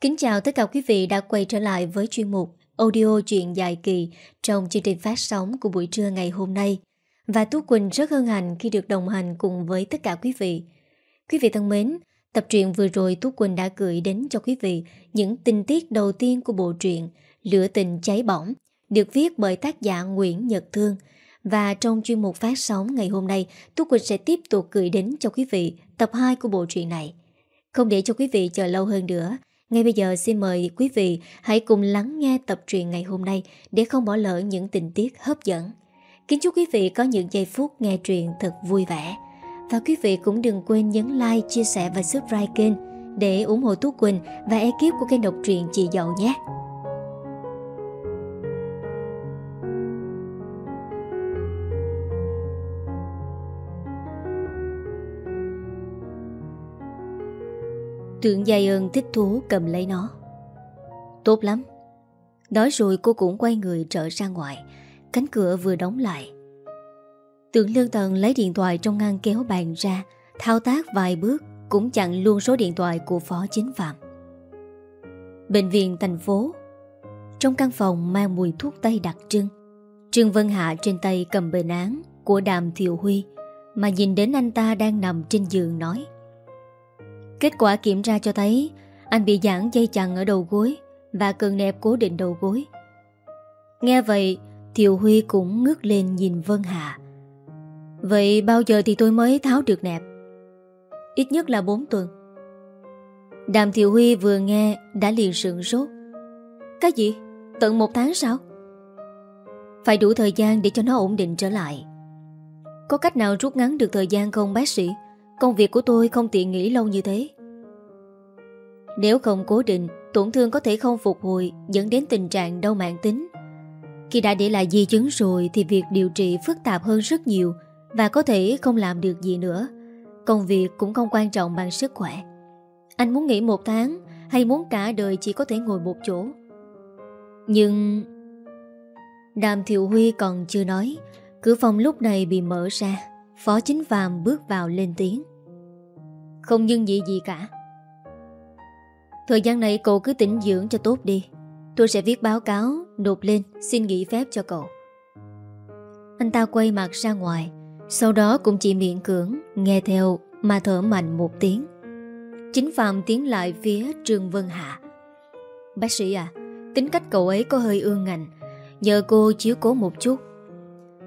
Kính chào tất cả quý vị đã quay trở lại với chuyên mục audio truyện dài kỳ trong chương trình phát sóng của buổi trưa ngày hôm nay. Và Tú Quỳnh rất hân hạnh khi được đồng hành cùng với tất cả quý vị. Quý vị thân mến, tập truyện vừa rồi Tú Quỳnh đã gửi đến cho quý vị những tình tiết đầu tiên của bộ truyện Lửa tình cháy bỏng, được viết bởi tác giả Nguyễn Nhật Thương. Và trong chuyên mục phát sóng ngày hôm nay, Tú Quỳnh sẽ tiếp tục gửi đến cho quý vị tập 2 của bộ truyện này. Không để cho quý vị chờ lâu hơn nữa, ngay bây giờ xin mời quý vị hãy cùng lắng nghe tập truyện ngày hôm nay để không bỏ lỡ những tình tiết hấp dẫn. Kính chúc quý vị có những giây phút nghe truyện thật vui vẻ. Và quý vị cũng đừng quên nhấn like, chia sẻ và subscribe kênh để ủng hộ Tú Quỳnh và ekip của kênh độc truyện Chị Dậu nhé. Tượng dài ơn thích thú cầm lấy nó. Tốt lắm. Nói rồi cô cũng quay người trở ra ngoài. Cánh cửa vừa đóng lại. Tượng lương thần lấy điện thoại trong ngăn kéo bàn ra, Thao tác vài bước Cũng chặn luôn số điện thoại của phó chính phạm. Bệnh viện thành phố. Trong căn phòng mang mùi thuốc tây đặc trưng. Trương Vân Hạ trên tay cầm bệnh án Của đàm Thiều Huy, Mà nhìn đến anh ta đang nằm trên giường nói Kết quả kiểm tra cho thấy anh bị giãn dây chằng ở đầu gối và cần nẹp cố định đầu gối. Nghe vậy, Thiều Huy cũng ngước lên nhìn Vân Hạ. Vậy bao giờ thì tôi mới tháo được nẹp? Ít nhất là 4 tuần. Đàm Thiều Huy vừa nghe đã liền sượng sốt. Cái gì? Tận một tháng sao? Phải đủ thời gian để cho nó ổn định trở lại. Có cách nào rút ngắn được thời gian không bác sĩ? Công việc của tôi không tiện nghỉ lâu như thế. Nếu không cố định, Tổn thương có thể không phục hồi, Dẫn đến tình trạng đau mạng tính. Khi đã để lại di chứng rồi Thì việc điều trị phức tạp hơn rất nhiều Và có thể không làm được gì nữa. Công việc cũng không quan trọng bằng sức khỏe. Anh muốn nghỉ một tháng Hay muốn cả đời chỉ có thể ngồi một chỗ? Nhưng Đàm Thiệu Huy còn chưa nói, Cửa phòng lúc này bị mở ra. Phó chính phàm bước vào lên tiếng không nhưng gì gì cả. Thời gian này cậu cứ tỉnh dưỡng cho tốt đi. Tôi sẽ viết báo cáo, Nộp lên, xin nghỉ phép cho cậu. Anh ta quay mặt ra ngoài, Sau đó cũng chỉ miệng cưỡng, Nghe theo mà thở mạnh một tiếng. Chính Phạm tiến lại phía Trương Vân Hạ. Bác sĩ à Tính cách cậu ấy có hơi ương ngạnh, Nhờ cô chiếu cố một chút.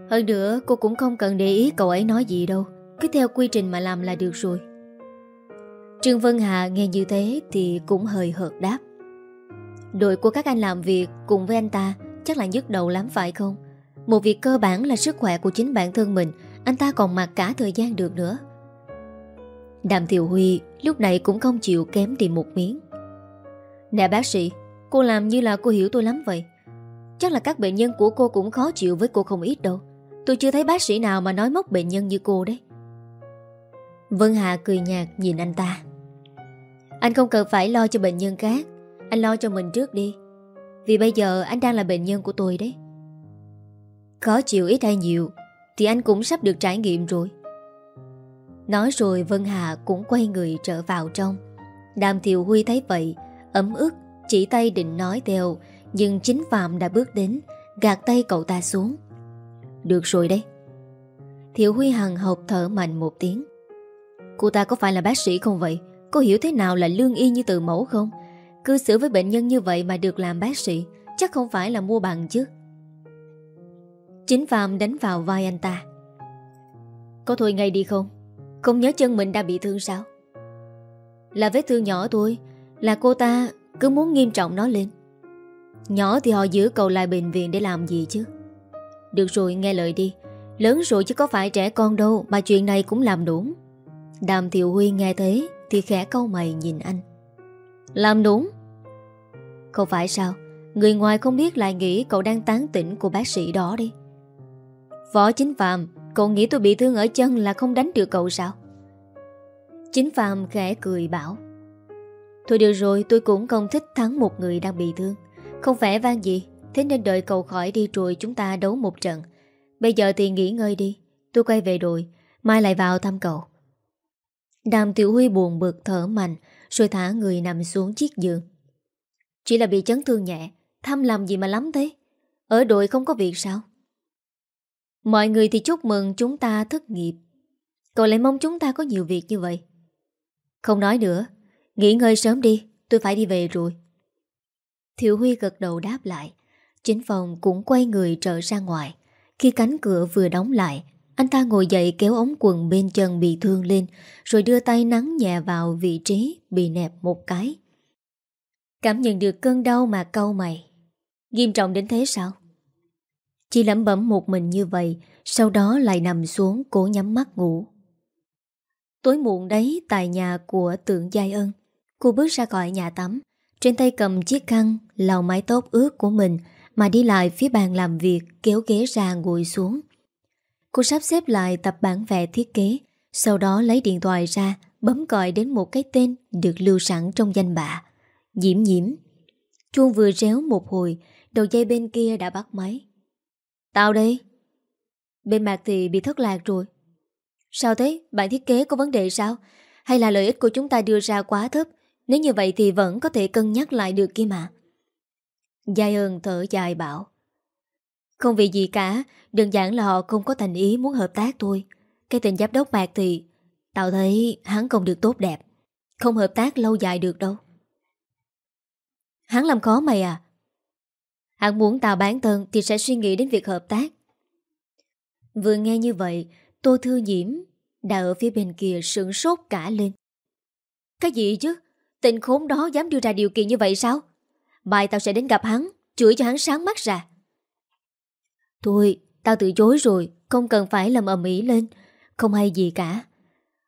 Hơn nữa, cô cũng không cần để ý cậu ấy nói gì đâu, Cứ theo quy trình mà làm là được rồi. Trương Vân Hà nghe như thế thì cũng hơi hợt đáp. Đội của các anh làm việc cùng với anh ta chắc là nhức đầu lắm phải không? Một việc cơ bản là sức khỏe của chính bản thân mình, anh ta còn mặc cả thời gian được nữa. Đàm Thiều Huy lúc này cũng không chịu kém đi một miếng. Nè bác sĩ, cô làm như là cô hiểu tôi lắm vậy. Chắc là các bệnh nhân của cô cũng khó chịu với cô không ít đâu. Tôi chưa thấy bác sĩ nào mà nói móc bệnh nhân như cô đấy. Vân Hà cười nhạt nhìn anh ta. Anh không cần phải lo cho bệnh nhân khác. Anh lo cho mình trước đi. Vì bây giờ anh đang là bệnh nhân của tôi đấy. Khó chịu ít hay nhiều, Thì anh cũng sắp được trải nghiệm rồi. Nói rồi Vân Hà cũng quay người trở vào trong. Đàm Thiệu Huy thấy vậy, Ấm ức, Chỉ tay định nói theo, Nhưng chính Phạm đã bước đến, Gạt tay cậu ta xuống. Được rồi đấy. Thiệu Huy hằng học thở mạnh một tiếng. Cô ta có phải là bác sĩ không vậy? Cô hiểu thế nào là lương y như từ mẫu không? Cư xử với bệnh nhân như vậy mà được làm bác sĩ, Chắc không phải là mua bằng chứ. Chính Phạm đánh vào vai anh ta. Có thôi ngay đi không? Không nhớ chân mình đã bị thương sao? Là vết thương nhỏ thôi, Là cô ta cứ muốn nghiêm trọng nó lên. Nhỏ thì họ giữ cậu lại bệnh viện để làm gì chứ? Được rồi, nghe lời đi. Lớn rồi chứ có phải trẻ con đâu, Mà chuyện này cũng làm đúng. Đàm Thiệu Huy nghe thế thì khẽ câu mày nhìn anh. Làm đúng. Không phải sao? Người ngoài không biết lại nghĩ cậu đang tán tỉnh của bác sĩ đó đi. Võ Chính Phạm Cậu nghĩ tôi bị thương ở chân là không đánh được cậu sao? Chính Phạm khẽ cười bảo. Thôi được rồi tôi cũng không thích thắng một người đang bị thương. Không phải vang gì Thế nên đợi cậu khỏi đi rồi chúng ta đấu một trận. Bây giờ thì nghỉ ngơi đi Tôi quay về đội, Mai lại vào thăm cậu. Đàm Tiểu Huy buồn bực thở mạnh, Rồi thả người nằm xuống chiếc giường. Chỉ là bị chấn thương nhẹ Thăm làm gì mà lắm thế? Ở đội không có việc sao? Mọi người thì chúc mừng chúng ta thất nghiệp. Cậu lại mong chúng ta có nhiều việc như vậy. Không nói nữa, Nghỉ ngơi sớm đi, Tôi phải đi về rồi. Thiệu Huy gật đầu đáp lại, Chính phòng cũng quay người trở ra ngoài. Khi cánh cửa vừa đóng lại anh ta ngồi dậy kéo ống quần bên chân bị thương lên, Rồi đưa tay nắng nhẹ vào vị trí Bị nẹp một cái. Cảm nhận được cơn đau mà câu mày. Nghiêm trọng đến thế sao? Chỉ lẩm bẩm một mình như vậy, Sau đó lại nằm xuống Cố nhắm mắt ngủ. Tối muộn đấy, tại nhà của tượng Giai Ân. Cô bước ra khỏi nhà tắm, Trên tay cầm chiếc khăn, lau mái tóc ướt của mình, Mà đi lại phía bàn làm việc, Kéo ghế ra ngồi xuống. Cô sắp xếp lại tập bản vẽ thiết kế, Sau đó lấy điện thoại ra, Bấm gọi đến một cái tên Được lưu sẵn trong danh bạ. Diễm Diễm. Chuông vừa réo một hồi, Đầu dây bên kia đã bắt máy. Tao đây. Bên mặt thì bị thất lạc rồi. Sao thế? Bản thiết kế có vấn đề sao? Hay là lợi ích của chúng ta đưa ra quá thấp? Nếu như vậy thì vẫn có thể cân nhắc lại được kia mà. Giai ơn thở dài bảo. Không vì gì cả, Đơn giản là họ không có thành ý muốn hợp tác thôi. Cái tình giám đốc mạc thì, Tao thấy hắn không được tốt đẹp. Không hợp tác lâu dài được đâu. Hắn làm khó mày à? Hắn muốn tao bán thân Thì sẽ suy nghĩ đến việc hợp tác. Vừa nghe như vậy, Tô Thư Nhiễm Đã ở phía bên kia sửng sốt cả lên. Cái gì chứ? Tình khốn đó dám đưa ra điều kiện như vậy sao? Mai tao sẽ đến gặp hắn, Chửi cho hắn sáng mắt ra. Thôi, Tao từ chối rồi, Không cần phải làm ầm ĩ lên. Không hay gì cả.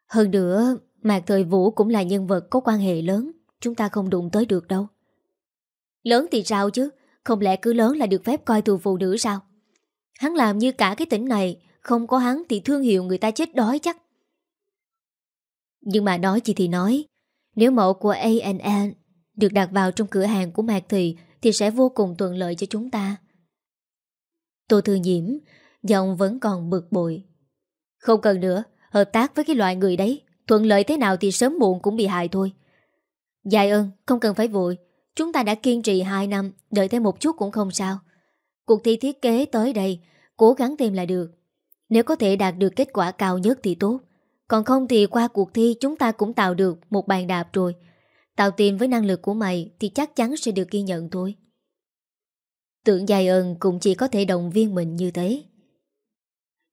Hơn nữa, Mạc Thời Vũ cũng là nhân vật có quan hệ lớn, Chúng ta không đụng tới được đâu. Lớn thì sao chứ? Không lẽ cứ lớn là được phép coi thường phụ nữ sao? Hắn làm như cả cái tỉnh này, Không có hắn thì thương hiệu người ta chết đói chắc. Nhưng mà nói gì thì nói, Nếu mẫu của A&N Được đặt vào trong cửa hàng của Mạc Thị Thì sẽ vô cùng thuận lợi cho chúng ta. Tô Thư Nhiễm Giọng vẫn còn bực bội. Không cần nữa, Hợp tác với cái loại người đấy, Thuận lợi thế nào thì sớm muộn cũng bị hại thôi. Dài ơn, không cần phải vội, Chúng ta đã kiên trì 2 năm, Đợi thêm một chút cũng không sao. Cuộc thi thiết kế tới đây, Cố gắng tìm là được. Nếu có thể đạt được kết quả cao nhất thì tốt. Còn không thì qua cuộc thi Chúng ta cũng tạo được một bàn đạp rồi. Tạo tiền với năng lực của mày Thì chắc chắn sẽ được ghi nhận thôi. Tưởng dài ơn cũng chỉ có thể động viên mình như thế.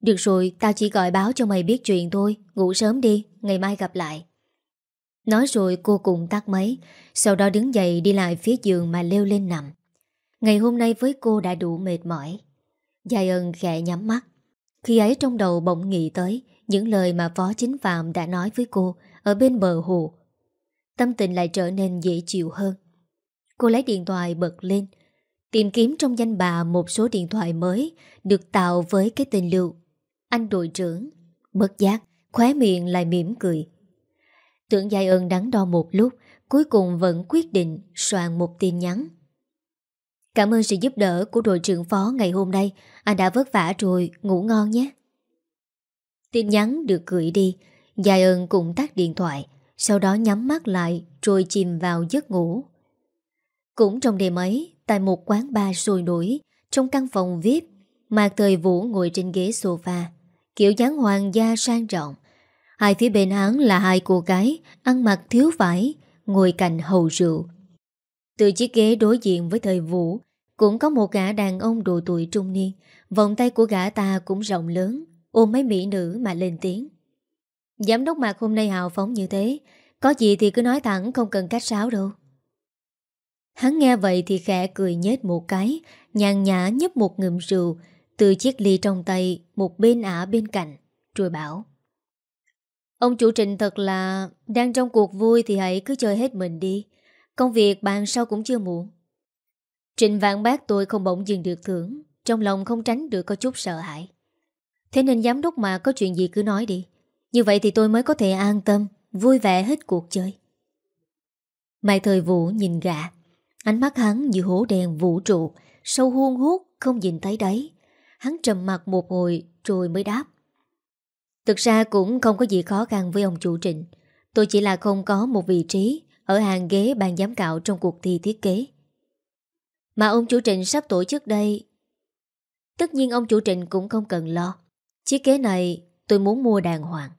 Được rồi, Tao chỉ gọi báo cho mày biết chuyện thôi. Ngủ sớm đi, Ngày mai gặp lại. Nói rồi cô cùng tắt máy, Sau đó đứng dậy đi lại phía giường mà leo lên nằm. Ngày hôm nay với cô đã đủ mệt mỏi. Giai ân khẽ nhắm mắt. Khi ấy trong đầu bỗng nghĩ tới Những lời mà Phó Chính Phạm đã nói với cô Ở bên bờ hồ. Tâm tình lại trở nên dễ chịu hơn. Cô lấy điện thoại bật lên Tìm kiếm trong danh bà một số điện thoại mới Được tạo với cái tên lưu. Anh đội trưởng Bất giác Khóe miệng lại mỉm cười. Tưởng Giai ơn đắn đo một lúc Cuối cùng vẫn quyết định soạn một tin nhắn. Cảm ơn sự giúp đỡ của đội trưởng phó ngày hôm nay Anh đã vất vả rồi, ngủ ngon nhé. Tin nhắn được gửi đi Giai ơn cũng tắt điện thoại Sau đó nhắm mắt lại Rồi chìm vào giấc ngủ. Cũng trong đêm ấy Tại một quán bar sôi nổi, Trong căn phòng VIP, Mạc Thời Vũ ngồi trên ghế sofa, Kiểu dáng hoàng gia sang trọng. Hai phía bên hắn là hai cô gái, Ăn mặc thiếu vải, Ngồi cạnh hầu rượu. Từ chiếc ghế đối diện với thời Vũ, Cũng có một gã đàn ông độ tuổi trung niên. Vòng tay của gã ta cũng rộng lớn, Ôm mấy mỹ nữ mà lên tiếng. Giám đốc mạc hôm nay hào phóng như thế, Có gì thì cứ nói thẳng, Không cần cách sáo đâu. Hắn nghe vậy thì khẽ cười nhết một cái, Nhàn nhã nhấp một ngụm rượu, Từ chiếc ly trong tay, Một bên ả bên cạnh, Rồi bảo, Ông chủ trịnh thật là Đang trong cuộc vui thì hãy cứ chơi hết mình đi. Công việc bàn sau cũng chưa muộn. Trịnh vạn bác tôi không bỗng dừng được thưởng, Trong lòng không tránh được có chút sợ hãi. Thế nên giám đốc mà có chuyện gì cứ nói đi, Như vậy thì tôi mới có thể an tâm, Vui vẻ hết cuộc chơi. Mai thời vũ nhìn gã Ánh mắt hắn như hố đèn vũ trụ, Sâu huôn hút, không nhìn thấy đấy Hắn trầm mặt một hồi rồi mới đáp. Thực ra cũng không có gì khó khăn với ông chủ trịnh. Tôi chỉ là không có một vị trí Ở hàng ghế ban giám cạo trong cuộc thi thiết kế. Mà ông chủ trịnh sắp tổ chức đây, Tất nhiên ông chủ trịnh cũng không cần lo. Chiếc kế này tôi muốn mua đàng hoàng.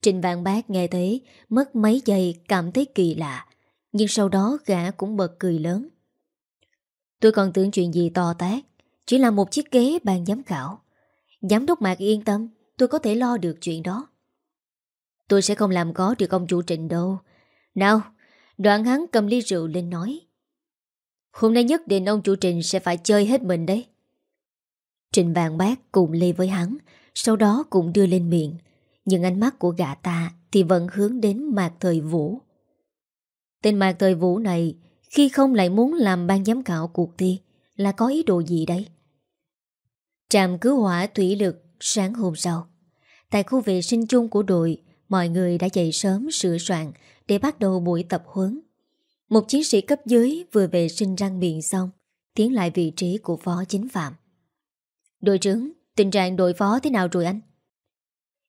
Trịnh vạn bác nghe thấy, Mất mấy giây cảm thấy kỳ lạ. Nhưng sau đó gã cũng bật cười lớn. Tôi còn tưởng chuyện gì to tát, Chỉ là một chiếc ghế bàn giám khảo. Giám đốc Mạc yên tâm, Tôi có thể lo được chuyện đó. Tôi sẽ không làm có được ông chủ trịnh đâu. Nào, Đoạn hắn cầm ly rượu lên nói. Hôm nay nhất định ông chủ trịnh sẽ phải chơi hết mình đấy. Trịnh vàng bác cùng ly với hắn, Sau đó cũng đưa lên miệng. Nhưng ánh mắt của gã ta Thì vẫn hướng đến Mạc Thời Vũ. Tên Mạc Thời Vũ này, Khi không lại muốn làm ban giám khảo cuộc thi, Là có ý đồ gì đấy? Trạm cứu hỏa thủy lực sáng hôm sau. Tại khu vệ sinh chung của đội, Mọi người đã dậy sớm sửa soạn Để bắt đầu buổi tập huấn. Một chiến sĩ cấp dưới vừa vệ sinh răng miệng xong, Tiến lại vị trí của phó chính phạm. Đội trưởng, Tình trạng đội phó thế nào rồi anh?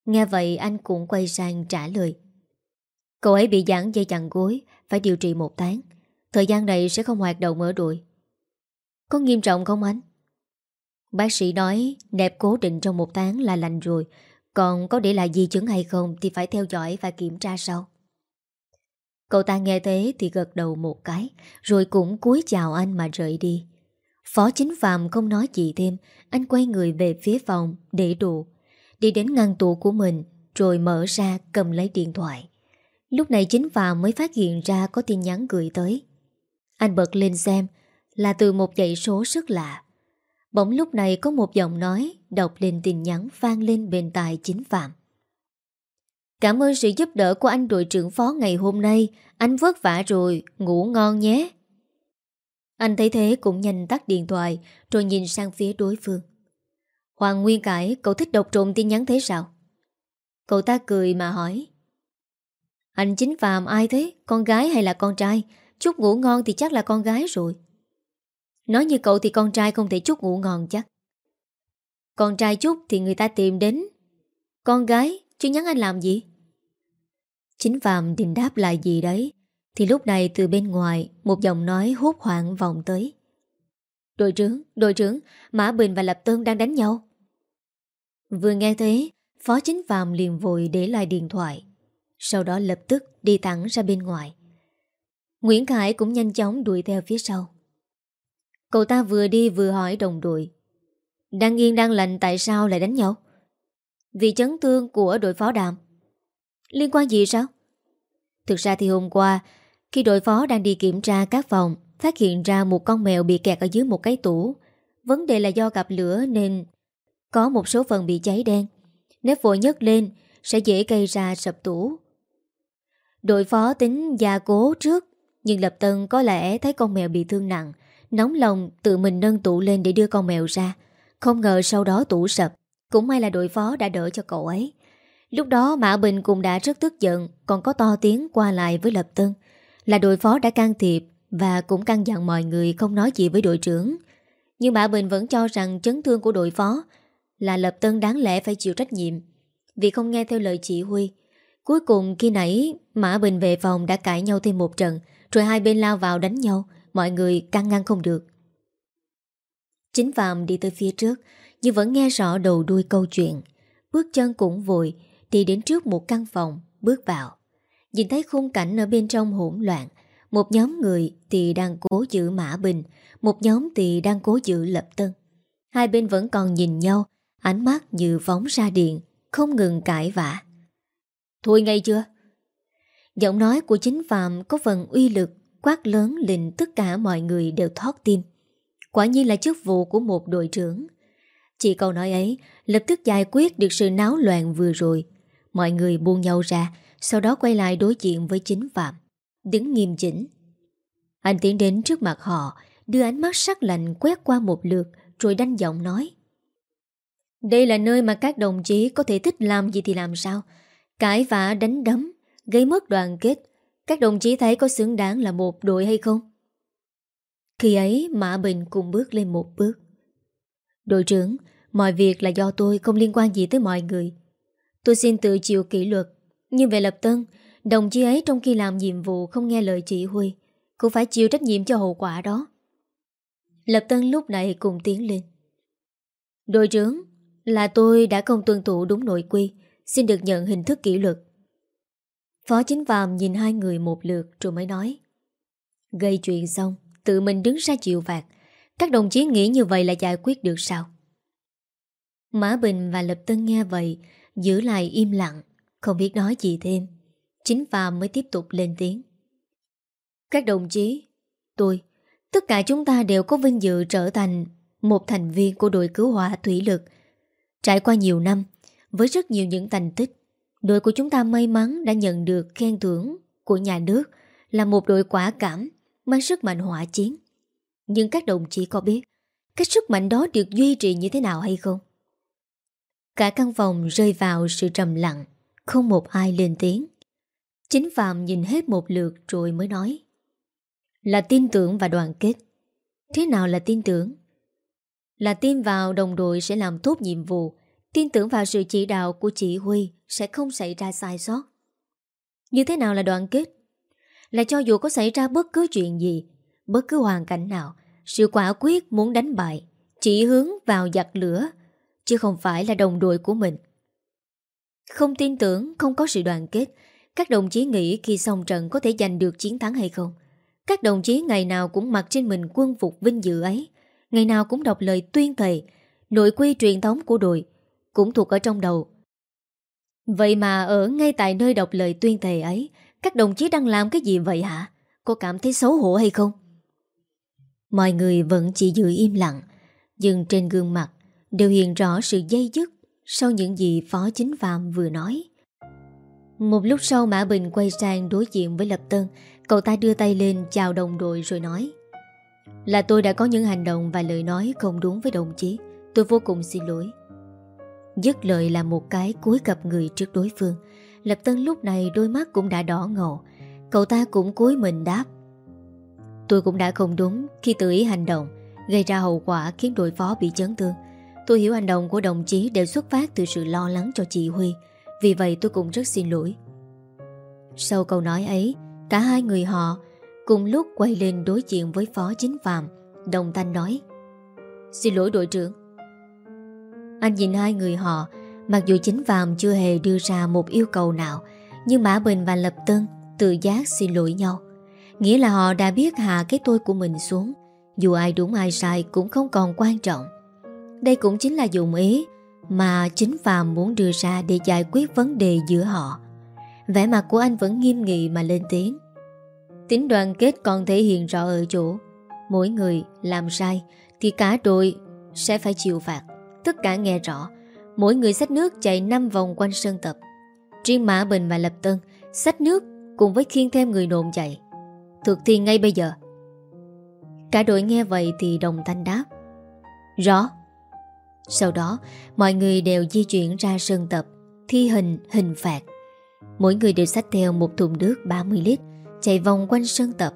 Nghe vậy, anh cũng quay sang trả lời. Cậu ấy bị giãn dây chặn gối phải điều trị một tháng. Thời gian này sẽ không hoạt động ở đội. Có nghiêm trọng không anh? Bác sĩ nói nẹp cố định trong một tháng là lành rồi. Còn có để lại di chứng hay không Thì phải theo dõi và kiểm tra sau. Cậu ta nghe thế thì gật đầu một cái, Rồi cũng cúi chào anh mà rời đi. Phó chính phạm không nói gì thêm, Anh quay người về phía phòng Để đồ. Đi đến ngăn tủ của mình, Rồi mở ra cầm lấy điện thoại. Lúc này chính phạm mới phát hiện ra Có tin nhắn gửi tới. Anh bật lên xem Là từ một dãy số rất lạ. Bỗng lúc này có một giọng nói Đọc lên tin nhắn vang lên bên tài chính phạm. Cảm ơn sự giúp đỡ của anh đội trưởng phó ngày hôm nay. Anh vất vả rồi, ngủ ngon nhé. Anh thấy thế cũng nhanh tắt điện thoại Rồi nhìn sang phía đối phương. Hoàng Nguyên Cải, cậu thích đọc trộm tin nhắn thế sao? Cậu ta cười mà hỏi. Anh chính phạm ai thế? Con gái hay là con trai? Chút ngủ ngon thì chắc là con gái rồi. Nói như cậu thì con trai không thể chút ngủ ngon chắc. Con trai chút thì người ta tìm đến Con gái chứ nhắn anh làm gì? Chính Phạm định đáp lại gì đấy? Thì lúc này từ bên ngoài Một giọng nói hốt hoảng vọng tới. Đội trưởng, đội trưởng Mã Bình và Lập Tân đang đánh nhau. Vừa nghe thế Phó chính Phạm liền vội để lại điện thoại. Sau đó lập tức đi thẳng ra bên ngoài. Nguyễn Khải cũng nhanh chóng đuổi theo phía sau. Cậu ta vừa đi vừa hỏi đồng đội, Đang yên đang lành tại sao lại đánh nhau? Vì chấn thương của đội phó đàm. Liên quan gì sao? Thực ra thì hôm qua, Khi đội phó đang đi kiểm tra các phòng, Phát hiện ra một con mèo bị kẹt ở dưới một cái tủ. Vấn đề là do gặp lửa nên Có một số phần bị cháy đen. Nếu vội nhấc lên, Sẽ dễ gây ra sập tủ. Đội phó tính gia cố trước, Nhưng lập tân có lẽ thấy con mèo bị thương nặng, Nóng lòng tự mình nâng tủ lên để đưa con mèo ra. Không ngờ sau đó tủ sập, Cũng may là đội phó đã đỡ cho cậu ấy. Lúc đó Mã Bình cũng đã rất tức giận, Còn có to tiếng qua lại với Lập Tân. Là đội phó đã can thiệp Và cũng căn dặn mọi người không nói gì với đội trưởng. Nhưng Mã Bình vẫn cho rằng Chấn thương của đội phó Là Lập Tân đáng lẽ phải chịu trách nhiệm. Vì không nghe theo lời chỉ huy Cuối cùng khi nãy, Mã Bình về phòng đã cãi nhau thêm một trận, Rồi hai bên lao vào đánh nhau, Mọi người căn ngăn không được. Chính Phạm đi tới phía trước, Nhưng vẫn nghe rõ đầu đuôi câu chuyện. Bước chân cũng vội, Đi đến trước một căn phòng, Bước vào. Nhìn thấy khung cảnh ở bên trong hỗn loạn, Một nhóm người thì đang cố giữ Mã Bình, Một nhóm thì đang cố giữ Lập Tân. Hai bên vẫn còn nhìn nhau, Ánh mắt như phóng ra điện, Không ngừng cãi vã. Thôi ngay chưa Giọng nói của chính Phạm có phần uy lực quát lớn lệnh tất cả mọi người đều thoát tim. Quả nhiên là chức vụ của một đội trưởng. Chỉ câu nói ấy lập tức giải quyết được sự náo loạn vừa rồi. Mọi người buông nhau ra, sau đó quay lại đối diện với chính phạm. Đứng nghiêm chỉnh. Anh tiến đến trước mặt họ, đưa ánh mắt sắc lạnh quét qua một lượt, rồi đanh giọng nói. Đây là nơi mà các đồng chí có thể thích làm gì thì làm sao. Cãi vã đánh đấm, gây mất đoàn kết, các đồng chí thấy có xứng đáng là một đội hay không? Khi ấy Mã Bình cùng bước lên một bước. Đội trưởng, mọi việc là do tôi không liên quan gì tới mọi người. Tôi xin tự chịu kỷ luật. Nhưng về lập tân, đồng chí ấy trong khi làm nhiệm vụ không nghe lời chỉ huy, cũng phải chịu trách nhiệm cho hậu quả đó. Lập Tân lúc này cùng tiến lên. Đội trưởng, là tôi đã không tuân thủ đúng nội quy, xin được nhận hình thức kỷ luật. Phó chính phàm nhìn hai người một lượt rồi mới nói. Gây chuyện xong, tự mình đứng ra chịu phạt. Các đồng chí nghĩ như vậy là giải quyết được sao? Mã Bình và Lập Tân nghe vậy, giữ lại im lặng, không biết nói gì thêm. Chính phàm mới tiếp tục lên tiếng. Các đồng chí, tôi, tất cả chúng ta đều có vinh dự trở thành một thành viên của đội cứu hỏa thủy lực. Trải qua nhiều năm, với rất nhiều những thành tích, đội của chúng ta may mắn đã nhận được khen thưởng của nhà nước là một đội quả cảm mang sức mạnh hỏa chiến. Nhưng các đồng chí có biết cái sức mạnh đó được duy trì như thế nào hay không? Cả căn phòng rơi vào sự trầm lặng, không một ai lên tiếng. Chính Phạm nhìn hết một lượt rồi mới nói. Là tin tưởng và đoàn kết. Thế nào là tin tưởng? Là tin vào đồng đội sẽ làm tốt nhiệm vụ, tin tưởng vào sự chỉ đạo của chỉ huy sẽ không xảy ra sai sót. Như thế nào là đoàn kết? Là cho dù có xảy ra bất cứ chuyện gì, bất cứ hoàn cảnh nào, sự quả quyết muốn đánh bại, chỉ hướng vào giặc lửa, chứ không phải là đồng đội của mình. Không tin tưởng, không có sự đoàn kết, các đồng chí nghĩ khi xong trận có thể giành được chiến thắng hay không? Các đồng chí ngày nào cũng mặc trên mình quân phục vinh dự ấy, ngày nào cũng đọc lời tuyên thầy, nội quy truyền thống của đội, cũng thuộc ở trong đầu. Vậy mà ở ngay tại nơi đọc lời tuyên thề ấy, các đồng chí đang làm cái gì vậy hả? Cô cảm thấy xấu hổ hay không? Mọi người vẫn chỉ giữ im lặng, nhưng trên gương mặt đều hiện rõ sự dây dứt sau những gì Phó Chính Phạm vừa nói. Một lúc sau Mã Bình quay sang đối diện với Lập Tân, cậu ta đưa tay lên chào đồng đội rồi nói Là tôi đã có những hành động và lời nói không đúng với đồng chí, tôi vô cùng xin lỗi. Dứt lời là một cái cúi gặp người trước đối phương. Lập Tân lúc này đôi mắt cũng đã đỏ ngầu, cậu ta cũng cúi mình đáp. Tôi cũng đã không đúng khi tự ý hành động, gây ra hậu quả khiến đội phó bị chấn thương. Tôi hiểu hành động của đồng chí đều xuất phát từ sự lo lắng cho chị Huy Vì vậy tôi cũng rất xin lỗi Sau câu nói ấy Cả hai người họ Cùng lúc quay lên đối diện với phó chính phạm Đồng thanh nói Xin lỗi đội trưởng anh nhìn hai người họ, Mặc dù chính phạm chưa hề đưa ra một yêu cầu nào, Nhưng Mã Bình và Lập Tân Tự giác xin lỗi nhau Nghĩa là họ đã biết hạ cái tôi của mình xuống, Dù ai đúng ai sai cũng không còn quan trọng đây cũng chính là dụng ý mà chính Phạm muốn đưa ra để giải quyết vấn đề giữa họ. Vẻ mặt của anh vẫn nghiêm nghị mà lên tiếng. Tính đoàn kết còn thể hiện rõ ở chỗ, mỗi người làm sai thì cả đội sẽ phải chịu phạt. Tất cả nghe rõ, mỗi người xách nước chạy 5 vòng quanh sân tập. Riêng Mã Bình và Lập Tân xách nước cùng với khiên thêm người nộn chạy. Thực thi ngay bây giờ. Cả đội nghe vậy thì đồng thanh đáp. Rõ. Sau đó, mọi người đều di chuyển ra sân tập, thi hình, hình phạt. Mỗi người đều xách theo một thùng nước 30 lít, chạy vòng quanh sân tập.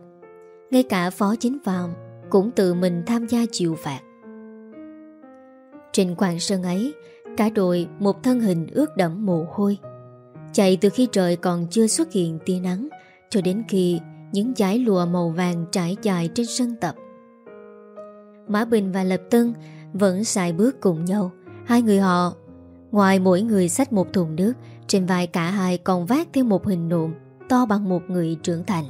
Ngay cả phó chính phạm cũng tự mình tham gia chịu phạt. Trên quảng sân ấy, cả đội một thân hình ướt đẫm mồ hôi. Chạy từ khi trời còn chưa xuất hiện tia nắng, cho đến khi những dải lụa màu vàng trải dài trên sân tập. Mã Bình và Lập Tân vẫn xài bước cùng nhau. Hai người họ, ngoài mỗi người xách một thùng nước, trên vai cả hai còn vác thêm một hình nộm to bằng một người trưởng thành.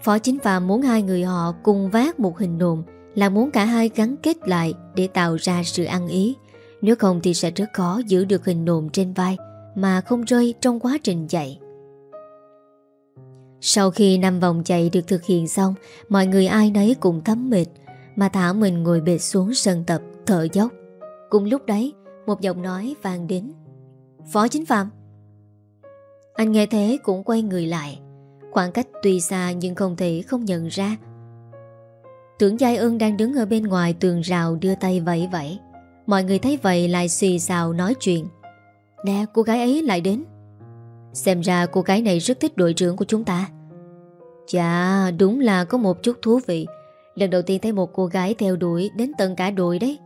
Phó Chính Phạm muốn hai người họ cùng vác một hình nộm là muốn cả hai gắn kết lại để tạo ra sự ăn ý. Nếu không thì sẽ rất khó giữ được hình nộm trên vai mà không rơi trong quá trình chạy. Sau khi năm vòng chạy được thực hiện xong, mọi người ai nấy cũng thấm mệt, mà thả mình ngồi bệt xuống sân tập Thở dốc Cùng lúc đấy một giọng nói vang đến Phó chính phạm Anh nghe thế cũng quay người lại Khoảng cách tuy xa nhưng không thể không nhận ra Tưởng Giai ưng đang đứng ở bên ngoài tường rào đưa tay vẫy vẫy. Mọi người thấy vậy lại xì xào nói chuyện. Nè, cô gái ấy lại đến. Xem ra cô gái này rất thích đội trưởng của chúng ta. Chà, đúng là có một chút thú vị. Lần đầu tiên thấy một cô gái theo đuổi Đến tận cả đội đấy.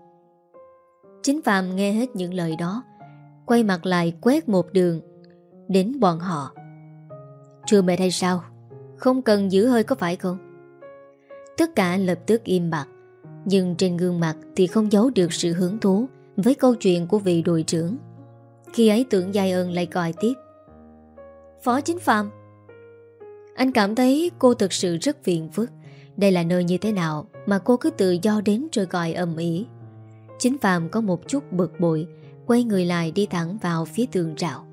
Chính Phạm nghe hết những lời đó, Quay mặt lại quét một đường, Đến bọn họ. Chưa mệt hay sao? Không cần giữ hơi có phải không? Tất cả lập tức im bặt. Nhưng trên gương mặt thì không giấu được sự hứng thú Với câu chuyện của vị đội trưởng. Khi ấy tưởng Giai ơn lại gọi tiếp. Phó Chính Phạm. Anh cảm thấy cô thực sự rất phiền phức. Đây là nơi như thế nào Mà cô cứ tự do đến rồi gọi ầm ĩ. Chính Phạm có một chút bực bội, Quay người lại đi thẳng vào phía tường rào.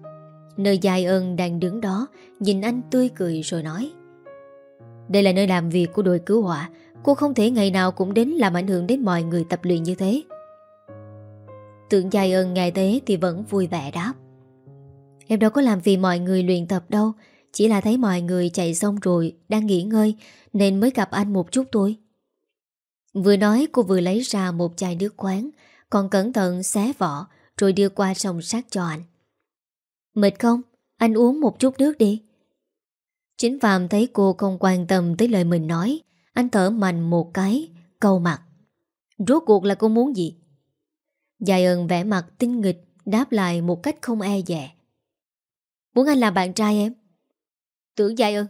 Nơi dài ơn đang đứng đó, Nhìn anh tươi cười rồi nói. Đây là nơi làm việc của đội cứu hỏa. Cô không thể ngày nào cũng đến làm ảnh hưởng đến mọi người tập luyện như thế. Tưởng dài ơn ngày thế thì vẫn vui vẻ đáp. Em đâu có làm vì mọi người luyện tập đâu. Chỉ là thấy mọi người chạy xong rồi, Đang nghỉ ngơi, Nên mới gặp anh một chút thôi. Vừa nói, cô vừa lấy ra một chai nước khoáng, Còn cẩn thận xé vỏ, Rồi đưa qua sòng sát cho anh. Mệt không? Anh uống một chút nước đi. Chính Phạm thấy cô không quan tâm tới lời mình nói, Anh thở mạnh một cái, Câu mặt. Rốt cuộc là cô muốn gì? Dài ơn vẽ mặt tinh nghịch, Đáp lại một cách không e dè. Muốn anh làm bạn trai em? Tưởng Dài ơn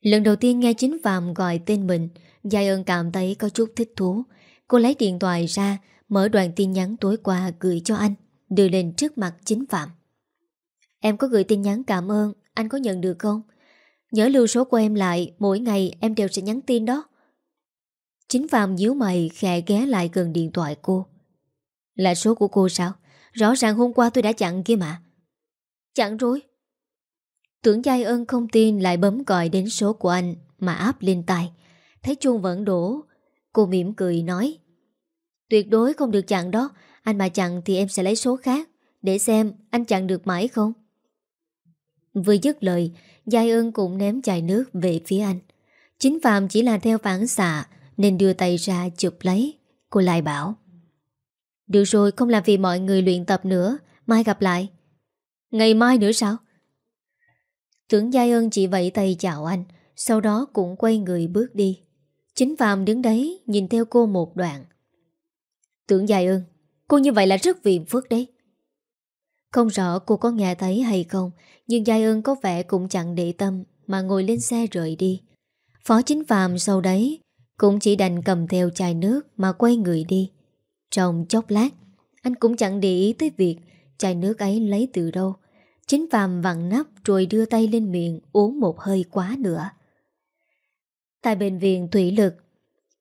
Lần đầu tiên nghe chính Phạm gọi tên mình Dài ơn cảm thấy có chút thích thú. Cô lấy điện thoại ra, Mở đoạn tin nhắn tối qua gửi cho anh, Đưa lên trước mặt chính Phạm. Em có gửi tin nhắn cảm ơn anh có nhận được không? Nhớ lưu số của em lại, Mỗi ngày em đều sẽ nhắn tin đó. Chính Phạm díu mày khẽ ghé lại gần điện thoại cô. Là số của cô sao? Rõ ràng hôm qua tôi đã chặn kia mà. Chặn rồi. Tưởng Giai ơn không tin lại bấm gọi đến số của anh Mà áp lên tay Thấy chuông vẫn đổ, Cô mỉm cười nói, Tuyệt đối không được chặn đó. Anh mà chặn thì em sẽ lấy số khác Để xem anh chặn được mãi không? Vừa dứt lời, Giai ơn cũng ném chai nước về phía anh. Chính Phạm chỉ là theo phản xạ, Nên đưa tay ra chụp lấy. Cô lại bảo, Được rồi, không làm vì mọi người luyện tập nữa. Mai gặp lại. Ngày mai nữa sao? Tưởng Giai ơn chỉ vậy tay chào anh, Sau đó cũng quay người bước đi. Chính Phạm đứng đấy, Nhìn theo cô một đoạn. Tưởng Giai ơn Cô như vậy là rất viền phức đấy. Không rõ cô có nghe thấy hay không, Nhưng Giai ơn có vẻ cũng chẳng để tâm Mà ngồi lên xe rời đi. Phó chính Phạm sau đấy Cũng chỉ đành cầm theo chai nước Mà quay người đi. Trong chốc lát, Anh cũng chẳng để ý tới việc Chai nước ấy lấy từ đâu. Chính Phạm vặn nắp rồi đưa tay lên miệng Uống một hơi quá nữa. Tại bệnh viện Thủy Lực,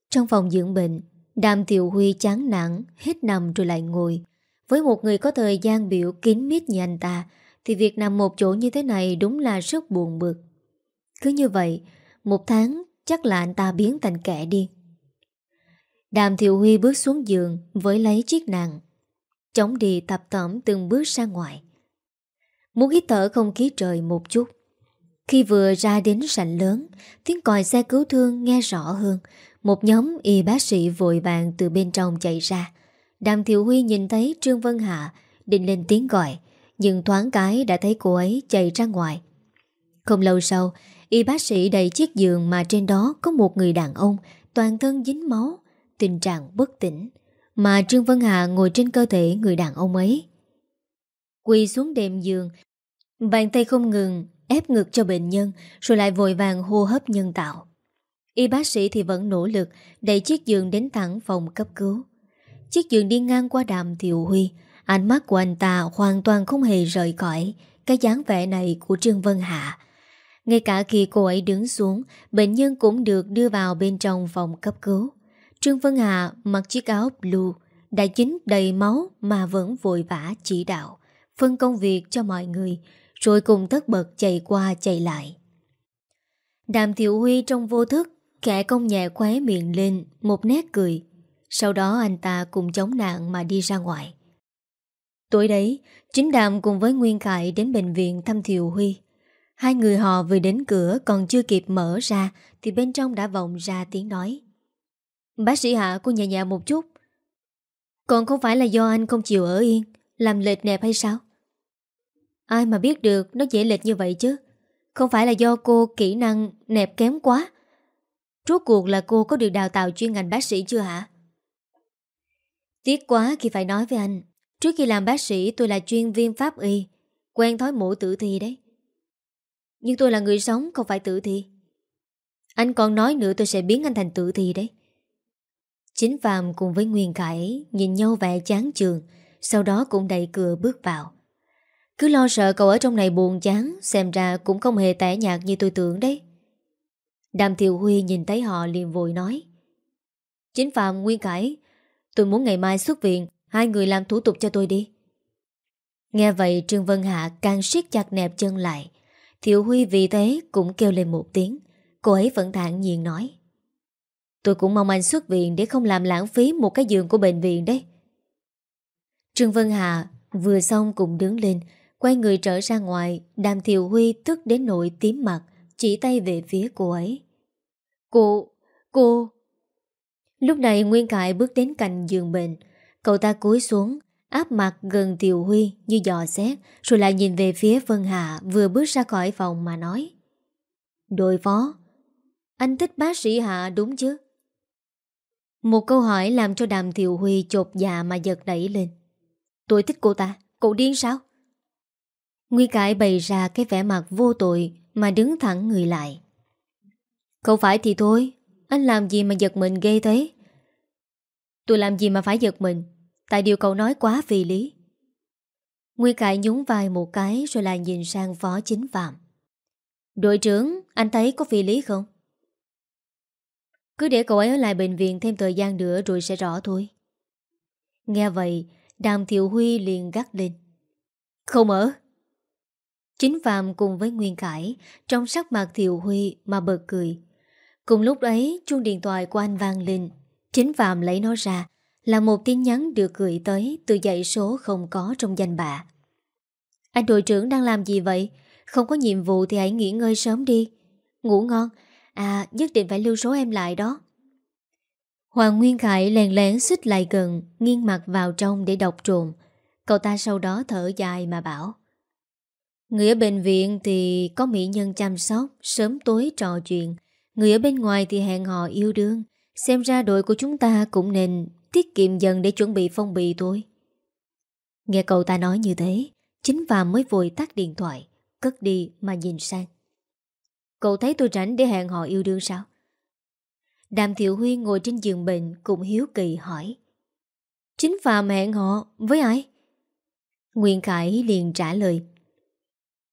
Trong phòng dưỡng bệnh, Đàm Tiểu Huy chán nản, Hết nằm rồi lại ngồi. Với một người có thời gian biểu kín mít như anh ta, Thì việc nằm một chỗ như thế này Đúng là rất buồn bực. Cứ như vậy, Một tháng chắc là anh ta biến thành kẻ điên Đàm Thiệu Huy bước xuống giường với lấy chiếc nàng Chống đi tập tẩm từng bước ra ngoài. Muốn hít thở không khí trời một chút, Khi vừa ra đến sảnh lớn, Tiếng còi xe cứu thương nghe rõ hơn, Một nhóm y bác sĩ vội vàng từ bên trong chạy ra. Đàm Thiệu Huy nhìn thấy Trương Vân Hạ, Định lên tiếng gọi, Nhưng thoáng cái đã thấy cô ấy chạy ra ngoài. Không lâu sau, Y bác sĩ đầy chiếc giường mà trên đó có một người đàn ông, Toàn thân dính máu, Tình trạng bất tỉnh, Mà Trương Vân Hạ ngồi trên cơ thể người đàn ông ấy. Quỳ xuống đệm giường, Bàn tay không ngừng ép ngực cho bệnh nhân, Rồi lại vội vàng hô hấp nhân tạo. Y bác sĩ thì vẫn nỗ lực Đẩy chiếc giường đến thẳng phòng cấp cứu. Chiếc giường đi ngang qua đàm Thiệu Huy Ánh mắt của anh ta hoàn toàn không hề rời khỏi Cái dáng vẻ này của Trương Vân Hạ Ngay cả khi cô ấy đứng xuống Bệnh nhân cũng được đưa vào bên trong phòng cấp cứu Trương Vân Hạ mặc chiếc áo blue Đã chính đầy máu mà vẫn vội vã chỉ đạo phân công việc cho mọi người, rồi cùng tất bật chạy qua chạy lại. Đàm Thiệu Huy trong vô thức, kẻ công nhẹ khóe miệng lên một nét cười. Sau đó anh ta cùng chống nạn mà đi ra ngoài. Tối đấy, chính Đàm cùng với Nguyên Khải đến bệnh viện thăm Thiệu Huy. Hai người họ vừa đến cửa còn chưa kịp mở ra thì bên trong đã vọng ra tiếng nói. Bác sĩ Hạ cô nhẹ nhẹ một chút. Còn không phải là do anh không chịu ở yên, làm lệch nẹp hay sao? Ai mà biết được nó dễ lệch như vậy chứ Không phải là do cô kỹ năng nẹp kém quá Rốt cuộc là cô có được đào tạo chuyên ngành bác sĩ chưa hả? Tiếc quá khi phải nói với anh Trước khi làm bác sĩ tôi là chuyên viên pháp y Quen thói mổ tử thi đấy Nhưng tôi là người sống không phải tử thi Anh còn nói nữa tôi sẽ biến anh thành tử thi đấy. Chính Phạm cùng với Nguyên Cải nhìn nhau vẻ chán trường, sau đó cũng đẩy cửa bước vào. Cứ lo sợ cậu ở trong này buồn chán, xem ra cũng không hề tẻ nhạt như tôi tưởng đấy. Đàm Thiều Huy nhìn thấy họ liền vội nói. Chính Phạm Nguyên Cải, tôi muốn ngày mai xuất viện, hai người làm thủ tục cho tôi đi. Nghe vậy Trương Vân Hạ càng siết chặt nẹp chân lại. Thiệu Huy vì thế cũng kêu lên một tiếng. Cô ấy vẫn thản nhiên nói. Tôi cũng mong anh xuất viện để không làm lãng phí một cái giường của bệnh viện đấy. Trương Vân Hạ vừa xong cũng đứng lên, quay người trở ra ngoài, đàm Thiệu Huy tức đến nỗi tím mặt, chỉ tay về phía cô ấy. Cô, cô... Lúc này Nguyên Cải bước đến cạnh giường bệnh, cậu ta cúi xuống, áp mặt gần Tiều Huy như dò xét, rồi lại nhìn về phía Vân Hạ vừa bước ra khỏi phòng mà nói. Đội phó, anh thích bác sĩ Hạ đúng chứ? Một câu hỏi làm cho đàm Tiều Huy chột dạ mà giật đẩy lên. Tôi thích cô ta, cậu điên sao? Nguy cải bày ra cái vẻ mặt vô tội mà đứng thẳng người lại. Không phải thì thôi, anh làm gì mà giật mình ghê thế? Tôi làm gì mà phải giật mình? Tại điều cậu nói quá vì lý. Nguyên Cải nhún vai một cái Rồi lại nhìn sang phó chính phạm. Đội trưởng, Anh thấy có vì lý không? Cứ để cậu ấy ở lại bệnh viện Thêm thời gian nữa rồi sẽ rõ thôi. Nghe vậy, Đàm Thiệu Huy liền gắt lên. Không ở. Chính Phạm cùng với Nguyên Cải Trong sắc mặt Thiệu Huy mà bật cười. Cùng lúc ấy chuông điện thoại của anh vang lên Chính Phạm lấy nó ra là một tin nhắn được gửi tới từ dãy số không có trong danh bạ. Anh đội trưởng đang làm gì vậy? Không có nhiệm vụ thì hãy nghỉ ngơi sớm đi. Ngủ ngon. À, nhất định phải lưu số em lại đó. Hoàng Nguyên Khải lèn lén xích lại gần, nghiêng mặt vào trong để đọc trộm. Cậu ta sau đó thở dài mà bảo. Người ở bệnh viện thì có mỹ nhân chăm sóc, sớm tối trò chuyện. Người ở bên ngoài thì hẹn hò yêu đương. Xem ra đội của chúng ta cũng nên tiết kiệm dần để chuẩn bị phong bì thôi. Nghe cậu ta nói như thế, chính Phạm mới vội tắt điện thoại, cất đi mà nhìn sang. Cậu thấy tôi rảnh để hẹn hò yêu đương sao? Đàm Thiệu Huy ngồi trên giường bệnh cũng hiếu kỳ hỏi. Chính Phạm hẹn họ với ai? Nguyên Khải liền trả lời.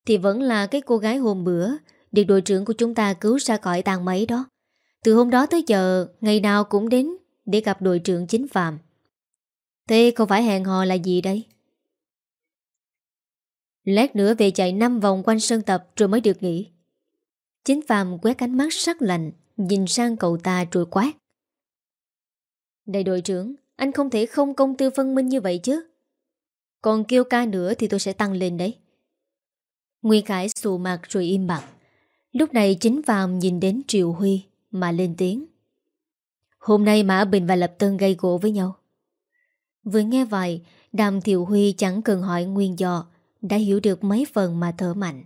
Thì vẫn là cái cô gái hôm bữa được đội trưởng của chúng ta cứu ra khỏi tàn máy đó. Từ hôm đó tới giờ, ngày nào cũng đến để gặp đội trưởng chính phạm. Thế không phải hẹn hò là gì đây? Lát nữa về chạy 5 vòng quanh sân tập rồi mới được nghỉ. Chính Phạm quét ánh mắt sắc lạnh, nhìn sang cậu ta rồi quát. Đại đội trưởng, anh không thể không công tư phân minh như vậy chứ. Còn kêu ca nữa thì tôi sẽ tăng lên đấy. Nguyên Khải xù mặt rồi im bặt. Lúc này chính Phạm nhìn đến Triệu Huy mà lên tiếng. Hôm nay Mã Bình và Lập Tân gây gỗ với nhau. Vừa nghe vậy, Đàm Thiệu Huy chẳng cần hỏi nguyên do, đã hiểu được mấy phần mà thở mạnh.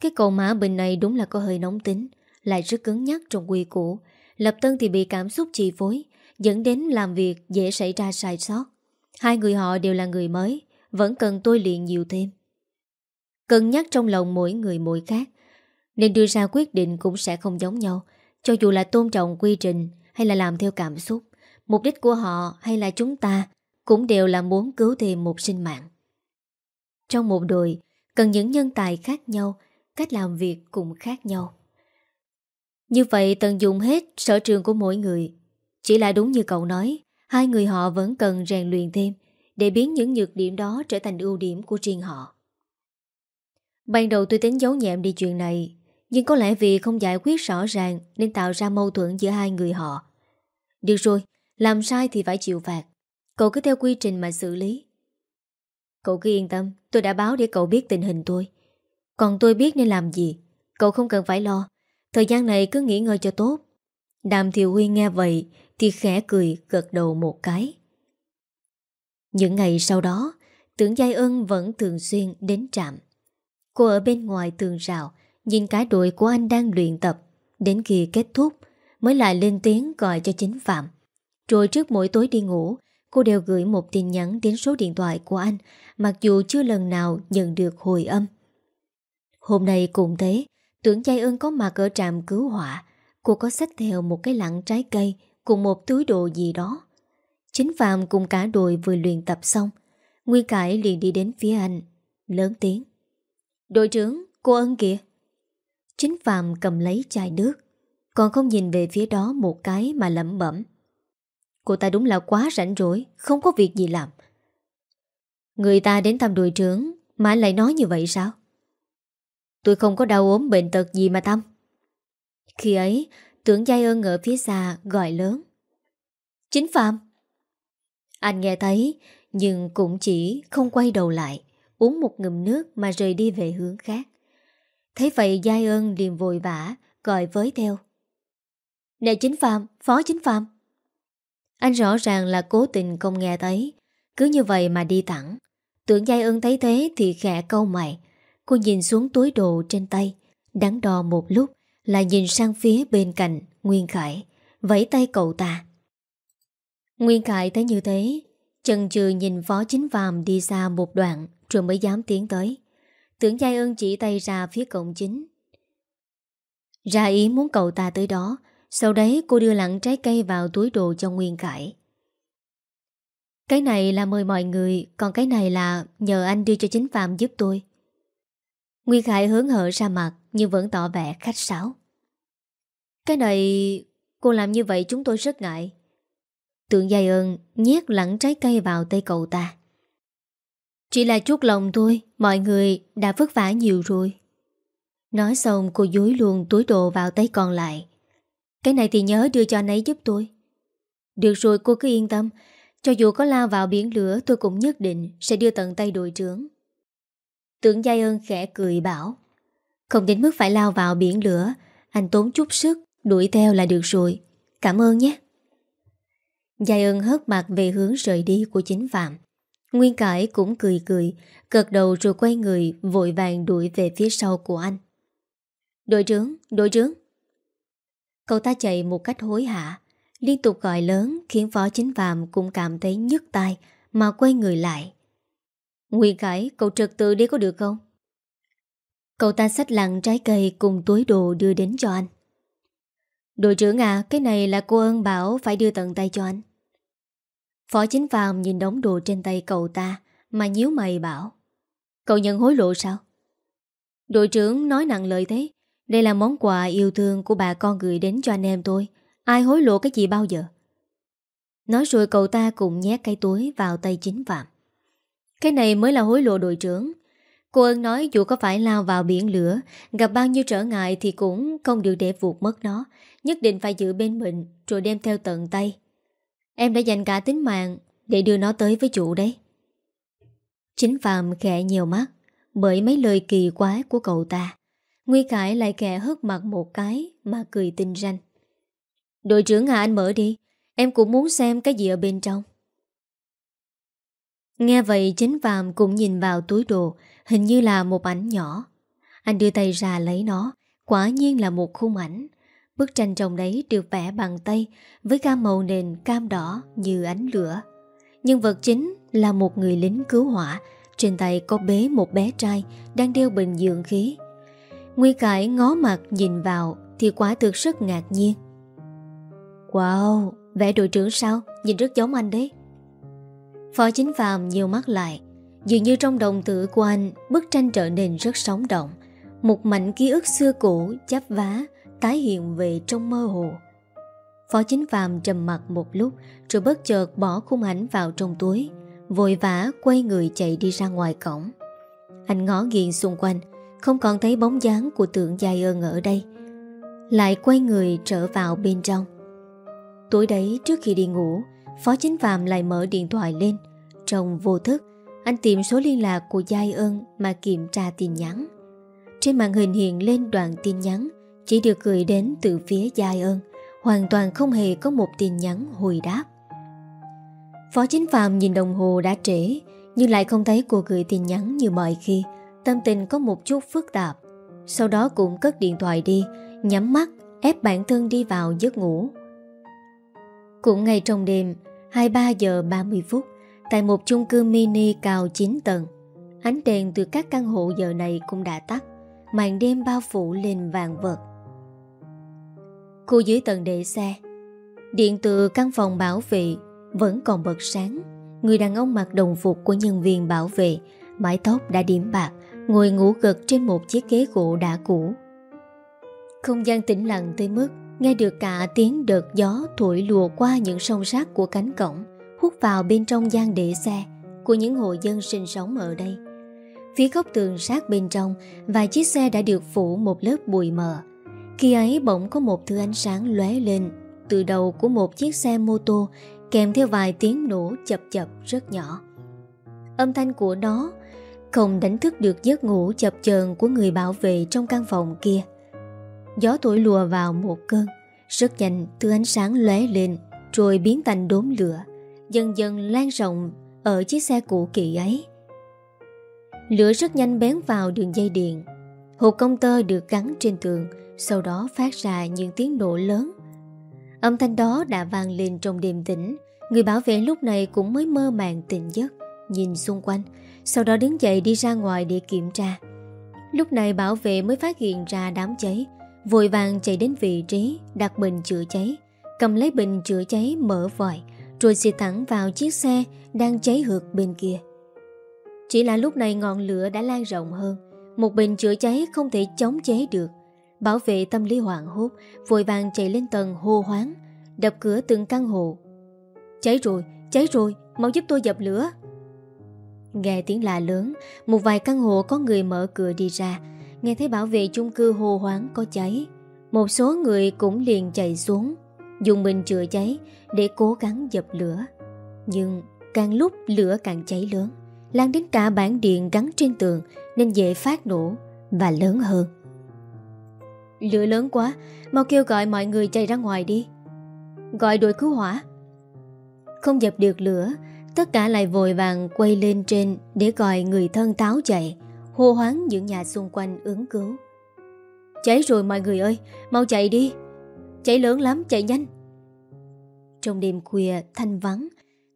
Cái cậu Mã Bình này đúng là có hơi nóng tính, lại rất cứng nhắc trong quy củ. Lập Tân thì bị cảm xúc chi phối, dẫn đến làm việc dễ xảy ra sai sót. Hai người họ đều là người mới, vẫn cần tôi luyện nhiều thêm. Cân nhắc trong lòng mỗi người mỗi khác, nên đưa ra quyết định cũng sẽ không giống nhau, cho dù là tôn trọng quy trình hay là làm theo cảm xúc. Mục đích của họ hay là chúng ta cũng đều là muốn cứu thêm một sinh mạng. Trong một đội, cần những nhân tài khác nhau, cách làm việc cũng khác nhau. Như vậy tận dụng hết sở trường của mỗi người. Chỉ là đúng như cậu nói, hai người họ vẫn cần rèn luyện thêm để biến những nhược điểm đó trở thành ưu điểm của riêng họ. Ban đầu tôi tính giấu nhẹm đi chuyện này nhưng có lẽ vì không giải quyết rõ ràng Nên tạo ra mâu thuẫn giữa hai người họ. Được rồi, Làm sai thì phải chịu phạt. Cậu cứ theo quy trình mà xử lý. Cậu cứ yên tâm, Tôi đã báo để cậu biết tình hình tôi. Còn tôi biết nên làm gì, Cậu không cần phải lo. Thời gian này cứ nghỉ ngơi cho tốt. Đàm Thiều Huy nghe vậy Thì khẽ cười, gật đầu một cái. Những ngày sau đó, Tưởng Giai Ân vẫn thường xuyên đến trạm. Cô ở bên ngoài tường rào Nhìn cả đội của anh đang luyện tập Đến khi kết thúc Mới lại lên tiếng gọi cho chính Phạm. Rồi trước mỗi tối đi ngủ Cô đều gửi một tin nhắn đến số điện thoại của anh Mặc dù chưa lần nào nhận được hồi âm. Hôm nay cũng thế Tưởng chay ơn có mặt ở trạm cứu hỏa Cô có xách theo một cái lặng trái cây Cùng một túi đồ gì đó. Chính Phạm cùng cả đội vừa luyện tập xong Nguyên Cải liền đi đến phía anh Lớn tiếng. Đội trưởng, cô ân kìa. Chính Phạm cầm lấy chai nước, Còn không nhìn về phía đó một cái mà lẩm bẩm. Cô ta đúng là quá rảnh rỗi, Không có việc gì làm. Người ta đến thăm đội trưởng, Mà anh lại nói như vậy sao? Tôi không có đau ốm bệnh tật gì mà tâm. Khi ấy, Tưởng Giai ơn ở phía xa gọi lớn. Chính Phạm! Anh nghe thấy, Nhưng cũng chỉ không quay đầu lại, Uống một ngụm nước mà rời đi về hướng khác. Thấy vậy Giai ơn liền vội vã Gọi với theo. Nè chính Phạm, phó chính Phạm. Anh rõ ràng là cố tình không nghe thấy. Cứ như vậy mà đi thẳng. Tưởng Giai ơn thấy thế thì khẽ câu mày. Cô nhìn xuống túi đồ trên tay. Đắn đo một lúc là nhìn sang phía bên cạnh Nguyên Khải. Vẫy tay cậu ta. Nguyên Khải thấy như thế Chần chừ nhìn phó chính phàm đi xa một đoạn Rồi mới dám tiến tới. Tưởng Giai ơn chỉ tay ra phía cổng chính. Ra ý muốn cậu ta tới đó. Sau đấy cô đưa lặng trái cây vào túi đồ cho Nguyên Khải. Cái này là mời mọi người, Còn cái này là nhờ anh đưa cho chính phạm giúp tôi. Nguyên Khải hướng hở ra mặt, Nhưng vẫn tỏ vẻ khách sáo. Cái này, Cô làm như vậy chúng tôi rất ngại. Tượng dài ơn nhét lẳng trái cây vào tay cậu ta. Chỉ là chút lòng thôi Mọi người đã vất vả nhiều rồi. Nói xong, cô dúi luôn túi đồ vào tay còn lại. Cái này thì nhớ đưa cho anh ấy giúp tôi. Được rồi, cô cứ yên tâm. Cho dù có lao vào biển lửa, Tôi cũng nhất định sẽ đưa tận tay đội trưởng. Tưởng Giai ơn khẽ cười bảo, Không đến mức phải lao vào biển lửa, Anh tốn chút sức, Đuổi theo là được rồi. Cảm ơn nhé. Giai ơn hớt mặt về hướng rời đi của chính Phạm. Nguyên Cải cũng cười cười Cật đầu rồi quay người Vội vàng đuổi về phía sau của anh Đội trưởng, đội trưởng Cậu ta chạy một cách hối hả Liên tục gọi lớn Khiến phó chính Phạm cũng cảm thấy nhức tai Mà quay người lại Nguyên Cải, cậu trật tự đi có được không? Cậu ta xách lặng trái cây cùng túi đồ đưa đến cho anh. Đội trưởng à, cái này là cô ơn bảo phải đưa tận tay cho anh. Phó chính phàm nhìn đống đồ trên tay cậu ta, mà nhíu mày bảo. Cậu nhận hối lộ sao? Đội trưởng nói nặng lời thế. Đây là món quà yêu thương của bà con gửi đến cho anh em tôi. Ai hối lộ cái gì bao giờ? Nói rồi cậu ta cũng nhét cái túi vào tay chính phạm. Cái này mới là hối lộ đội trưởng Cô ơn nói dù có phải lao vào biển lửa, Gặp bao nhiêu trở ngại thì cũng không được để vụt mất nó Nhất định phải giữ bên mình Rồi đem theo tận tay Em đã dành cả tính mạng Để đưa nó tới với chủ đấy. Chính Phạm khẽ nhiều mắt, Bởi mấy lời kỳ quái của cậu ta. Nguy Cải lại khẽ hớt mặt một cái Mà cười tinh ranh. Đội trưởng à anh mở đi, Em cũng muốn xem cái gì ở bên trong. Nghe vậy, chính Phạm cũng nhìn vào túi đồ, Hình như là một ảnh nhỏ. Anh đưa tay ra lấy nó, Quả nhiên là một khung ảnh. Bức tranh trong đấy được vẽ bằng tay Với cam màu nền cam đỏ như ánh lửa. Nhân vật chính là một người lính cứu hỏa. Trên tay có bế một bé trai Đang đeo bình dưỡng khí. Nguy cải ngó mặt nhìn vào Thì quả thực rất ngạc nhiên. Wow, vẽ đội trưởng sao? Nhìn rất giống anh đấy. Phó chính phàm nhiều mắt lại. Dường như trong đồng tử của anh Bức tranh trở nên rất sống động. Một mảnh ký ức xưa cũ Chắp vá. Tái hiện về trong mơ hồ. Phó chính phàm trầm mặt một lúc, Rồi bất chợt bỏ khung ảnh vào trong túi, Vội vã quay người chạy đi ra ngoài cổng. Anh ngó nghiêng xung quanh, Không còn thấy bóng dáng của tượng dài ơn ở đây. Lại quay người trở vào bên trong. Tối đấy, trước khi đi ngủ, Phó Chính Phạm lại mở điện thoại lên. Trong vô thức, Anh tìm số liên lạc của Giai ơn Mà kiểm tra tin nhắn. Trên màn hình hiện lên đoạn tin nhắn chỉ được gửi đến từ phía Giai ơn, Hoàn toàn không hề có một tin nhắn hồi đáp. Phó Chính Phạm nhìn đồng hồ đã trễ, Nhưng lại không thấy cô gửi tin nhắn như mọi khi. Tâm tình có một chút phức tạp. Sau đó cũng cất điện thoại đi, Nhắm mắt, ép bản thân đi vào giấc ngủ. Cũng ngay trong đêm 23 giờ 30 phút, Tại một chung cư mini cao 9 tầng, Ánh đèn từ các căn hộ giờ này cũng đã tắt, Màn đêm bao phủ lên vàng vật. Khu dưới tầng để xe. Điện từ căn phòng bảo vệ Vẫn còn bật sáng. Người đàn ông mặc đồng phục của nhân viên bảo vệ, Mái tóc đã điểm bạc, Ngồi ngủ gật trên một chiếc ghế gỗ đã cũ. Không gian tĩnh lặng tới mức Nghe được cả tiếng đợt gió thổi lùa qua những sông sát của cánh cổng, Hút vào bên trong gian để xe Của những hộ dân sinh sống ở đây. Phía góc tường sát bên trong, Vài chiếc xe đã được phủ một lớp bụi mờ. Khi ấy bỗng có một thứ ánh sáng lóe lên Từ đầu của một chiếc xe mô tô, Kèm theo vài tiếng nổ chập chập rất nhỏ. Âm thanh của nó Không đánh thức được giấc ngủ chập chờn Của người bảo vệ trong căn phòng kia. Gió thổi lùa vào một cơn, Rất nhanh thứ ánh sáng lóe lên Rồi biến thành đốm lửa, Dần dần lan rộng Ở chiếc xe cũ kỹ ấy. Lửa rất nhanh bén vào đường dây điện, Hộp công tơ được gắn trên tường sau đó phát ra những tiếng nổ lớn. Âm thanh đó đã vang lên trong đêm tĩnh Người bảo vệ lúc này cũng mới mơ màng tỉnh giấc, Nhìn xung quanh, Sau đó đứng dậy đi ra ngoài để kiểm tra. Lúc này bảo vệ mới phát hiện ra đám cháy, Vội vàng chạy đến vị trí Đặt bình chữa cháy, Cầm lấy bình chữa cháy mở vòi, Rồi xịt thẳng vào chiếc xe Đang cháy hược bên kia. Chỉ là lúc này ngọn lửa đã lan rộng hơn, Một bình chữa cháy không thể chống cháy được. Bảo vệ tâm lý hoảng hốt Vội vàng chạy lên tầng hô hoáng Đập cửa từng căn hộ. Cháy rồi, cháy rồi, mau giúp tôi dập lửa. Nghe tiếng lạ lớn Một vài căn hộ có người mở cửa đi ra. Nghe thấy bảo vệ chung cư hô hoáng có cháy Một số người cũng liền chạy xuống Dùng bình chữa cháy Để cố gắng dập lửa. Nhưng càng lúc lửa càng cháy lớn Lan đến cả bản điện gắn trên tường Nên dễ phát nổ Và lớn hơn. Lửa lớn quá, Mau kêu gọi mọi người chạy ra ngoài đi. Gọi đội cứu hỏa. Không dập được lửa, Tất cả lại vội vàng quay lên trên Để gọi người thân táo chạy, Hô hoáng những nhà xung quanh ứng cứu. Cháy rồi mọi người ơi, Mau chạy đi. Cháy lớn lắm, chạy nhanh. Trong đêm khuya thanh vắng,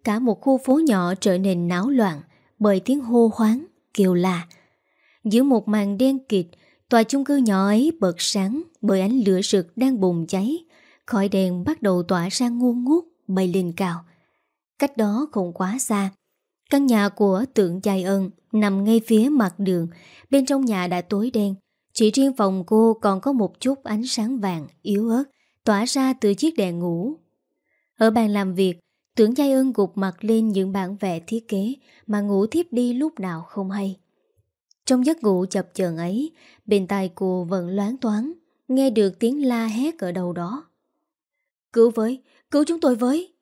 Cả một khu phố nhỏ trở nên náo loạn Bởi tiếng hô hoáng Kêu là Giữa một màn đen kịt Tòa chung cư nhỏ ấy bật sáng Bởi ánh lửa rực đang bùng cháy Khói đèn bắt đầu tỏa ra ngu ngút Bay lên cao Cách đó không quá xa Căn nhà của tượng dài ân nằm ngay phía mặt đường, bên trong nhà đã tối đen. Chỉ riêng phòng cô còn có một chút ánh sáng vàng, yếu ớt, tỏa ra từ chiếc đèn ngủ. Ở bàn làm việc, tưởng giai ân gục mặt lên những bản vẽ thiết kế mà ngủ thiếp đi lúc nào không hay. Trong giấc ngủ chập chờn ấy, bên tai cô vẫn loáng toán, nghe được tiếng la hét ở đâu đó. Cứu với, cứu chúng tôi với.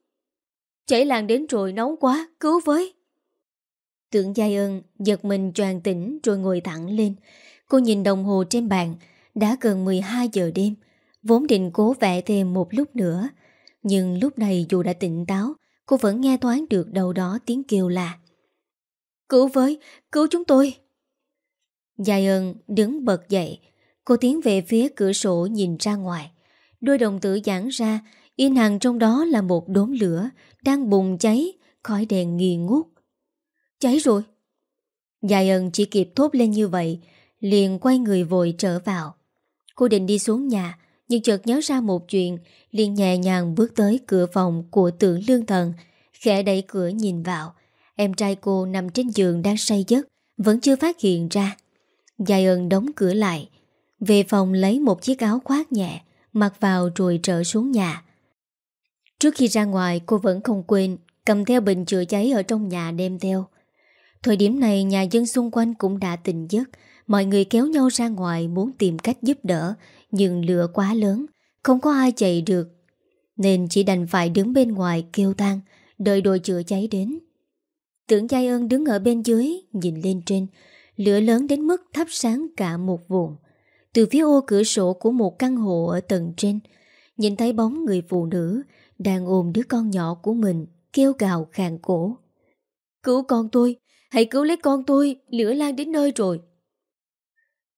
Chảy làng đến rồi nóng quá, cứu với. Tưởng Giai ơn giật mình choàng tỉnh rồi ngồi thẳng lên. Cô nhìn đồng hồ trên bàn, đã gần 12 giờ đêm. Vốn định cố vẽ thêm một lúc nữa. Nhưng lúc này dù đã tỉnh táo, cô vẫn nghe thoáng được đâu đó tiếng kêu là Cứu với, cứu chúng tôi. Giai ơn đứng bật dậy. Cô tiến về phía cửa sổ nhìn ra ngoài. Đôi đồng tử giãn ra, in hàng trong đó là một đốm lửa đang bùng cháy, khói đèn nghi ngút. Cháy rồi Dài ơn chỉ kịp thốt lên như vậy Liền quay người vội trở vào Cô định đi xuống nhà Nhưng chợt nhớ ra một chuyện Liền nhẹ nhàng bước tới cửa phòng Của tưởng lương thần Khẽ đẩy cửa nhìn vào Em trai cô nằm trên giường đang say giấc Vẫn chưa phát hiện ra Giai ân đóng cửa lại. Về phòng lấy một chiếc áo khoác nhẹ, Mặc vào rồi trở xuống nhà. Trước khi ra ngoài, cô vẫn không quên, Cầm theo bình chữa cháy ở trong nhà đem theo. Thời điểm này, nhà dân xung quanh cũng đã tỉnh giấc. Mọi người kéo nhau ra ngoài muốn tìm cách giúp đỡ, Nhưng lửa quá lớn, Không có ai chạy được. Nên chỉ đành phải đứng bên ngoài kêu tan Đợi đội chữa cháy đến. Tưởng Giai ơn đứng ở bên dưới, Nhìn lên trên. Lửa lớn đến mức thắp sáng cả một vùng Từ phía ô cửa sổ của một căn hộ ở tầng trên Nhìn thấy bóng người phụ nữ Đang ôm đứa con nhỏ của mình Kêu gào khàn cổ Cứu con tôi Hãy cứu lấy con tôi, lửa lan đến nơi rồi.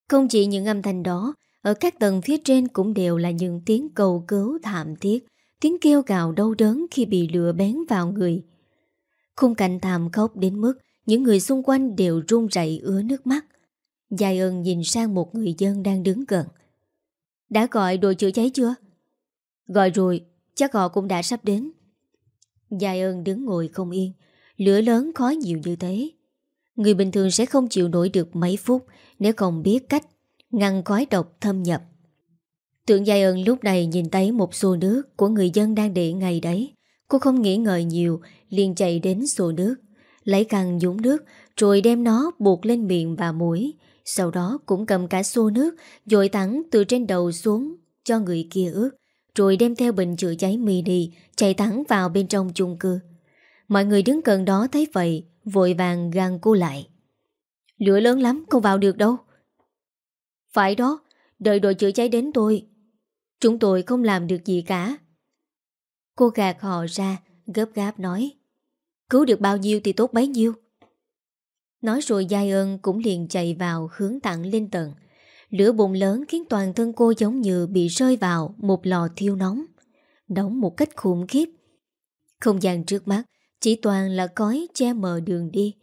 Không chỉ những âm thanh đó, ở các tầng phía trên cũng đều là những tiếng cầu cứu thảm thiết, tiếng kêu gào đau đớn khi bị lửa bén vào người. Khung cảnh thảm khốc đến mức những người xung quanh đều run rẩy ứa nước mắt. Giai ơn nhìn sang một người dân đang đứng gần. Đã gọi đội chữa cháy chưa? Gọi rồi, chắc họ cũng đã sắp đến. Giai ơn đứng ngồi không yên, lửa lớn khói nhiều như thế. Người bình thường sẽ không chịu nổi được mấy phút nếu không biết cách ngăn khói độc thâm nhập. tượng Giai ơn lúc này nhìn thấy một xô nước của người dân đang để ngay đấy. Cô không nghĩ ngợi nhiều, liền chạy đến xô nước, lấy khăn dũng nước rồi đem nó buộc lên miệng và mũi. Sau đó cũng cầm cả xô nước dội thẳng từ trên đầu xuống cho người kia ướt. Rồi đem theo bình chữa cháy mini chạy thẳng vào bên trong chung cư. Mọi người đứng gần đó thấy vậy, vội vàng găng cô lại. Lửa lớn lắm, không vào được đâu. Phải đó, đợi đội chữa cháy đến tôi. Chúng tôi không làm được gì cả. Cô gạt họ ra, gấp gáp nói. Cứu được bao nhiêu thì tốt bấy nhiêu. Nói rồi Giai ơn cũng liền chạy vào hướng tặng lên tầng. Lửa bùng lớn khiến toàn thân cô giống như bị rơi vào một lò thiêu nóng. Đóng một cách khủng khiếp. Không gian trước mắt chỉ toàn là cói che mờ đường đi.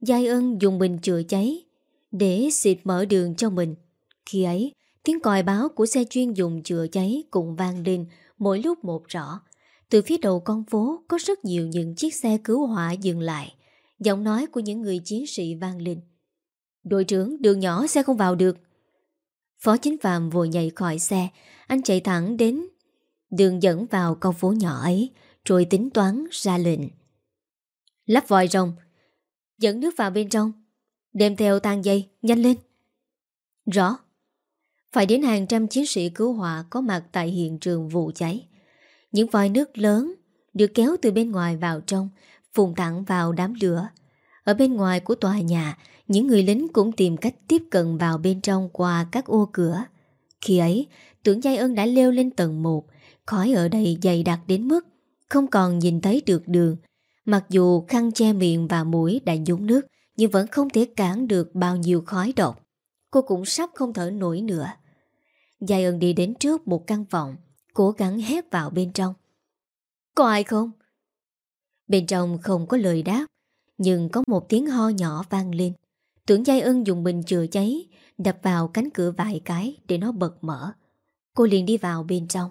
Giai ân dùng bình chữa cháy để xịt mở đường cho mình. Khi ấy, tiếng còi báo của xe chuyên dùng chữa cháy cũng vang lên mỗi lúc một rõ. Từ phía đầu con phố có rất nhiều những chiếc xe cứu hỏa dừng lại. Giọng nói của những người chiến sĩ vang lên. Đội trưởng, đường nhỏ xe không vào được. Phó chính phạm vội nhảy khỏi xe, anh chạy thẳng đến đường dẫn vào con phố nhỏ ấy, rồi tính toán ra lệnh. Lắp vòi rồng, dẫn nước vào bên trong, đem theo tang dây, nhanh lên. Rõ. Phải đến hàng trăm chiến sĩ cứu hỏa có mặt tại hiện trường vụ cháy. Những vòi nước lớn được kéo từ bên ngoài vào trong, phùng thẳng vào đám lửa. Ở bên ngoài của tòa nhà, những người lính cũng tìm cách tiếp cận vào bên trong qua các ô cửa. Khi ấy, tưởng Giai ơn đã leo lên tầng 1, khói ở đây dày đặc đến mức không còn nhìn thấy được đường. Mặc dù khăn che miệng và mũi đã nhúng nước, nhưng vẫn không thể cản được bao nhiêu khói độc. Cô cũng sắp không thở nổi nữa. Giai ơn đi đến trước một căn phòng, cố gắng hét vào bên trong. Có ai không? Bên trong không có lời đáp, nhưng có một tiếng ho nhỏ vang lên. Tưởng Giai Ân dùng bình chữa cháy, đập vào cánh cửa vài cái để nó bật mở. Cô liền đi vào bên trong.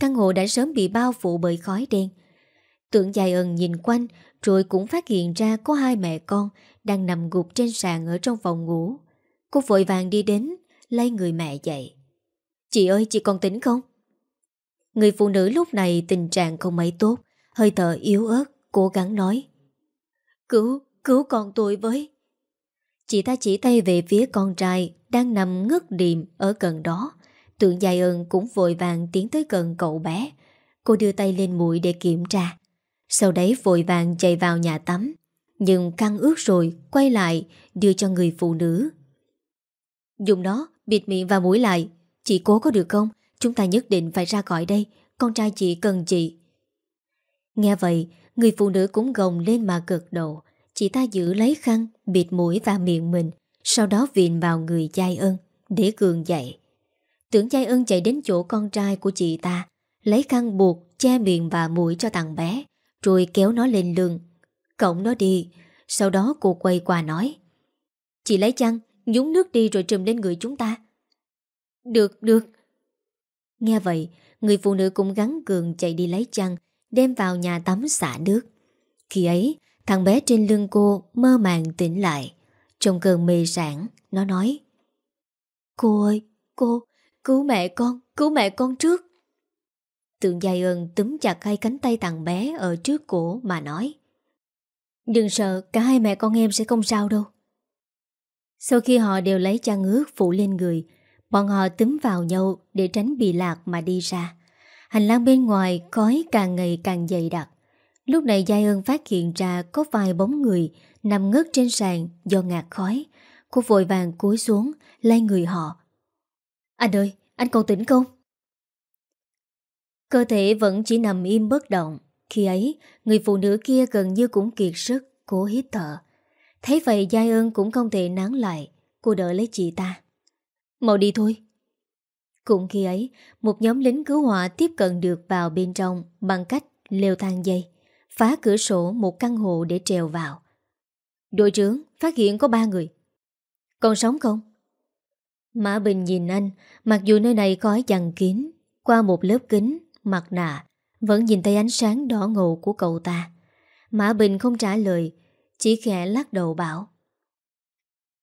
Căn hộ đã sớm bị bao phủ bởi khói đen. Tưởng Giai Ân nhìn quanh rồi cũng phát hiện ra có hai mẹ con đang nằm gục trên sàn ở trong phòng ngủ. Cô vội vàng đi đến, lấy người mẹ dậy. Chị ơi, chị còn tỉnh không? Người phụ nữ lúc này tình trạng không mấy tốt, hơi thở yếu ớt, cố gắng nói. Cứu, cứu con tôi với. Chị ta chỉ tay về phía con trai đang nằm ngất điềm ở gần đó. Tượng dài ơn cũng vội vàng tiến tới gần cậu bé. Cô đưa tay lên mũi để kiểm tra. Sau đấy vội vàng chạy vào nhà tắm. Nhưng căng ướt rồi, quay lại, đưa cho người phụ nữ. Dùng nó, bịt miệng và mũi lại. Chị cố có được không? Chúng ta nhất định phải ra khỏi đây. Con trai chị cần chị. Nghe vậy, người phụ nữ cũng gồng lên mà cực độ Chị ta giữ lấy khăn, bịt mũi và miệng mình, sau đó viện vào người Giai ân, để cường dậy. Tưởng Giai ân chạy đến chỗ con trai của chị ta, lấy khăn buộc, che miệng và mũi cho thằng bé, rồi kéo nó lên lưng. Cổng nó đi, sau đó cô quay qua nói. Chị lấy chăn, nhúng nước đi rồi trùm lên người chúng ta. Được, được. Nghe vậy, người phụ nữ cũng gắn cường chạy đi lấy chăn, đem vào nhà tắm xả nước. Khi ấy, Thằng bé trên lưng cô mơ màng tỉnh lại. Trong cơn mê sản, nó nói Cô ơi, cô, cứu mẹ con, cứu mẹ con trước. Tượng dài ơn túm chặt hai cánh tay thằng bé ở trước cổ mà nói Đừng sợ, cả hai mẹ con em sẽ không sao đâu. Sau khi họ đều lấy chăn ướt phủ lên người, bọn họ túm vào nhau để tránh bị lạc mà đi ra. Hành lang bên ngoài khói càng ngày càng dày đặc. Lúc này Giai ơn phát hiện ra có vài bóng người nằm ngất trên sàn do ngạt khói. Cô vội vàng cúi xuống, lay người họ. Anh ơi, anh còn tỉnh không? Cơ thể vẫn chỉ nằm im bất động. Khi ấy, người phụ nữ kia gần như cũng kiệt sức, cố hít thở. Thấy vậy Giai ơn cũng không thể nán lại, cô đỡ lấy chị ta. Mau đi thôi. Cũng khi ấy, một nhóm lính cứu hỏa tiếp cận được vào bên trong bằng cách leo thang dây phá cửa sổ một căn hộ để trèo vào. Đội trưởng phát hiện có ba người. Còn sống không? Mã Bình nhìn anh, mặc dù nơi này khói chằng kín, qua một lớp kính, mặt nạ, vẫn nhìn thấy ánh sáng đỏ ngầu của cậu ta. Mã Bình không trả lời, chỉ khẽ lắc đầu bảo.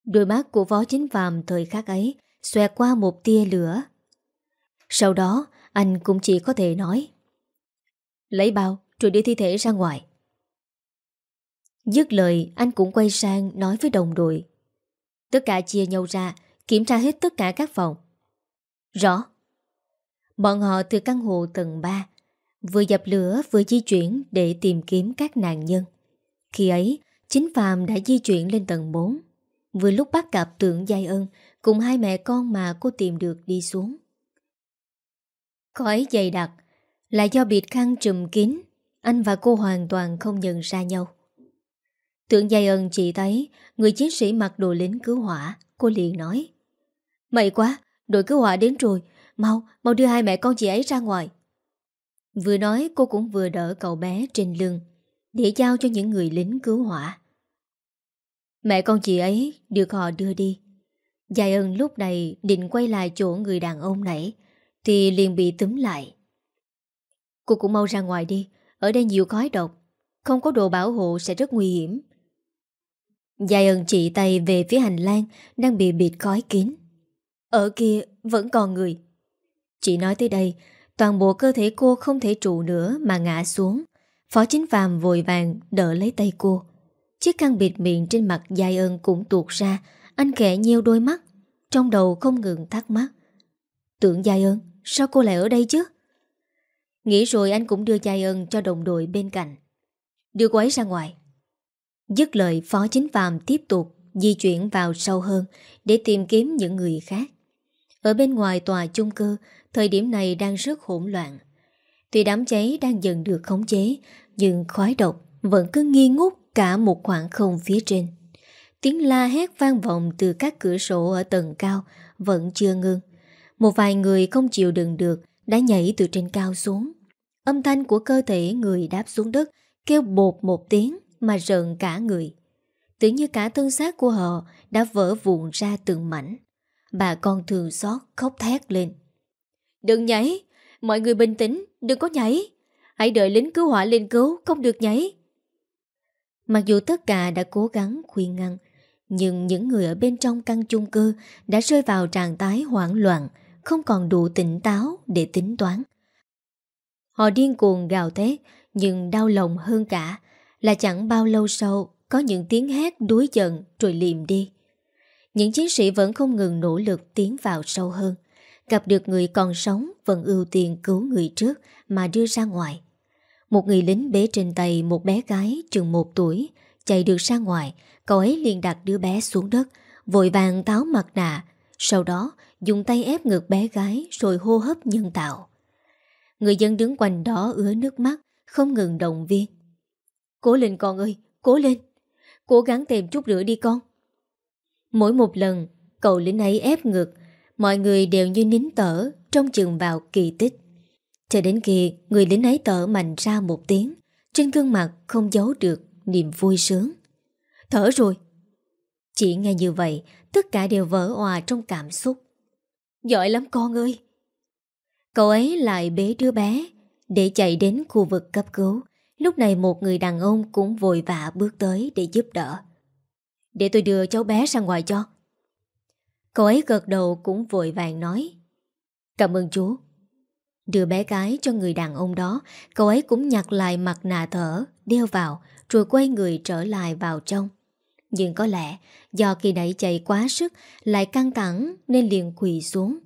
Đôi mắt của phó chính phàm thời khắc ấy xoẹt qua một tia lửa. Sau đó, anh cũng chỉ có thể nói. Lấy bao, rồi đưa thi thể ra ngoài. Dứt lời, anh cũng quay sang nói với đồng đội. Tất cả chia nhau ra, kiểm tra hết tất cả các phòng. Rõ. Bọn họ từ căn hộ tầng 3 vừa dập lửa vừa di chuyển để tìm kiếm các nạn nhân. Khi ấy, chính Phạm đã di chuyển lên tầng 4, vừa lúc bắt gặp tượng Giai Ân cùng hai mẹ con mà cô tìm được đi xuống. Khói dày đặc là do bịt khăn trùm kín, anh và cô hoàn toàn không nhận ra nhau. Tượng Giai Ân chỉ thấy người chiến sĩ mặc đồ lính cứu hỏa, cô liền nói. Mày quá, đội cứu hỏa đến rồi, mau, mau đưa hai mẹ con chị ấy ra ngoài. Vừa nói cô cũng vừa đỡ cậu bé trên lưng Để giao cho những người lính cứu hỏa Mẹ con chị ấy được họ đưa đi Giai ân lúc này định quay lại chỗ người đàn ông nãy, Thì liền bị túm lại Cô cũng mau ra ngoài đi, Ở đây nhiều khói độc, Không có đồ bảo hộ sẽ rất nguy hiểm Giai ân chỉ tay về phía hành lang Đang bị bịt khói kín Ở kia vẫn còn người Chị nói tới đây, Toàn bộ cơ thể cô không thể trụ nữa mà ngã xuống. Phó chính phàm vội vàng đỡ lấy tay cô. Chiếc khăn bịt miệng trên mặt Giai ân cũng tuột ra. Anh khẽ nheo đôi mắt. Trong đầu không ngừng thắc mắc. Tưởng giai ơn, sao cô lại ở đây chứ? Nghĩ rồi anh cũng đưa giai ơn cho đồng đội bên cạnh. Đưa cô ấy ra ngoài. Dứt lời phó chính phàm tiếp tục di chuyển vào sâu hơn để tìm kiếm những người khác. Ở bên ngoài tòa chung cư, thời điểm này đang rất hỗn loạn. Tuy đám cháy đang dần được khống chế, nhưng khói độc vẫn cứ nghi ngút cả một khoảng không phía trên. Tiếng la hét vang vọng từ các cửa sổ ở tầng cao vẫn chưa ngưng. Một vài người không chịu đựng được đã nhảy từ trên cao xuống. Âm thanh của cơ thể người đáp xuống đất kêu bột một tiếng mà rợn cả người. Tưởng như cả thân xác của họ đã vỡ vụn ra từng mảnh. Bà con thường xót khóc thét lên. Đừng nhảy, mọi người bình tĩnh, đừng có nhảy. Hãy đợi lính cứu hỏa lên cứu, không được nhảy. Mặc dù tất cả đã cố gắng khuyên ngăn, nhưng những người ở bên trong căn chung cư đã rơi vào trạng thái hoảng loạn, không còn đủ tỉnh táo để tính toán. Họ điên cuồng gào thét, nhưng đau lòng hơn cả là chẳng bao lâu sau có những tiếng hét đuối giận rồi liềm đi. Những chiến sĩ vẫn không ngừng nỗ lực tiến vào sâu hơn. Gặp được người còn sống vẫn ưu tiên cứu người trước mà đưa ra ngoài. Một người lính bế trên tay một bé gái chừng một tuổi, chạy được ra ngoài, cậu ấy liền đặt đứa bé xuống đất, vội vàng táo mặt nạ, sau đó dùng tay ép ngực bé gái rồi hô hấp nhân tạo. Người dân đứng quanh đó ứa nước mắt, không ngừng động viên. Cố lên con ơi, cố lên, cố gắng tìm chút nữa đi con. Mỗi một lần cậu lính ấy ép ngực Mọi người đều như nín tở Trong chừng vào kỳ tích Cho đến khi người lính ấy tở mạnh ra một tiếng Trên gương mặt không giấu được Niềm vui sướng Thở rồi. Chỉ nghe như vậy, Tất cả đều vỡ hòa trong cảm xúc. Giỏi lắm con ơi. Cậu ấy lại bế đứa bé, Để chạy đến khu vực cấp cứu. Lúc này một người đàn ông cũng vội vã bước tới để giúp đỡ. Để tôi đưa cháu bé ra ngoài cho. Cậu ấy gật đầu cũng vội vàng nói. Cảm ơn chú. Đưa bé gái cho người đàn ông đó, Cậu ấy cũng nhặt lại mặt nạ thở, Đeo vào, Rồi quay người trở lại vào trong. Nhưng có lẽ do kỳ nãy chạy quá sức, Lại căng thẳng Nên liền quỳ xuống.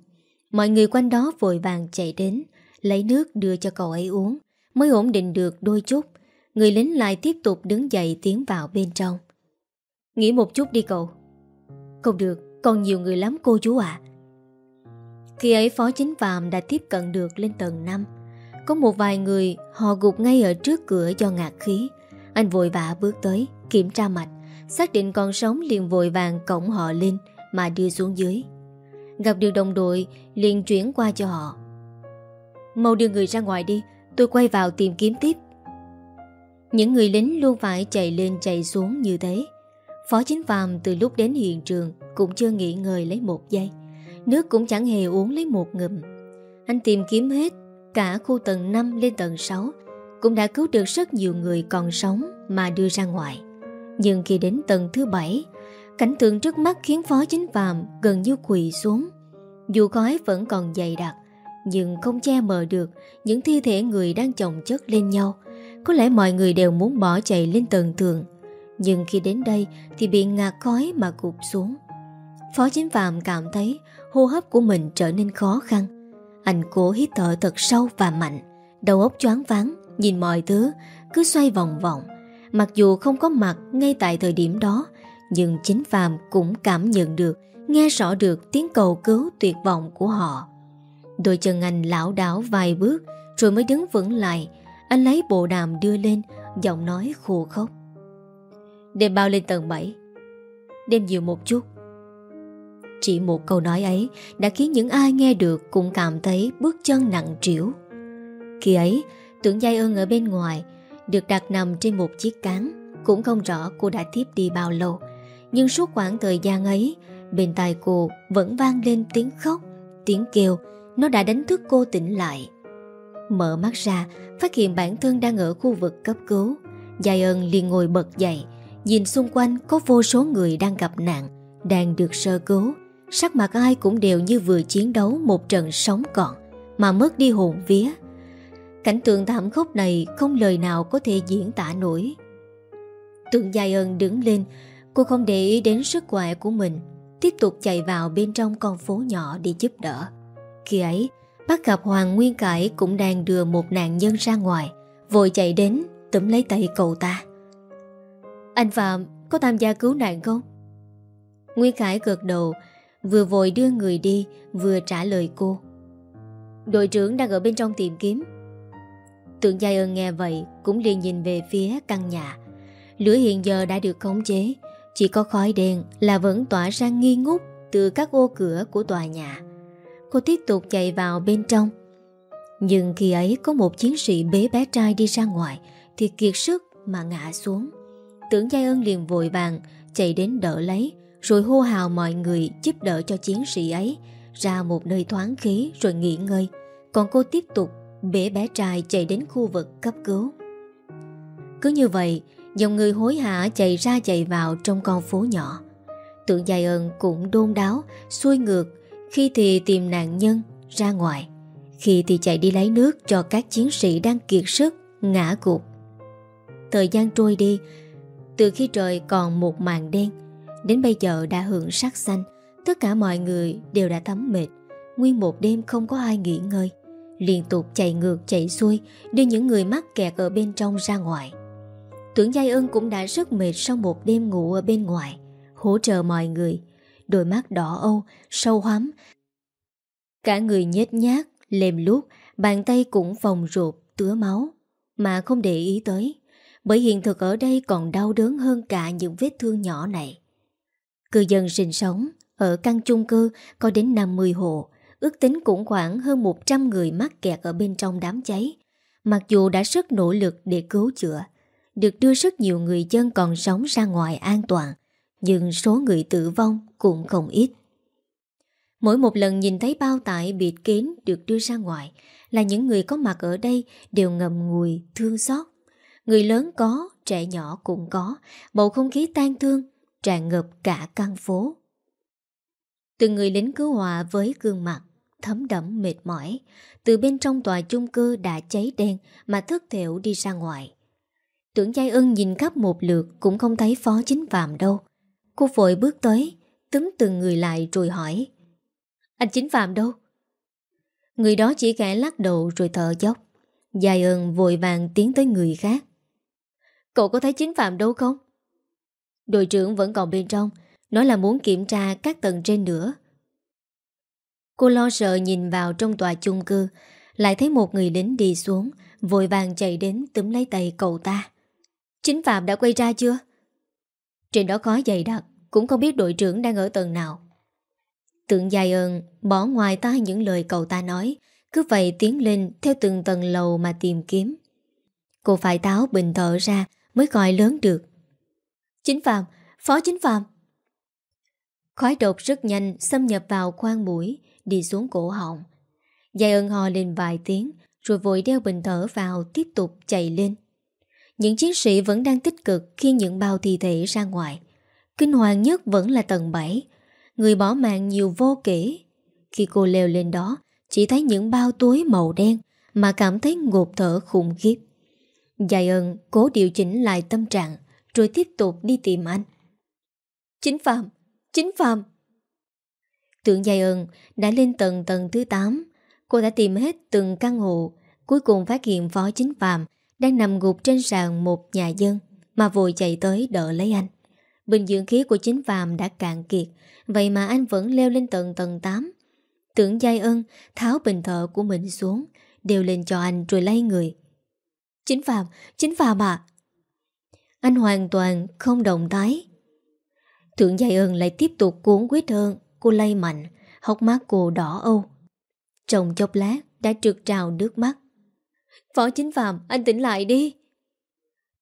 Mọi người quanh đó vội vàng chạy đến, Lấy nước đưa cho cậu ấy uống, Mới ổn định được đôi chút. Người lính lại tiếp tục đứng dậy tiến vào bên trong. Nghĩ một chút đi cậu. Không được, Còn nhiều người lắm cô chú ạ. Khi ấy phó chính phạm đã tiếp cận được lên tầng 5 Có một vài người Họ gục ngay ở trước cửa do ngạt khí. Anh vội vã bước tới, Kiểm tra mạch Xác định còn sống liền vội vàng cổng họ lên Mà đưa xuống dưới. Gặp được đồng đội, liền chuyển qua cho họ. Mau đưa người ra ngoài đi, Tôi quay vào tìm kiếm tiếp. Những người lính luôn phải chạy lên chạy xuống như thế. Phó Chính Phạm từ lúc đến hiện trường cũng chưa nghỉ ngơi lấy một giây. Nước cũng chẳng hề uống lấy một ngụm. Anh tìm kiếm hết Cả khu tầng 5 lên tầng 6 Cũng đã cứu được rất nhiều người còn sống Mà đưa ra ngoài. Nhưng khi đến tầng thứ bảy Cảnh tượng trước mắt khiến Phó Chính Phạm Gần như quỳ xuống Dù khói vẫn còn dày đặc Nhưng không che mờ được Những thi thể người đang chồng chất lên nhau Có lẽ mọi người đều muốn bỏ chạy lên tầng tường Nhưng khi đến đây Thì bị ngạt khói mà cụp xuống Phó Chính Phạm cảm thấy hô hấp của mình trở nên khó khăn. Anh cố hít thở thật sâu và mạnh, đầu óc choáng váng, nhìn mọi thứ cứ xoay vòng vòng. Mặc dù không có mặt ngay tại thời điểm đó, nhưng chính Phạm cũng cảm nhận được, nghe rõ được tiếng cầu cứu tuyệt vọng của họ. Đôi chân anh lão đảo vài bước rồi mới đứng vững lại. Anh lấy bộ đàm đưa lên, giọng nói khô khốc. Đêm bao lên tầng 7 Đêm nhiều một chút chỉ một câu nói ấy đã khiến những ai nghe được cũng cảm thấy bước chân nặng trĩu. Khi ấy, tưởng Giai ơn ở bên ngoài, được đặt nằm trên một chiếc cán, cũng không rõ cô đã tiếp đi bao lâu. Nhưng suốt khoảng thời gian ấy, bên tai cô vẫn vang lên tiếng khóc, tiếng kêu, nó đã đánh thức cô tỉnh lại. Mở mắt ra, phát hiện bản thân đang ở khu vực cấp cứu. Giai ơn liền ngồi bật dậy, nhìn xung quanh có vô số người đang gặp nạn, đang được sơ cứu. Sắc mặt ai cũng đều như vừa chiến đấu một trận sống còn Mà mất đi hồn vía Cảnh tượng thảm khốc này không lời nào có thể diễn tả nổi. Tượng dài ơn đứng lên, Cô không để ý đến sức khỏe của mình, Tiếp tục chạy vào bên trong con phố nhỏ để giúp đỡ. Khi ấy, Bắt gặp Hoàng Nguyên Cải cũng đang đưa một nạn nhân ra ngoài, Vội chạy đến túm lấy tay cậu ta. Anh Phạm, có tham gia cứu nạn không? Nguyên Khải gật đầu, Vừa vội đưa người đi, Vừa trả lời cô. Đội trưởng đang ở bên trong tìm kiếm. Tượng Giai ơn nghe vậy Cũng liền nhìn về phía căn nhà. Lửa hiện giờ đã được khống chế, Chỉ có khói đen là vẫn tỏa ra nghi ngút Từ các ô cửa của tòa nhà. Cô tiếp tục chạy vào bên trong. Nhưng khi ấy có một chiến sĩ bế bé trai đi ra ngoài Thì kiệt sức mà ngã xuống. Tưởng Giai ân liền vội vàng Chạy đến đỡ lấy, rồi hô hào mọi người giúp đỡ cho chiến sĩ ấy ra một nơi thoáng khí rồi nghỉ ngơi. Còn cô tiếp tục bể bé trai chạy đến khu vực cấp cứu. Cứ như vậy, dòng người hối hả chạy ra chạy vào trong con phố nhỏ. Tượng dài ơn cũng đôn đáo, xuôi ngược, khi thì tìm nạn nhân ra ngoài, khi thì chạy đi lấy nước cho các chiến sĩ đang kiệt sức, ngã gục. Thời gian trôi đi, từ khi trời còn một màn đen, Đến bây giờ đã hưởng sắc xanh Tất cả mọi người đều đã thấm mệt Nguyên một đêm không có ai nghỉ ngơi Liên tục chạy ngược chạy xuôi Đưa những người mắc kẹt ở bên trong ra ngoài. Tưởng Giai ân cũng đã rất mệt Sau một đêm ngủ ở bên ngoài Hỗ trợ mọi người. Đôi mắt đỏ âu, sâu hoắm Cả người nhét nhát, lềm luốc Bàn tay cũng vòng rụt, tứa máu. Mà không để ý tới Bởi hiện thực ở đây còn đau đớn hơn cả những vết thương nhỏ này. Cư dân sinh sống ở căn chung cư có đến 50 hộ, ước tính cũng khoảng hơn 100 người mắc kẹt ở bên trong đám cháy. Mặc dù đã rất nỗ lực để cứu chữa, được đưa rất nhiều người dân còn sống ra ngoài an toàn, nhưng số người tử vong cũng không ít. Mỗi một lần nhìn thấy bao tải bịt kín được đưa ra ngoài là những người có mặt ở đây đều ngầm ngùi, thương xót. Người lớn có, trẻ nhỏ cũng có, bầu không khí tan thương tràn ngập cả căn phố. Từng người lính cứu hỏa với gương mặt thấm đẫm mệt mỏi, từ bên trong tòa chung cư đã cháy đen mà thức thểu đi ra ngoài. Tưởng Giai ân nhìn khắp một lượt cũng không thấy phó chính phạm đâu. Cô vội bước tới, túm từng người lại rồi hỏi. Anh chính phạm đâu? Người đó chỉ kẻ lắc đầu rồi thở dốc. Giai ân vội vàng tiến tới người khác. Cậu có thấy chính phạm đâu không? Đội trưởng vẫn còn bên trong Nói là muốn kiểm tra các tầng trên nữa Cô lo sợ nhìn vào trong tòa chung cư Lại thấy một người lính đi xuống Vội vàng chạy đến túm lấy tay cậu ta. Chính Phạm đã quay ra chưa? Trên đó có dày đặc Cũng không biết đội trưởng đang ở tầng nào. Tượng dài ơn Bỏ ngoài tai những lời cậu ta nói Cứ vậy tiến lên theo từng tầng lầu mà tìm kiếm. Cô phải táo bình thở ra Mới gọi lớn được. Chính Phạm, Phó Chính Phạm. Khói độc rất nhanh xâm nhập vào khoang mũi, đi xuống cổ họng. Dài ân hò lên vài tiếng, rồi vội đeo bình thở vào tiếp tục chạy lên. Những chiến sĩ vẫn đang tích cực khi những bao thi thể ra ngoài. Kinh hoàng nhất vẫn là tầng 7. Người bỏ mạng nhiều vô kể. Khi cô leo lên đó, chỉ thấy những bao túi màu đen mà cảm thấy ngột thở khủng khiếp. Dài ơn cố điều chỉnh lại tâm trạng rồi tiếp tục đi tìm anh. Chính Phạm! Chính Phạm! Tượng Dài ơn đã lên tầng tầng thứ 8. Cô đã tìm hết từng căn hộ, cuối cùng phát hiện Phó Chính Phạm đang nằm gục trên sàn một nhà dân mà vội chạy tới đỡ lấy anh. Bình dưỡng khí của chính Phạm đã cạn kiệt, vậy mà anh vẫn leo lên tầng tầng 8. Tưởng Giai ân tháo bình thở của mình xuống, đều lên cho anh rồi lấy người. Chính Phạm, chính Phạm à! Anh hoàn toàn không động tái. Tưởng Giai ân lại tiếp tục cuốn quyết hơn, cô lay mạnh, hốc mắt cô đỏ âu. chồng chốc lát đã trượt trào nước mắt. Phó chính Phạm, anh tỉnh lại đi.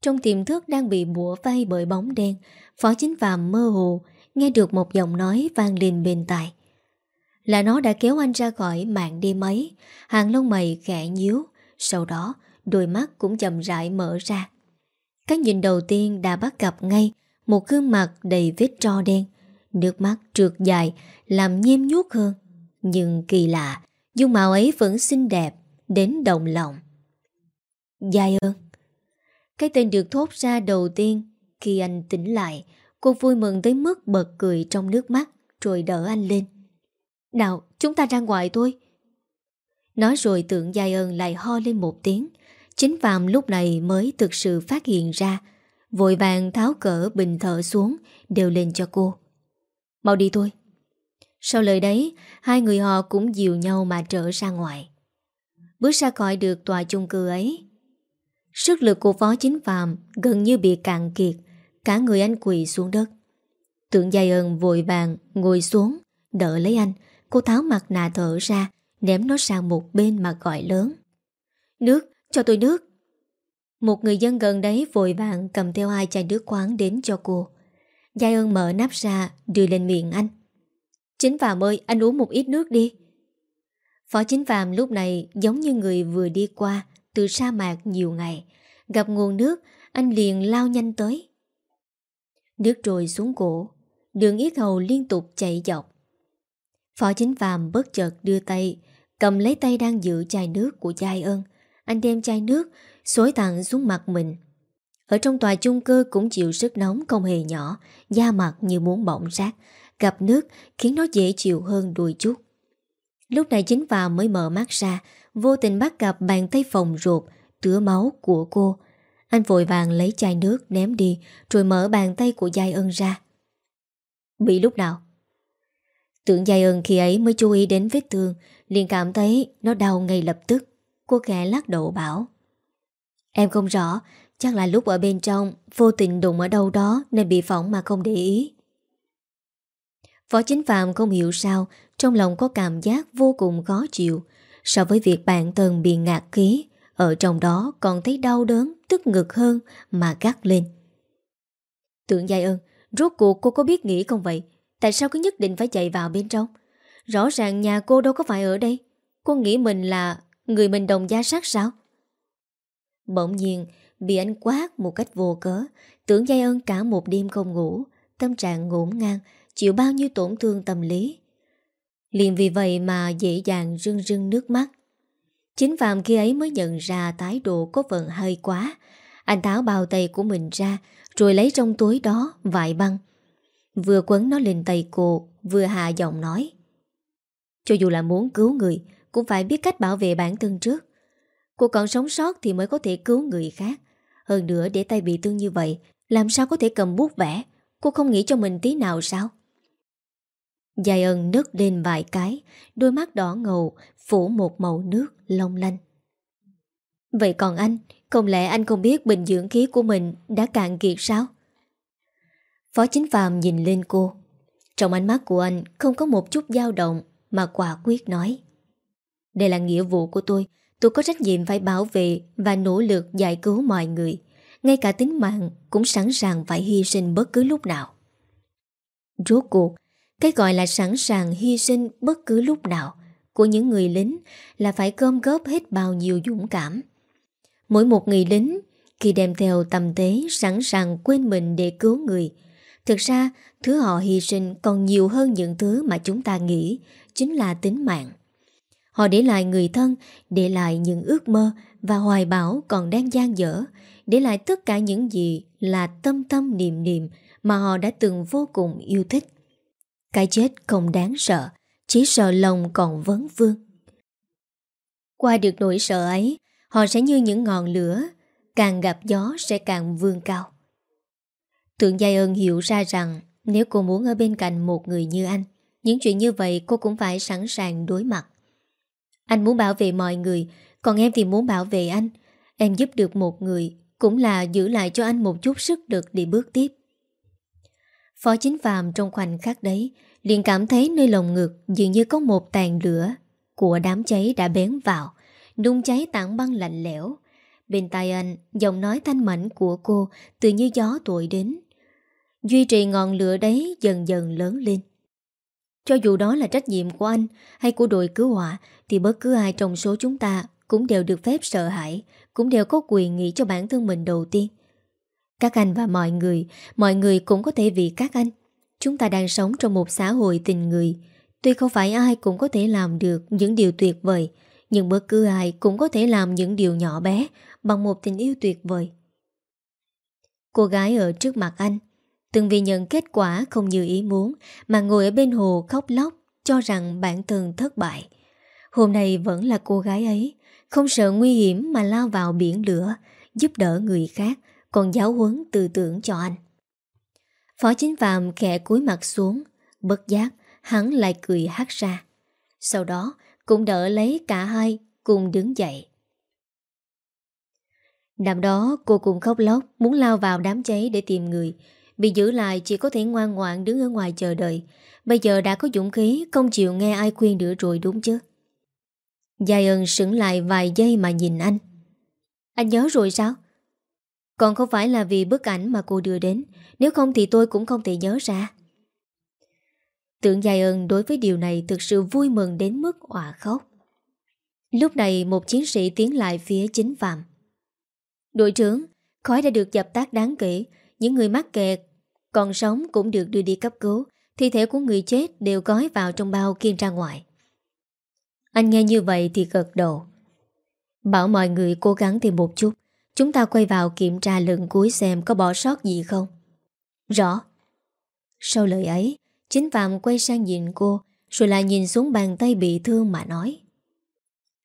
Trong tiềm thức đang bị bủa vây bởi bóng đen, Phó chính Phạm mơ hồ, nghe được một giọng nói vang lên bên tai. Là nó đã kéo anh ra khỏi mạng đêm ấy, hàng lông mày khẽ nhíu, sau đó đôi mắt cũng chậm rãi mở ra. Cái nhìn đầu tiên đã bắt gặp ngay một gương mặt đầy vết tro đen, nước mắt trượt dài, làm nhem nhuốc hơn. Nhưng kỳ lạ, dung mạo ấy vẫn xinh đẹp, đến động lòng. giai ơn Cái tên được thốt ra đầu tiên Khi anh tỉnh lại Cô vui mừng tới mức bật cười trong nước mắt Rồi đỡ anh lên. Nào chúng ta ra ngoài thôi. Nói rồi tượng Giai ơn lại ho lên một tiếng. Chính Phạm lúc này mới thực sự phát hiện ra. Vội vàng tháo cỡ bình thở xuống Đều lên cho cô. Mau đi thôi Sau lời đấy Hai người họ cũng dìu nhau mà trở ra ngoài Bước ra khỏi được tòa chung cư ấy Sức lực của phó chính phạm gần như bị cạn kiệt, cả người anh quỳ xuống đất. Tượng dài ơn vội vàng ngồi xuống, đỡ lấy anh, cô tháo mặt nạ thở ra, ném nó sang một bên mà gọi lớn. Nước, cho tôi nước. Một người dân gần đấy vội vàng cầm theo hai chai nước khoáng đến cho cô. Giai ơn mở nắp ra, đưa lên miệng anh. Chính Phạm ơi, anh uống một ít nước đi. Phó Chính Phạm lúc này giống như người vừa đi qua, từ sa mạc nhiều ngày. Gặp nguồn nước, anh liền lao nhanh tới. Nước trồi xuống cổ, đường yết hầu liên tục chạy dọc. Phó chính Phạm bất chợt đưa tay, cầm lấy tay đang giữ chai nước của giai ơn. Anh đem chai nước, xối tặng xuống mặt mình. Ở trong tòa chung cư cũng chịu sức nóng không hề nhỏ, da mặt như muốn bỏng rác. Gặp nước khiến nó dễ chịu hơn đôi chút. Lúc này chính vào mới mở mắt ra, vô tình bắt gặp bàn tay phòng ruột, tứa máu của cô. Anh vội vàng lấy chai nước ném đi, rồi mở bàn tay của Giai ân ra. Bị lúc nào? Tưởng Giai ân khi ấy mới chú ý đến vết thương, liền cảm thấy nó đau ngay lập tức. Cô khẽ lắc đầu bảo. Em không rõ, chắc là lúc ở bên trong, vô tình đụng ở đâu đó nên bị phỏng mà không để ý. Phó chính phạm không hiểu sao, trong lòng có cảm giác vô cùng khó chịu, So với việc bạn thân bị ngạt khí Ở trong đó còn thấy đau đớn Tức ngực hơn mà gắt lên. Tưởng dài ơn Rốt cuộc cô có biết nghĩ không vậy? Tại sao cứ nhất định phải chạy vào bên trong? Rõ ràng nhà cô đâu có phải ở đây. Cô nghĩ mình là Người mình đồng gia sát sao? Bỗng nhiên Bị anh quát một cách vô cớ, Tưởng dây ơn cả một đêm không ngủ, Tâm trạng ngổn ngang, Chịu bao nhiêu tổn thương tâm lý. Liền vì vậy mà dễ dàng rưng rưng nước mắt. Chính Phạm khi ấy mới nhận ra thái độ có phần hơi quá. Anh tháo bao tay của mình ra, Rồi lấy trong túi đó vải băng. Vừa quấn nó lên tay cô, Vừa hạ giọng nói. Cho dù là muốn cứu người, Cũng phải biết cách bảo vệ bản thân trước. Cô còn sống sót thì mới có thể cứu người khác. Hơn nữa để tay bị thương như vậy Làm sao có thể cầm bút vẽ Cô không nghĩ cho mình tí nào sao Dài ân nứt lên vài cái, đôi mắt đỏ ngầu, phủ một màu nước long lanh. Vậy còn anh, không lẽ anh không biết bình dưỡng khí của mình đã cạn kiệt sao? Phó chính phàm nhìn lên cô. Trong ánh mắt của anh không có một chút dao động mà quả quyết nói. Đây là nghĩa vụ của tôi, tôi có trách nhiệm phải bảo vệ và nỗ lực giải cứu mọi người. Ngay cả tính mạng cũng sẵn sàng phải hy sinh bất cứ lúc nào. Rốt cuộc, Cái gọi là sẵn sàng hy sinh bất cứ lúc nào của những người lính là phải cơm góp hết bao nhiêu dũng cảm. Mỗi một người lính khi đem theo tầm tế sẵn sàng quên mình để cứu người. Thực ra, thứ họ hy sinh còn nhiều hơn những thứ mà chúng ta nghĩ chính là tính mạng. Họ để lại người thân, để lại những ước mơ và hoài bão còn đang gian dở, để lại tất cả những gì là tâm tâm niệm niệm mà họ đã từng vô cùng yêu thích. Cái chết không đáng sợ, chỉ sợ lòng còn vấn vương. Qua được nỗi sợ ấy, họ sẽ như những ngọn lửa, càng gặp gió sẽ càng vươn cao. Tượng Giai ơn hiểu ra rằng nếu cô muốn ở bên cạnh một người như anh, những chuyện như vậy cô cũng phải sẵn sàng đối mặt. Anh muốn bảo vệ mọi người, còn em thì muốn bảo vệ anh. Em giúp được một người, cũng là giữ lại cho anh một chút sức lực để bước tiếp. Phó chính phàm trong khoảnh khắc đấy liền cảm thấy nơi lồng ngực dường như có một tàn lửa của đám cháy đã bén vào, nung cháy tảng băng lạnh lẽo. Bên tai anh, giọng nói thanh mảnh của cô tự như gió tuổi đến. Duy trì ngọn lửa đấy dần dần lớn lên. Cho dù đó là trách nhiệm của anh hay của đội cứu hỏa thì bất cứ ai trong số chúng ta cũng đều được phép sợ hãi, cũng đều có quyền nghĩ cho bản thân mình đầu tiên. Các anh và mọi người, mọi người cũng có thể vì các anh. Chúng ta đang sống trong một xã hội tình người. Tuy không phải ai cũng có thể làm được những điều tuyệt vời, nhưng bất cứ ai cũng có thể làm những điều nhỏ bé bằng một tình yêu tuyệt vời. Cô gái ở trước mặt anh, từng vì nhận kết quả không như ý muốn mà ngồi ở bên hồ khóc lóc cho rằng bản thân thất bại. Hôm nay vẫn là cô gái ấy, không sợ nguy hiểm mà lao vào biển lửa, giúp đỡ người khác, còn giáo huấn tư tưởng cho anh. Phó chính phạm khẽ cúi mặt xuống, bất giác, hắn lại cười hát ra. Sau đó, cũng đỡ lấy cả hai cùng đứng dậy. Năm đó cô cũng khóc lóc Muốn lao vào đám cháy để tìm người Bị giữ lại chỉ có thể ngoan ngoãn đứng ở ngoài chờ đợi Bây giờ đã có dũng khí Không chịu nghe ai khuyên nữa rồi đúng chứ Giai ơn sững lại vài giây mà nhìn anh. Anh nhớ rồi sao? Còn không phải là vì bức ảnh mà cô đưa đến Nếu không thì tôi cũng không thể nhớ ra. Tưởng Giai ơn đối với điều này Thực sự vui mừng đến mức òa khóc. Lúc này một chiến sĩ tiến lại phía chính phạm. Đội trưởng, khói đã được dập tắt đáng kể, những người mắc kẹt, còn sống cũng được đưa đi cấp cứu, thi thể của người chết đều gói vào trong bao kiên ra ngoài. Anh nghe như vậy thì gật đầu. Bảo mọi người cố gắng thêm một chút, chúng ta quay vào kiểm tra lần cuối xem có bỏ sót gì không. Rõ. Sau lời ấy, chính Phạm quay sang nhìn cô, rồi lại nhìn xuống bàn tay bị thương mà nói.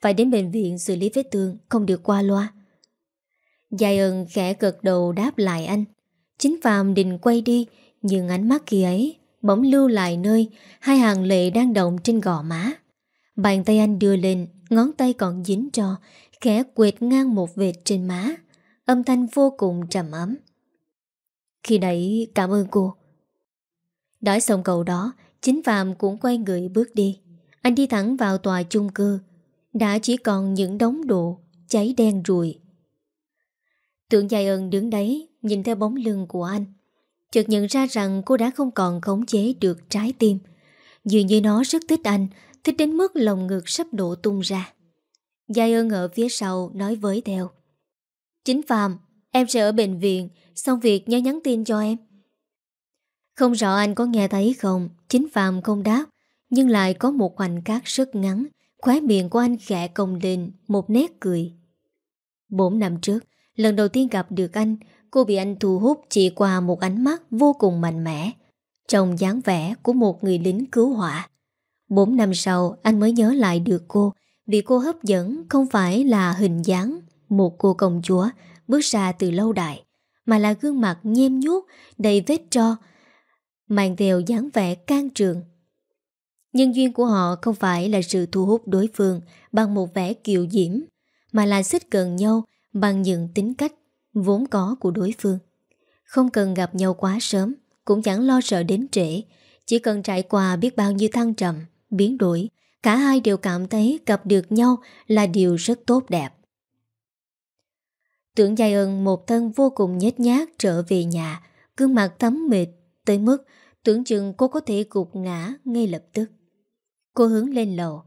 Phải đến bệnh viện xử lý vết thương, không được qua loa. Giai ơn khẽ gật đầu đáp lại anh Chính Phạm định quay đi Nhưng ánh mắt kia ấy Bỗng lưu lại nơi Hai hàng lệ đang động trên gò má Bàn tay anh đưa lên, Ngón tay còn dính trò, Khẽ quệt ngang một vệt trên má. Âm thanh vô cùng trầm ấm. Khi nãy, cảm ơn cô. Đói xong cầu đó, Chính Phạm cũng quay người bước đi. Anh đi thẳng vào tòa chung cư. Đã chỉ còn những đống đồ, Cháy đen rùi. Tượng dài ơn đứng đấy, Nhìn theo bóng lưng của anh. Chợt nhận ra rằng cô đã không còn khống chế được trái tim. Dường như nó rất thích anh Thích đến mức lòng ngực sắp đổ tung ra. Giai ơn ở phía sau nói với theo. Chính Phạm, Em sẽ ở bệnh viện, Xong việc nhớ nhắn tin cho em. Không rõ anh có nghe thấy không, Chính Phạm không đáp, Nhưng lại có một khoảnh khắc rất ngắn, Khóe miệng của anh khẽ cong lên, Một nét cười. Bốn năm trước, Lần đầu tiên gặp được anh, Cô bị anh thu hút chỉ qua một ánh mắt vô cùng mạnh mẽ. Trong dáng vẻ của một người lính cứu hỏa Bốn năm sau anh mới nhớ lại được cô Vì cô hấp dẫn không phải là hình dáng Một cô công chúa bước ra từ lâu đài Mà là gương mặt nhem nhuốc đầy vết tro Mang theo dáng vẻ can trường Nhân duyên của họ không phải là sự thu hút đối phương Bằng một vẻ kiều diễm Mà là xích gần nhau bằng những tính cách vốn có của đối phương. Không cần gặp nhau quá sớm, cũng chẳng lo sợ đến trễ, chỉ cần trải qua biết bao nhiêu thăng trầm, biến đổi, cả hai đều cảm thấy gặp được nhau là điều rất tốt đẹp. Tưởng Giai ân một thân vô cùng nhét nhát trở về nhà, gương mặt tấm mệt, tới mức Tưởng chừng cô có thể gục ngã ngay lập tức. Cô hướng lên lầu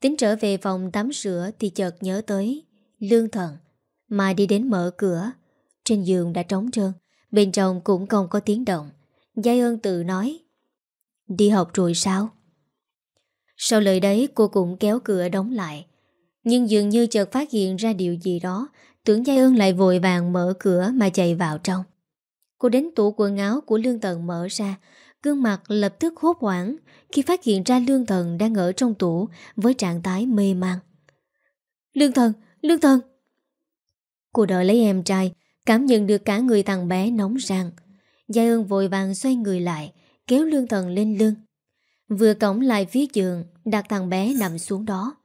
Tính trở về phòng tắm sữa Thì chợt nhớ tới Lương thần Mà đi đến mở cửa. Trên giường đã trống trơn Bên trong cũng không có tiếng động. Giai ơn tự nói Đi học rồi sao? Sau lời đấy cô cũng kéo cửa đóng lại. Nhưng dường như chợt phát hiện ra điều gì đó Tưởng Giai ơn lại vội vàng mở cửa Mà chạy vào trong. Cô đến tủ quần áo của Lương Tần mở ra Gương mặt lập tức hốt hoảng Khi phát hiện ra Lương Tần đang ở trong tủ Với trạng thái mê man. Lương Tần, Lương Tần Cô đợi lấy em trai Cảm nhận được cả người thằng bé nóng ràng Giai ơn vội vàng xoay người lại Kéo Lương Tần lên lưng. Vừa cổng lại phía giường, Đặt thằng bé nằm xuống đó.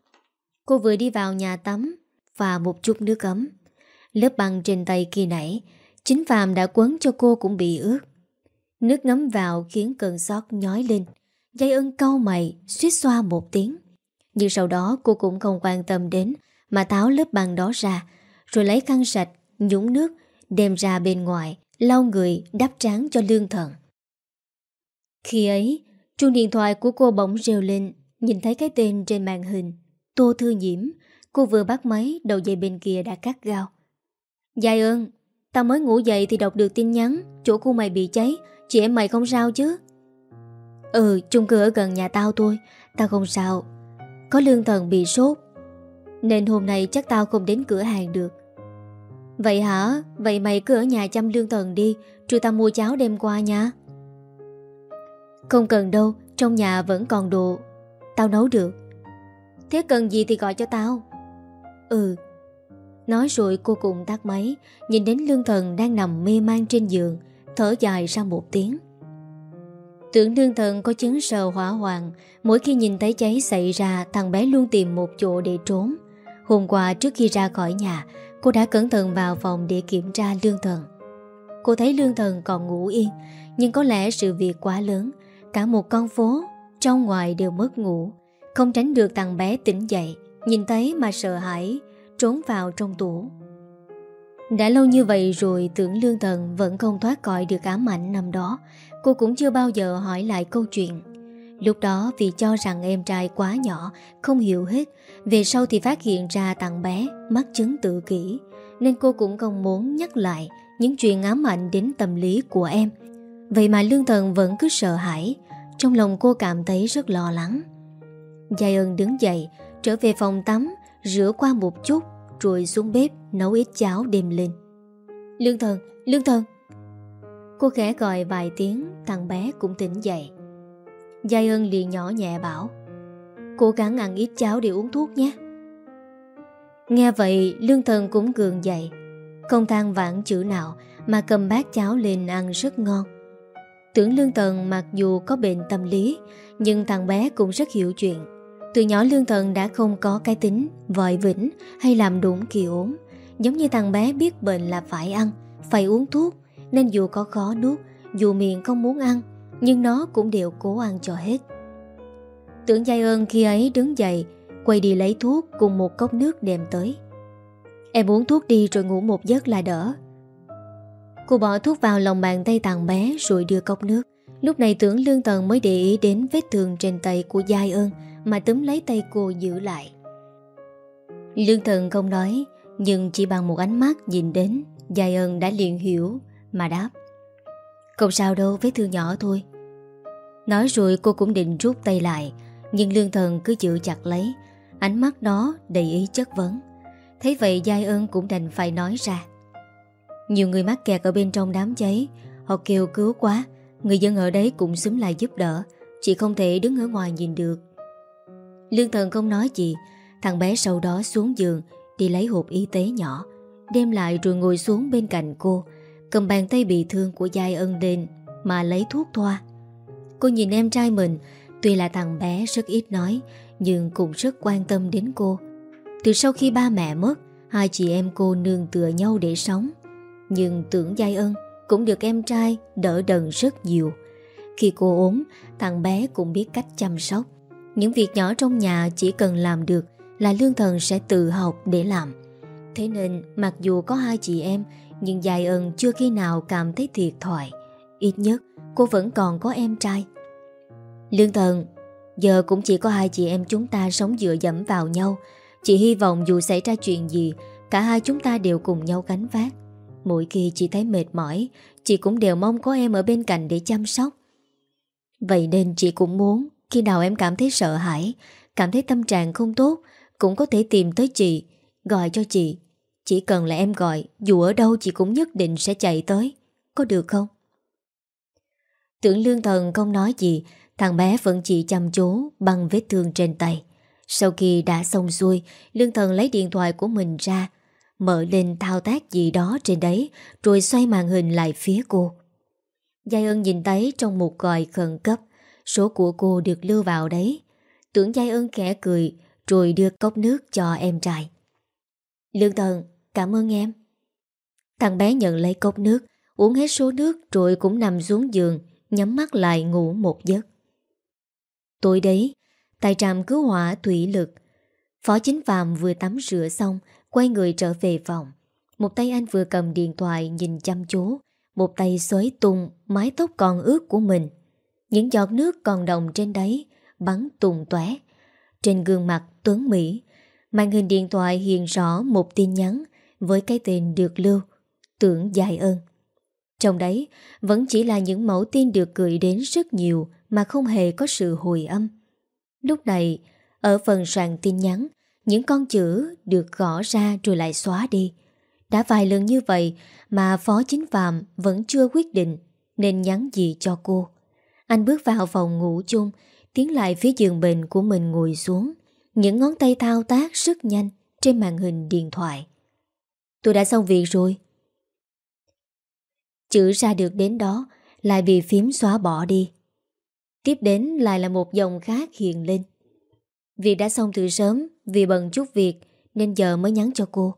Cô vừa đi vào nhà tắm Và một chút nước ấm. Lớp băng trên tay kia nãy, Chính Phạm đã quấn cho cô cũng bị ướt. Nước ngấm vào khiến cơn sót nhói lên. Dây ưng câu mày, suýt xoa một tiếng. Nhưng sau đó cô cũng không quan tâm đến Mà tháo lớp băng đó ra, Rồi lấy khăn sạch, Nhúng nước, Đem ra bên ngoài, Lau người, đắp tráng cho lương thần. Khi ấy Chuông điện thoại của cô bỗng reo lên, Nhìn thấy cái tên trên màn hình, Tô Thư Nhiễm. Cô vừa bắt máy, Đầu dây bên kia đã cắt gao. Dài ơn, Tao mới ngủ dậy thì đọc được tin nhắn, Chỗ của mày bị cháy, Chị em mày không sao chứ? Ừ chung cư ở gần nhà tao thôi, Tao không sao. Có lương thần bị sốt, Nên hôm nay chắc tao không đến cửa hàng được. Vậy hả? Vậy mày cứ ở nhà chăm lương thần đi Rồi tao mua cháo đem qua nha. Không cần đâu, Trong nhà vẫn còn đồ. Tao nấu được. Thế cần gì thì gọi cho tao. Ừ. Nói rồi cô cùng tắt máy, Nhìn đến lương thần đang nằm mê man trên giường, Thở dài ra một tiếng. Tưởng lương thần có chứng sờ hỏa hoàng Mỗi khi nhìn thấy cháy xảy ra, Thằng bé luôn tìm một chỗ để trốn. Hôm qua trước khi ra khỏi nhà, Cô đã cẩn thận vào phòng để kiểm tra lương thần. Cô thấy lương thần còn ngủ yên, Nhưng có lẽ sự việc quá lớn Cả một con phố, Trong ngoài đều mất ngủ. Không tránh được thằng bé tỉnh dậy, Nhìn thấy mà sợ hãi, Trốn vào trong tủ. Đã lâu như vậy rồi tưởng lương thần Vẫn không thoát khỏi được ám ảnh năm đó, Cô cũng chưa bao giờ hỏi lại câu chuyện. Lúc đó vì cho rằng em trai quá nhỏ, Không hiểu hết, Về sau thì phát hiện ra thằng bé Mắc chứng tự kỷ, Nên cô cũng không muốn nhắc lại Những chuyện ám ảnh đến tâm lý của em. Vậy mà lương thần vẫn cứ sợ hãi. Trong lòng cô cảm thấy rất lo lắng. Giai ơn đứng dậy Trở về phòng tắm Rửa qua một chút Rồi xuống bếp nấu ít cháo đem lên. Lương thần, lương thần! Cô khẽ gọi vài tiếng Thằng bé cũng tỉnh dậy. Giai ơn liền nhỏ nhẹ bảo Cố gắng ăn ít cháo để uống thuốc nhé. Nghe vậy Lương thần cũng cường dậy. Không than vãn chữ nào Mà cầm bát cháo lên ăn rất ngon. Tưởng Lương Thần mặc dù có bệnh tâm lý Nhưng thằng bé cũng rất hiểu chuyện từ nhỏ Lương Thần đã không có cái tính vội vĩnh hay làm đúng kỳ ốm. Giống như thằng bé biết bệnh là phải ăn, phải uống thuốc, nên dù có khó nuốt, dù miệng không muốn ăn, nhưng nó cũng đều cố ăn cho hết. Tưởng Giai ơn khi ấy đứng dậy, quay đi lấy thuốc cùng một cốc nước đem tới. Em uống thuốc đi rồi ngủ một giấc là đỡ. Cô bỏ thuốc vào lòng bàn tay tàng bé rồi đưa cốc nước. Lúc này tưởng Lương Tần mới để ý đến vết thương trên tay của Giai ơn mà túm lấy tay cô giữ lại. Lương thần không nói, nhưng chỉ bằng một ánh mắt nhìn đến, Giai ơn đã liền hiểu, mà đáp. Không sao đâu, vết thương nhỏ thôi. Nói rồi cô cũng định rút tay lại, nhưng lương thần cứ giữ chặt lấy, ánh mắt đó đầy ý chất vấn. Thấy vậy Giai ơn cũng đành phải nói ra. Nhiều người mắc kẹt ở bên trong đám cháy, họ kêu cứu quá, người dân ở đấy cũng xúm lại giúp đỡ, chỉ không thể đứng ở ngoài nhìn được. Lương thần không nói gì. Thằng bé sau đó xuống giường Đi lấy hộp y tế nhỏ Đem lại rồi ngồi xuống bên cạnh cô. Cầm bàn tay bị thương của Giai ân đền Mà lấy thuốc thoa. Cô nhìn em trai mình Tuy là thằng bé rất ít nói Nhưng cũng rất quan tâm đến cô. Từ sau khi ba mẹ mất Hai chị em cô nương tựa nhau để sống. Nhưng tưởng Giai ân Cũng được em trai đỡ đần rất nhiều. Khi cô ốm, Thằng bé cũng biết cách chăm sóc. Những việc nhỏ trong nhà chỉ cần làm được là lương thần sẽ tự học để làm. Thế nên mặc dù có hai chị em, nhưng giai ân chưa khi nào cảm thấy thiệt thòi. Ít nhất, Cô vẫn còn có em trai. Lương Thần, Giờ cũng chỉ có hai chị em chúng ta sống dựa dẫm vào nhau. Chị hy vọng dù xảy ra chuyện gì, Cả hai chúng ta đều cùng nhau gánh vác. Mỗi khi chị thấy mệt mỏi, Chị cũng đều mong có em ở bên cạnh để chăm sóc. Vậy nên chị cũng muốn, Khi nào em cảm thấy sợ hãi, Cảm thấy tâm trạng không tốt, Cũng có thể tìm tới chị, Gọi cho chị. Chỉ cần là em gọi, Dù ở đâu chị cũng nhất định sẽ chạy tới. Có được không? Tưởng lương thần không nói gì, Thằng bé vẫn chỉ chăm chú Bằng vết thương trên tay. Sau khi đã xong xuôi, Lương thần lấy điện thoại của mình ra Mở lên thao tác gì đó trên đấy, Rồi xoay màn hình lại phía cô. Giai ân nhìn thấy trong một gọi khẩn cấp, Số của cô được lưu vào đấy. Tưởng Giai ân khẽ cười, Rồi đưa cốc nước cho em trai. Lương thần, cảm ơn em. Thằng bé nhận lấy cốc nước, Uống hết số nước rồi cũng nằm xuống giường, Nhắm mắt lại ngủ một giấc. Tối đấy Tại trạm cứu hỏa thủy lực. Phó chính phạm vừa tắm rửa xong Quay người trở về phòng. Một tay anh vừa cầm điện thoại nhìn chăm chú, Một tay xới tung Mái tóc còn ướt của mình. Những giọt nước còn đồng trên đấy Bắn tùng tóe. Trên gương mặt Tuấn Mỹ, Màn hình điện thoại hiện rõ một tin nhắn Với cái tên được lưu, Tưởng dài ơn. Trong đấy, vẫn chỉ là những mẫu tin được gửi đến rất nhiều Mà không hề có sự hồi âm. Lúc này, Ở phần soạn tin nhắn những con chữ được gõ ra rồi lại xóa đi. Đã vài lần như vậy Mà Phó Chính Phạm vẫn chưa quyết định Nên nhắn gì cho cô. Anh bước vào phòng ngủ chung, Tiến lại phía giường bệnh của mình ngồi xuống. Những ngón tay thao tác rất nhanh Trên màn hình điện thoại. Tôi đã xong việc rồi. Chữ ra được đến đó, Lại bị phím xóa bỏ đi. Tiếp đến lại là một dòng khác hiện lên. Việc đã xong từ sớm vì bận chút việc Nên giờ mới nhắn cho cô.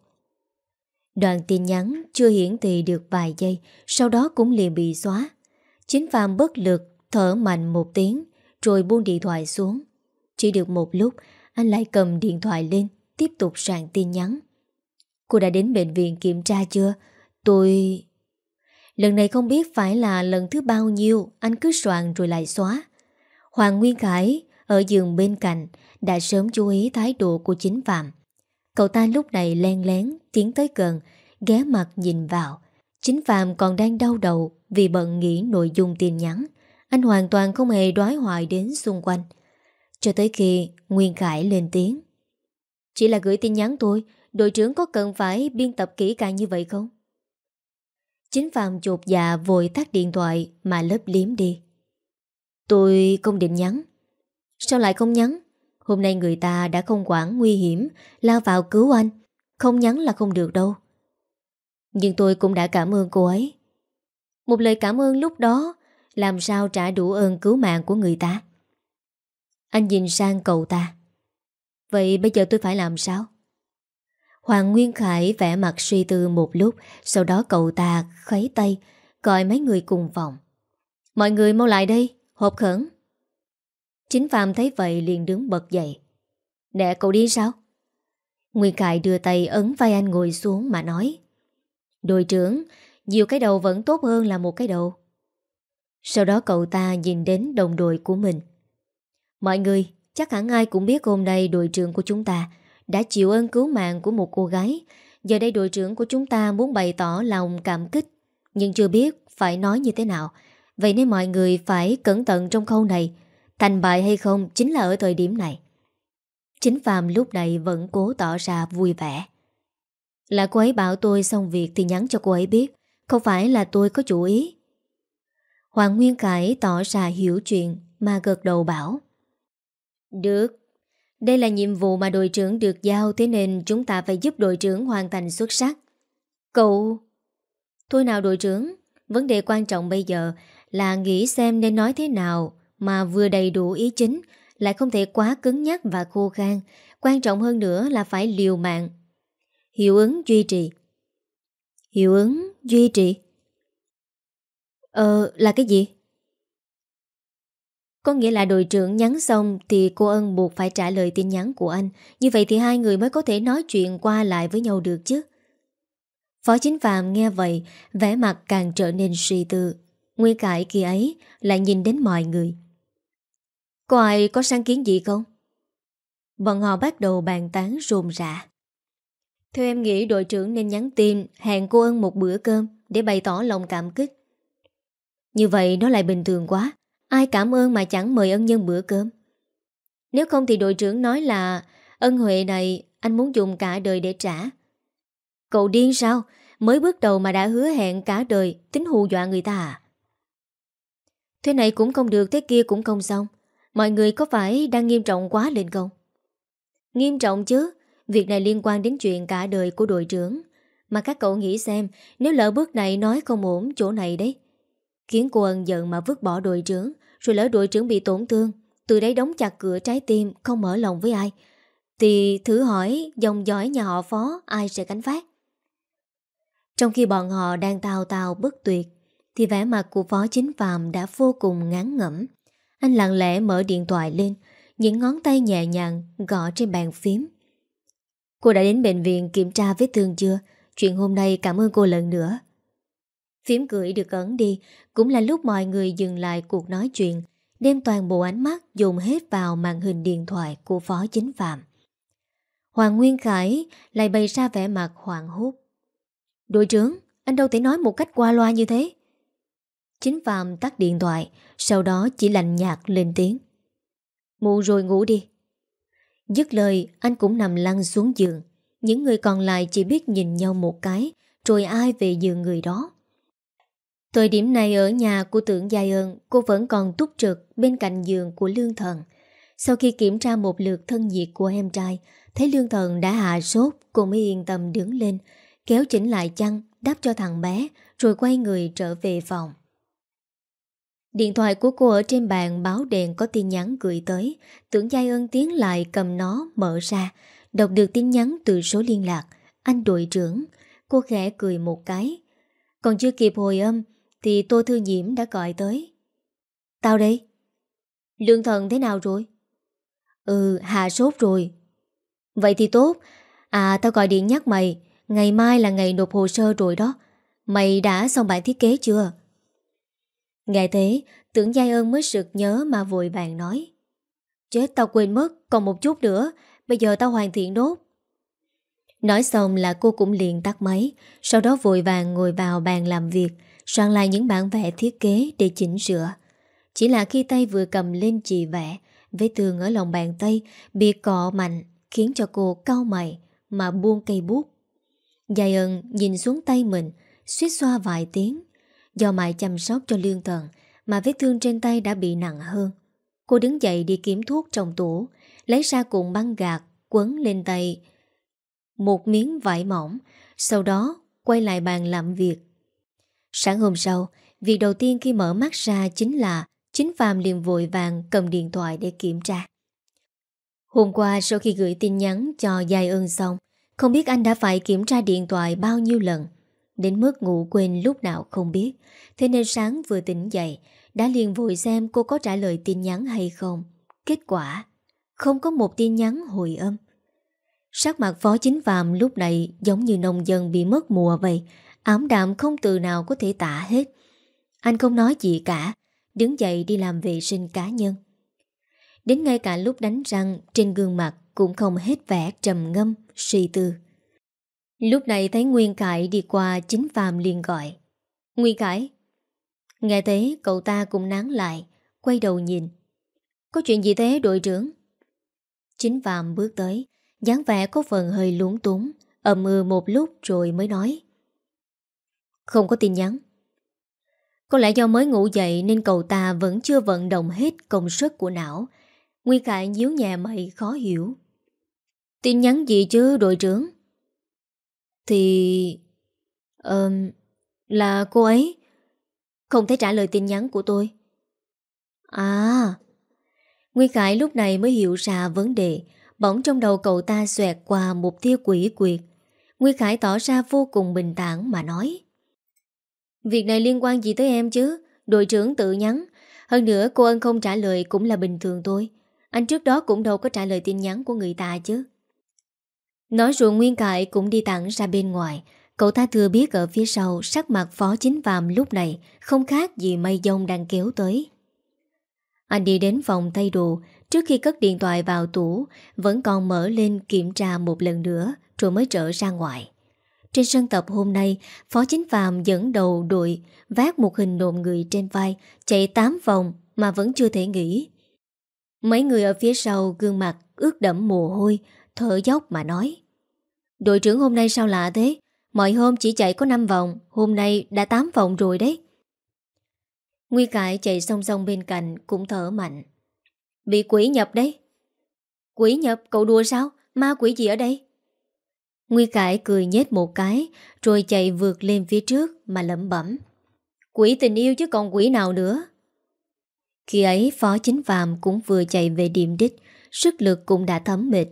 Đoạn tin nhắn chưa hiển thị được vài giây, Sau đó cũng liền bị xóa. Chính Phạm bất lực, Thở mạnh một tiếng, Rồi buông điện thoại xuống. Chỉ được một lúc, Anh lại cầm điện thoại lên, Tiếp tục soạn tin nhắn. Cô đã đến bệnh viện kiểm tra chưa? Tôi... Lần này không biết phải là lần thứ bao nhiêu, Anh cứ soạn rồi lại xóa. Hoàng Nguyên Khải ở giường bên cạnh đã sớm chú ý thái độ của chính Phạm. Cậu ta lúc này len lén tiến tới gần, ghé mặt nhìn vào. Chính Phạm còn đang đau đầu vì bận nghĩ nội dung tin nhắn. Anh hoàn toàn không hề đoái hoài đến xung quanh. Cho tới khi Nguyên Khải lên tiếng. Chỉ là gửi tin nhắn tôi, đội trưởng có cần phải biên tập kỹ càng như vậy không? Chính Phạm chột dạ vội tắt điện thoại mà lấp liếm đi. Tôi không định nhắn. Sao lại không nhắn? Hôm nay người ta đã không quản nguy hiểm, Lao vào cứu anh. Không nhắn là không được đâu. Nhưng tôi cũng đã cảm ơn cô ấy. Một lời cảm ơn lúc đó Làm sao trả đủ ơn cứu mạng của người ta. Anh nhìn sang cậu ta. Vậy bây giờ tôi phải làm sao? Hoàng Nguyên Khải vẽ mặt suy tư một lúc, Sau đó cậu ta khuấy tay, Gọi mấy người cùng phòng. Mọi người mau lại đây, Hộp khẩn. Chính Phạm thấy vậy liền đứng bật dậy. Nè, cậu đi sao? Nguyên Khải đưa tay ấn vai anh ngồi xuống mà nói. Đội trưởng, Nhiều cái đầu vẫn tốt hơn là một cái đầu. Sau đó cậu ta nhìn đến đồng đội của mình. Mọi người, Chắc hẳn ai cũng biết hôm nay đội trưởng của chúng ta Đã chịu ơn cứu mạng của một cô gái. Giờ đây đội trưởng của chúng ta muốn bày tỏ lòng cảm kích, Nhưng chưa biết phải nói như thế nào. Vậy nên mọi người phải cẩn thận trong khâu này. Thành bại hay không chính là ở thời điểm này. Chính Phạm lúc này vẫn cố tỏ ra vui vẻ. Là cô ấy bảo tôi xong việc thì nhắn cho cô ấy biết, không phải là tôi có chủ ý. Hoàng Nguyên Khải tỏ ra hiểu chuyện mà gật đầu bảo. Được, đây là nhiệm vụ mà đội trưởng được giao thế nên chúng ta phải giúp đội trưởng hoàn thành xuất sắc. Cậu... Thôi nào đội trưởng, vấn đề quan trọng bây giờ là nghĩ xem nên nói thế nào mà vừa đầy đủ ý chính, lại không thể quá cứng nhắc và khô khan. Quan trọng hơn nữa là phải liều mạng. Hiệu ứng duy trì. Hiệu ứng duy trì? Ờ, là cái gì? Có nghĩa là đội trưởng nhắn xong thì cô Ân buộc phải trả lời tin nhắn của anh. Như vậy thì hai người mới có thể nói chuyện qua lại với nhau được chứ. Phó Chính Phạm nghe vậy, vẻ mặt càng trở nên suy tư. Nguyên cải kia ấy lại nhìn đến mọi người. Có ai có sáng kiến gì không? Bọn họ bắt đầu bàn tán rồn rã. Theo em nghĩ đội trưởng nên nhắn tin hẹn cô ân một bữa cơm để bày tỏ lòng cảm kích. Như vậy nó lại bình thường quá. Ai cảm ơn mà chẳng mời ân nhân bữa cơm. Nếu không thì đội trưởng nói là ân huệ này anh muốn dùng cả đời để trả. Cậu điên sao? Mới bước đầu mà đã hứa hẹn cả đời tính hù dọa người ta à? Thế này cũng không được, thế kia cũng không xong. Mọi người có phải đang nghiêm trọng quá lên không? Nghiêm trọng chứ, việc này liên quan đến chuyện cả đời của đội trưởng. Mà các cậu nghĩ xem, nếu lỡ bước này nói không ổn chỗ này đấy. Khiến cô ân giận mà vứt bỏ đội trưởng, rồi lỡ đội trưởng bị tổn thương, từ đấy đóng chặt cửa trái tim, không mở lòng với ai. Thì thử hỏi dòng dõi nhà họ phó ai sẽ cánh phát. Trong khi bọn họ đang tào tào bất tuyệt, thì vẻ mặt của phó chính phàm đã vô cùng ngán ngẩm. Anh lặng lẽ mở điện thoại lên, những ngón tay nhẹ nhàng gõ trên bàn phím. Cô đã đến bệnh viện kiểm tra vết thương chưa? Chuyện hôm nay cảm ơn cô lần nữa. Phím cười được ấn đi, cũng là lúc mọi người dừng lại cuộc nói chuyện, đem toàn bộ ánh mắt dùng hết vào màn hình điện thoại của phó chính phạm. Hoàng Nguyên Khải lại bày ra vẻ mặt hoảng hốt. Đội trưởng, anh đâu thể nói một cách qua loa như thế. Chính Phạm tắt điện thoại, sau đó chỉ lạnh nhạt lên tiếng. Muộn rồi ngủ đi. Dứt lời, anh cũng nằm lăn xuống giường. Những người còn lại chỉ biết nhìn nhau một cái, rồi ai về giường người đó. Thời điểm này ở nhà của tưởng Giai ơn, cô vẫn còn túc trực bên cạnh giường của Lương Thần. Sau khi kiểm tra một lượt thân nhiệt của em trai, thấy Lương Thần đã hạ sốt, cô mới yên tâm đứng lên, kéo chỉnh lại chăn, đáp cho thằng bé, rồi quay người trở về phòng. Điện thoại của cô ở trên bàn báo đèn có tin nhắn gửi tới, tưởng Giai ơn tiến lại cầm nó mở ra, đọc được tin nhắn từ số liên lạc, anh đội trưởng. Cô khẽ cười một cái. Còn chưa kịp hồi âm, thì Tô Thư Nhiễm đã gọi tới. Tao đây. Lương thần thế nào rồi? Ừ, hạ sốt rồi. Vậy thì tốt. À, tao gọi điện nhắc mày, ngày mai là ngày nộp hồ sơ rồi đó. Mày đã xong bản thiết kế chưa? Nghe thế, tưởng Giai ơn mới sực nhớ mà vội vàng nói. Chết tao quên mất, còn một chút nữa, bây giờ tao hoàn thiện đốt. Nói xong là cô cũng liền tắt máy, sau đó vội vàng ngồi vào bàn làm việc, soạn lại những bản vẽ thiết kế để chỉnh sửa. Chỉ là khi tay vừa cầm lên chì vẽ, vết thương ở lòng bàn tay bị cọ mạnh khiến cho cô cau mày mà buông cây bút. giai ơn nhìn xuống tay mình, suýt xoa vài tiếng. Do mãi chăm sóc cho lương thần mà vết thương trên tay đã bị nặng hơn. Cô đứng dậy đi kiếm thuốc trong tủ, lấy ra cuộn băng gạc, quấn lên tay một miếng vải mỏng, sau đó quay lại bàn làm việc. Sáng hôm sau, việc đầu tiên khi mở mắt ra chính là chính Phạm liền vội vàng cầm điện thoại để kiểm tra. Hôm qua sau khi gửi tin nhắn cho Giai ơn xong, không biết anh đã phải kiểm tra điện thoại bao nhiêu lần. Đến mức ngủ quên lúc nào không biết. Thế nên sáng vừa tỉnh dậy, Đã liền vội xem cô có trả lời tin nhắn hay không. Kết quả, Không có một tin nhắn hồi âm. Sắc mặt phó chính phạm lúc này Giống như nông dân bị mất mùa vậy Ám đạm không từ nào có thể tả hết. Anh không nói gì cả, Đứng dậy đi làm vệ sinh cá nhân. Đến ngay cả lúc đánh răng, Trên gương mặt cũng không hết vẻ trầm ngâm, Suy tư. Lúc này thấy Nguyên Cải đi qua chính phàm liền gọi. Nguyên Cải. Nghe thế cậu ta cũng nán lại, quay đầu nhìn. Có chuyện gì thế đội trưởng? Chính phàm bước tới, dáng vẻ có phần hơi lúng túng, ầm mưa một lúc rồi mới nói. Không có tin nhắn. Có lẽ do mới ngủ dậy nên cậu ta vẫn chưa vận động hết công suất của não. Nguyên Cải nhíu nhà mày khó hiểu. Tin nhắn gì chứ đội trưởng? Thì... Um, là cô ấy Không thể trả lời tin nhắn của tôi. À Nguyên Khải lúc này mới hiểu ra vấn đề. Bỗng trong đầu cậu ta xoẹt qua một tia quỷ quyệt. Nguyên Khải tỏ ra vô cùng bình tản mà nói Việc này liên quan gì tới em chứ? Đội trưởng tự nhắn. Hơn nữa cô ân không trả lời cũng là bình thường thôi. Anh trước đó cũng đâu có trả lời tin nhắn của người ta chứ. Nói rồi Nguyên Cải cũng đi thẳng ra bên ngoài Cậu ta thừa biết ở phía sau sắc mặt phó chính phạm lúc này không khác gì mây dông đang kéo tới. Anh đi đến phòng thay đồ trước khi cất điện thoại vào tủ vẫn còn mở lên kiểm tra một lần nữa rồi mới trở ra ngoài. Trên sân tập hôm nay, Phó Chính Phạm dẫn đầu đội vác một hình nộm người trên vai, chạy 8 vòng mà vẫn chưa thể nghỉ. Mấy người ở phía sau gương mặt ướt đẫm mồ hôi, thở dốc mà nói. Đội trưởng hôm nay sao lạ thế? Mọi hôm chỉ chạy có 5 vòng, hôm nay đã 8 vòng rồi đấy. Nguy cải chạy song song bên cạnh cũng thở mạnh. Bị quỷ nhập đấy. Quỷ nhập cậu đùa sao? Ma quỷ gì ở đây? Nguy cải cười nhếch một cái Rồi chạy vượt lên phía trước Mà lẩm bẩm Quỷ tình yêu chứ còn quỷ nào nữa Khi ấy phó chính phàm Cũng vừa chạy về điểm đích Sức lực cũng đã thấm mệt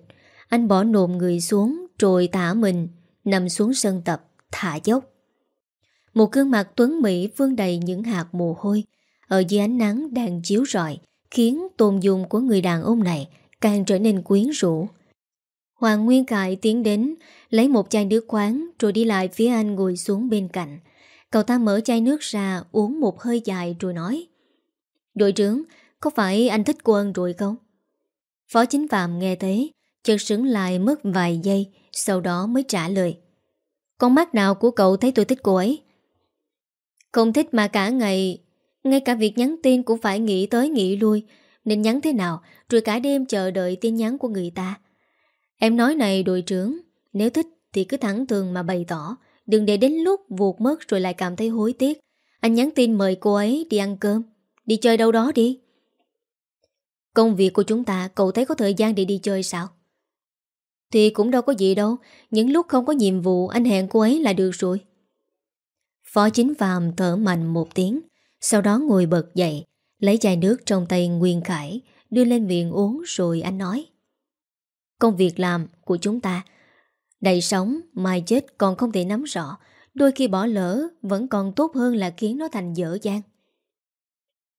Anh bỏ nộm người xuống rồi thả mình, Nằm xuống sân tập, Thả dốc. Một gương mặt tuấn Mỹ vương đầy những hạt mồ hôi, Ở dưới ánh nắng đang chiếu rọi, Khiến tôn dung của người đàn ông này Càng trở nên quyến rũ. Hoàng Nguyên Cại tiến đến, Lấy một chai nước khoáng Rồi đi lại phía anh ngồi xuống bên cạnh. Cậu ta mở chai nước ra Uống một hơi dài rồi nói, Đội trưởng, Có phải anh thích cô ân rồi không? Phó chính phạm nghe thế, Chợt sững lại mất vài giây sau đó mới trả lời. Con mắt nào của cậu thấy tôi thích cô ấy? Không thích mà cả ngày, Ngay cả việc nhắn tin cũng phải nghĩ tới nghĩ lui. Nên nhắn thế nào, Rồi cả đêm chờ đợi tin nhắn của người ta. Em nói này đội trưởng, Nếu thích thì cứ thẳng thường mà bày tỏ. Đừng để đến lúc vụt mất rồi lại cảm thấy hối tiếc. Anh nhắn tin mời cô ấy đi ăn cơm. Đi chơi đâu đó đi. Công việc của chúng ta, Cậu thấy có thời gian để đi chơi sao? Thì cũng đâu có gì đâu. Những lúc không có nhiệm vụ Anh hẹn cô ấy là được rồi. Phó chính phàm thở mạnh một tiếng Sau đó ngồi bật dậy Lấy chai nước trong tay Nguyên Khải Đưa lên miệng uống rồi anh nói. Công việc làm của chúng ta Đầy sống, mai chết còn không thể nắm rõ Đôi khi bỏ lỡ Vẫn còn tốt hơn là khiến nó thành dở dang.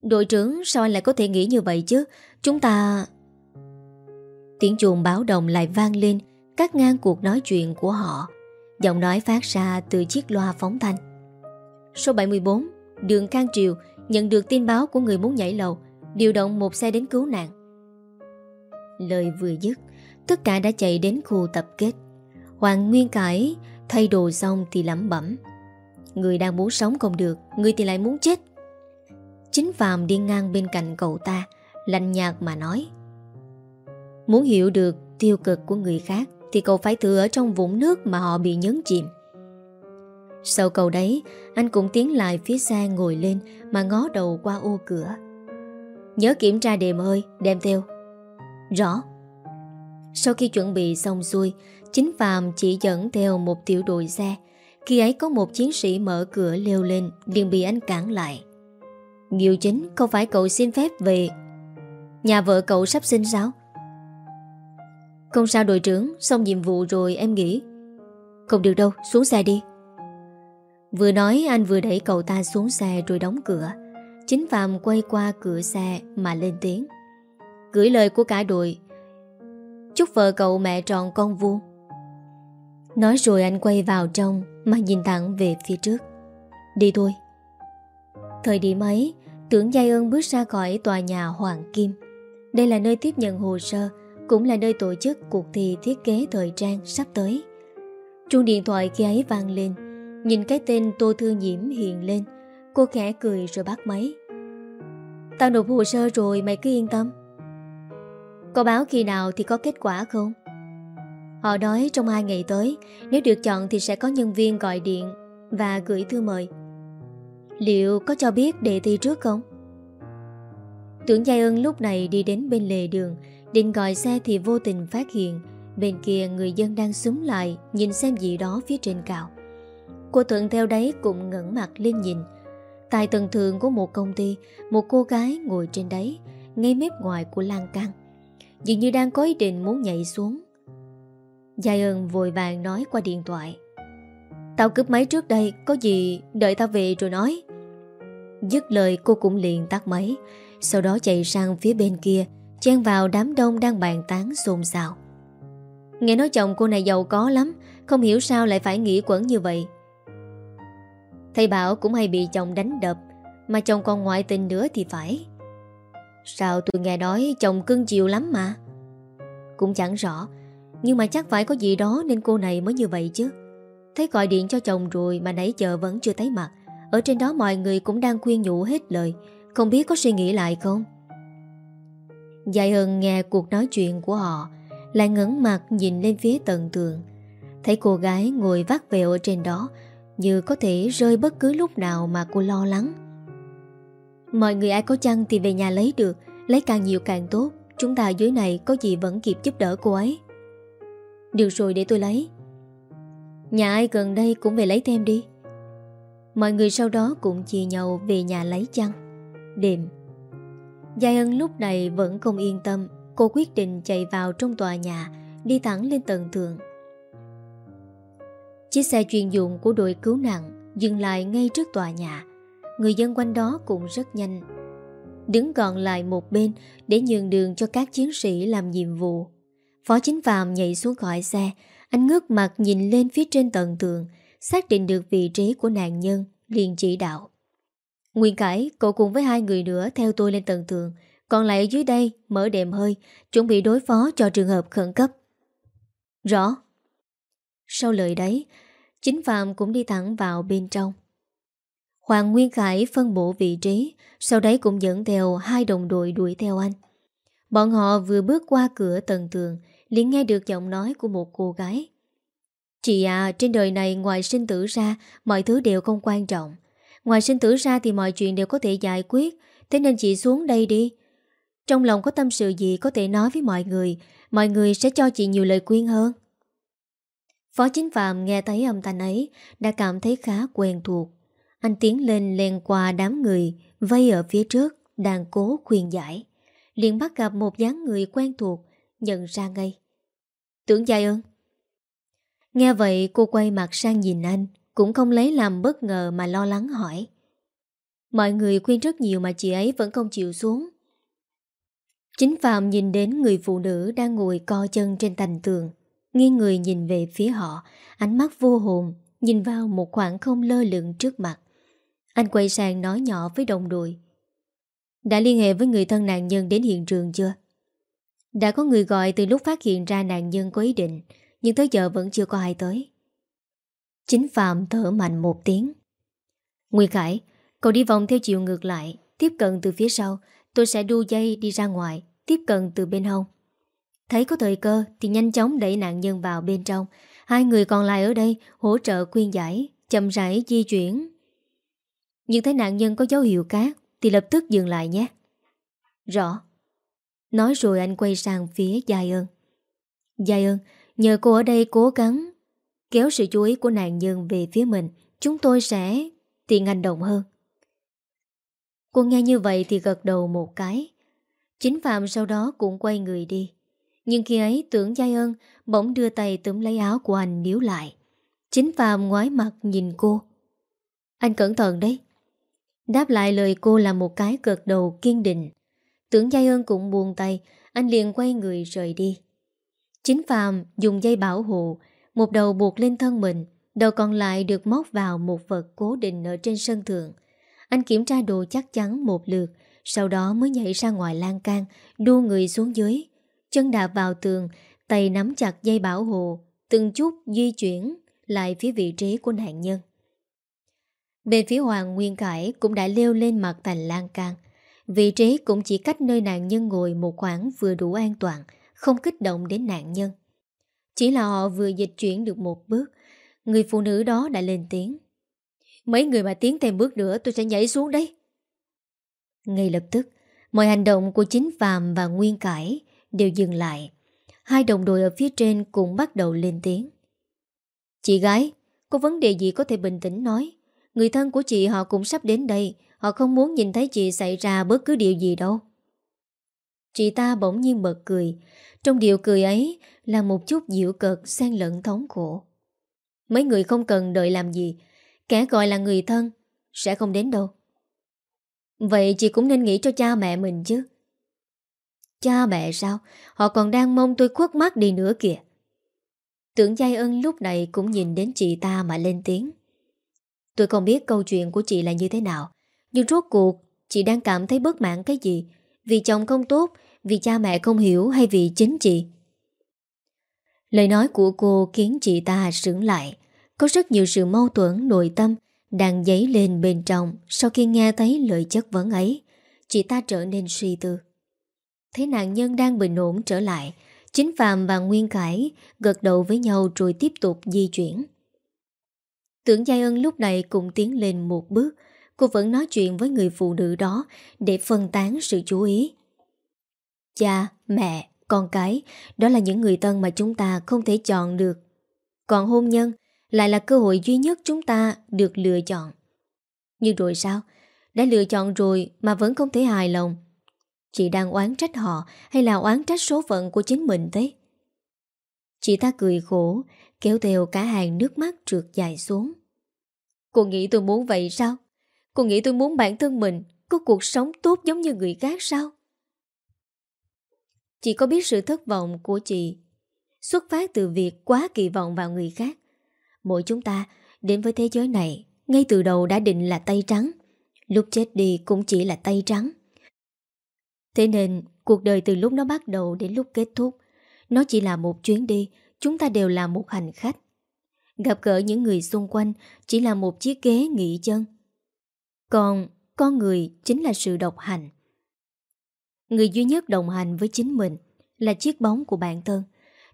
Đội trưởng sao anh lại có thể nghĩ như vậy chứ? Chúng ta Tiếng chuồng báo động lại vang lên, Cắt ngang cuộc nói chuyện của họ. Giọng nói phát ra từ chiếc loa phóng thanh. Số 74 Đường Khang Triều, Nhận được tin báo của người muốn nhảy lầu, Điều động một xe đến cứu nạn. Lời vừa dứt, Tất cả đã chạy đến khu tập kết. Hoàng Nguyên Cải Thay đồ xong thì lẩm bẩm, Người đang muốn sống không được, Người thì lại muốn chết. Chính Phạm đi ngang bên cạnh cậu ta, Lạnh nhạt mà nói Muốn hiểu được tiêu cực của người khác Thì cậu phải thử ở trong vũng nước Mà họ bị nhấn chìm Sau cầu đấy Anh cũng tiến lại phía xe ngồi lên Mà ngó đầu qua ô cửa Nhớ kiểm tra đềm ơi Đem theo Rõ sau khi chuẩn bị xong xuôi, chính Phạm chỉ dẫn theo một tiểu đội xe. Khi ấy có một chiến sĩ mở cửa leo lên, liền bị anh cản lại. Nghiêu chính, không phải cậu xin phép về. Nhà vợ cậu sắp sinh sao? Không sao đội trưởng, xong nhiệm vụ rồi em nghỉ. Không được đâu, xuống xe đi. Vừa nói anh vừa đẩy cậu ta xuống xe rồi đóng cửa. Chính Phạm quay qua cửa xe mà lên tiếng. Gửi lời của cả đội Chúc vợ cậu mẹ tròn con vuông Nói rồi anh quay vào trong Mà nhìn thẳng về phía trước Đi thôi Thời điểm ấy Tưởng Giai ơn bước ra khỏi tòa nhà Hoàng Kim Đây là nơi tiếp nhận hồ sơ cũng là nơi tổ chức cuộc thi thiết kế thời trang sắp tới Chuông điện thoại khi ấy vang lên, Nhìn cái tên Tô Thư Nhiễm hiện lên, Cô khẽ cười rồi bắt máy Tao nộp hồ sơ rồi, mày cứ yên tâm có báo khi nào thì có kết quả không? Họ nói trong hai ngày tới, Nếu được chọn thì sẽ có nhân viên gọi điện Và gửi thư mời Liệu có cho biết đề thi trước không? Tưởng Giai ơn lúc này đi đến bên lề đường Định gọi xe thì vô tình phát hiện, Bên kia người dân đang súng lại, Nhìn xem gì đó phía trên cao Cô Thuận theo đấy cũng ngẩn mặt lên nhìn. Tại tầng thường của một công ty, Một cô gái ngồi trên đấy, Ngay mép ngoài của lan can. Dường như đang có ý định muốn nhảy xuống. Giai ơn vội vàng nói qua điện thoại. Tao cướp máy trước đây, Có gì đợi tao về rồi nói. Dứt lời, cô cũng liền tắt máy, Sau đó chạy sang phía bên kia. Chen vào đám đông đang bàn tán xôn xao. Nghe nói chồng cô này giàu có lắm, Không hiểu sao lại phải nghĩ quẩn như vậy. Thầy bảo cũng hay bị chồng đánh đập, Mà chồng còn ngoại tình nữa thì phải. Sao tôi nghe nói chồng cưng chiều lắm mà? Cũng chẳng rõ, Nhưng mà chắc phải có gì đó Nên cô này mới như vậy chứ. Thấy gọi điện cho chồng rồi Mà nãy giờ vẫn chưa thấy mặt, Ở trên đó mọi người cũng đang khuyên nhủ hết lời, Không biết có suy nghĩ lại không? Dài hơn nghe cuộc nói chuyện của họ, Lại ngấn mặt nhìn lên phía tận tường. Thấy cô gái ngồi vắt vẹo ở trên đó, Như có thể rơi bất cứ lúc nào mà cô lo lắng. Mọi người ai có chăng thì về nhà lấy được, Lấy càng nhiều càng tốt, Chúng ta dưới này có gì vẫn kịp giúp đỡ cô ấy. Được rồi, để tôi lấy. Nhà ai gần đây cũng về lấy thêm đi. Mọi người sau đó cũng chia nhau về nhà lấy chăng? Đêm. Giai ân lúc này vẫn không yên tâm, Cô quyết định chạy vào trong tòa nhà, Đi thẳng lên tầng thượng. Chiếc xe chuyên dụng của đội cứu nạn Dừng lại ngay trước tòa nhà. Người dân quanh đó cũng rất nhanh. Đứng gọn lại một bên Để nhường đường cho các chiến sĩ làm nhiệm vụ. Phó chính phạm nhảy xuống khỏi xe Anh ngước mặt nhìn lên phía trên tầng tường Xác định được vị trí của nạn nhân, liền chỉ đạo. Nguyên Cải, cậu cùng với hai người nữa theo tôi lên tầng tường. Còn lại ở dưới đây mở đệm hơi Chuẩn bị đối phó cho trường hợp khẩn cấp. Rõ. Sau lời đấy Chính Phạm cũng đi thẳng vào bên trong. Hoàng Nguyên Khải phân bổ vị trí Sau đấy cũng dẫn theo hai đồng đội đuổi theo anh. Bọn họ vừa bước qua cửa tầng tường liền nghe được giọng nói của một cô gái. Chị à, trên đời này ngoài sinh tử ra Mọi thứ đều không quan trọng. Ngoài sinh tử ra thì mọi chuyện đều có thể giải quyết. Thế nên chị xuống đây đi. Trong lòng có tâm sự gì có thể nói với mọi người. Mọi người sẽ cho chị nhiều lời khuyên hơn. Phó chính phạm nghe thấy âm thanh ấy, Đã cảm thấy khá quen thuộc. Anh tiến lên len qua đám người, Vây ở phía trước, Đang cố khuyên giải. Liền bắt gặp một dáng người quen thuộc, Nhận ra ngay. Tưởng dài ơn Nghe vậy, cô quay mặt sang nhìn anh. Cũng không lấy làm bất ngờ mà lo lắng hỏi. Mọi người khuyên rất nhiều mà chị ấy vẫn không chịu xuống. Chính Phạm nhìn đến người phụ nữ đang ngồi co chân trên thành tường, Nghiêng người nhìn về phía họ, Ánh mắt vô hồn, Nhìn vào một khoảng không lơ lửng trước mặt. Anh quay sang nói nhỏ với đồng đội. Đã liên hệ với người thân nạn nhân đến hiện trường chưa? Đã có người gọi từ lúc phát hiện ra nạn nhân có ý định, Nhưng tới giờ vẫn chưa có ai tới. Chính Phạm thở mạnh một tiếng. Nguyên Khải, Cậu đi vòng theo chiều ngược lại, Tiếp cận từ phía sau, Tôi sẽ đu dây đi ra ngoài, Tiếp cận từ bên hông. Thấy có thời cơ thì nhanh chóng đẩy nạn nhân vào bên trong. Hai người còn lại ở đây hỗ trợ khuyên giải, Chậm rãi di chuyển. Nhưng thấy nạn nhân có dấu hiệu cát Thì lập tức dừng lại nhé. Rõ. Nói rồi anh quay sang phía Giai ơn Giai ơn Nhờ cô ở đây cố gắng Kéo sự chú ý của nạn nhân về phía mình, Chúng tôi sẽ tiện hành động hơn. Cô nghe như vậy thì gật đầu một cái. Chính Phạm sau đó cũng quay người đi. Nhưng khi ấy tưởng Giai ơn Bỗng đưa tay túm lấy áo của anh níu lại. Chính Phạm ngoái mặt nhìn cô. Anh cẩn thận đấy. Đáp lại lời cô là một cái gật đầu kiên định. Tưởng Giai ơn cũng buông tay, Anh liền quay người rời đi. Chính Phạm dùng dây bảo hộ một đầu buộc lên thân mình, Đầu còn lại được móc vào một vật cố định ở trên sân thượng. Anh kiểm tra đồ chắc chắn một lượt, Sau đó mới nhảy ra ngoài lan can, Đua người xuống dưới. Chân đạp vào tường, Tay nắm chặt dây bảo hộ, Từng chút di chuyển Lại phía vị trí của nạn nhân. Bên phía Hoàng Nguyên Cải Cũng đã leo lên mặt thành lan can. Vị trí cũng chỉ cách nơi nạn nhân ngồi Một khoảng vừa đủ an toàn, Không kích động đến nạn nhân. Chỉ là họ vừa dịch chuyển được một bước. Người phụ nữ đó đã lên tiếng. Mấy người mà tiến thêm bước nữa tôi sẽ nhảy xuống đấy. Ngay lập tức, Mọi hành động của chính Phạm và Nguyên Cải Đều dừng lại. Hai đồng đội ở phía trên cũng bắt đầu lên tiếng. Chị gái, Có vấn đề gì có thể bình tĩnh nói. Người thân của chị họ cũng sắp đến đây. Họ không muốn nhìn thấy chị xảy ra bất cứ điều gì đâu. Chị ta bỗng nhiên bật cười. Trong điều cười ấy Là một chút dịu cợt xen lẫn thống khổ. Mấy người không cần đợi làm gì. Kẻ gọi là người thân Sẽ không đến đâu. Vậy chị cũng nên nghĩ cho cha mẹ mình chứ. Cha mẹ sao? Họ còn đang mong tôi khuất mắt đi nữa kìa. Tưởng Giai ân lúc này cũng nhìn đến chị ta mà lên tiếng. Tôi không biết câu chuyện của chị là như thế nào, Nhưng rốt cuộc Chị đang cảm thấy bất mãn cái gì. Vì chồng không tốt Vì cha mẹ không hiểu hay vì chính chị. Lời nói của cô khiến chị ta sững lại. Có rất nhiều sự mâu thuẫn nội tâm Đang dấy lên bên trong Sau khi nghe thấy lời chất vấn ấy. Chị ta trở nên suy tư. Thấy nạn nhân đang bình ổn trở lại Chính Phạm và Nguyên Khải gật đầu với nhau rồi tiếp tục di chuyển. Tưởng Giai Ân lúc này cũng tiến lên một bước, cô vẫn nói chuyện với người phụ nữ đó để phân tán sự chú ý. Cha, mẹ, con cái, đó là những người thân mà chúng ta không thể chọn được. Còn hôn nhân lại là cơ hội duy nhất chúng ta được lựa chọn. Nhưng rồi sao? Đã lựa chọn rồi mà vẫn không thể hài lòng Chị đang oán trách họ hay là oán trách số phận của chính mình thế? Chị ta cười khổ, kéo theo cả hàng nước mắt trượt dài xuống. Cô nghĩ tôi muốn vậy sao? Cô nghĩ tôi muốn bản thân mình có cuộc sống tốt giống như người khác sao? Chị có biết sự thất vọng của chị xuất phát từ việc quá kỳ vọng vào người khác. Mỗi chúng ta đến với thế giới này ngay từ đầu đã định là tay trắng. Lúc chết đi cũng chỉ là tay trắng. Thế nên cuộc đời từ lúc nó bắt đầu đến lúc kết thúc, Nó chỉ là một chuyến đi, Chúng ta đều là một hành khách Gặp gỡ những người xung quanh Chỉ là một chiếc ghế nghỉ chân còn con người chính là sự độc hành Người duy nhất đồng hành với chính mình Là chiếc bóng của bản thân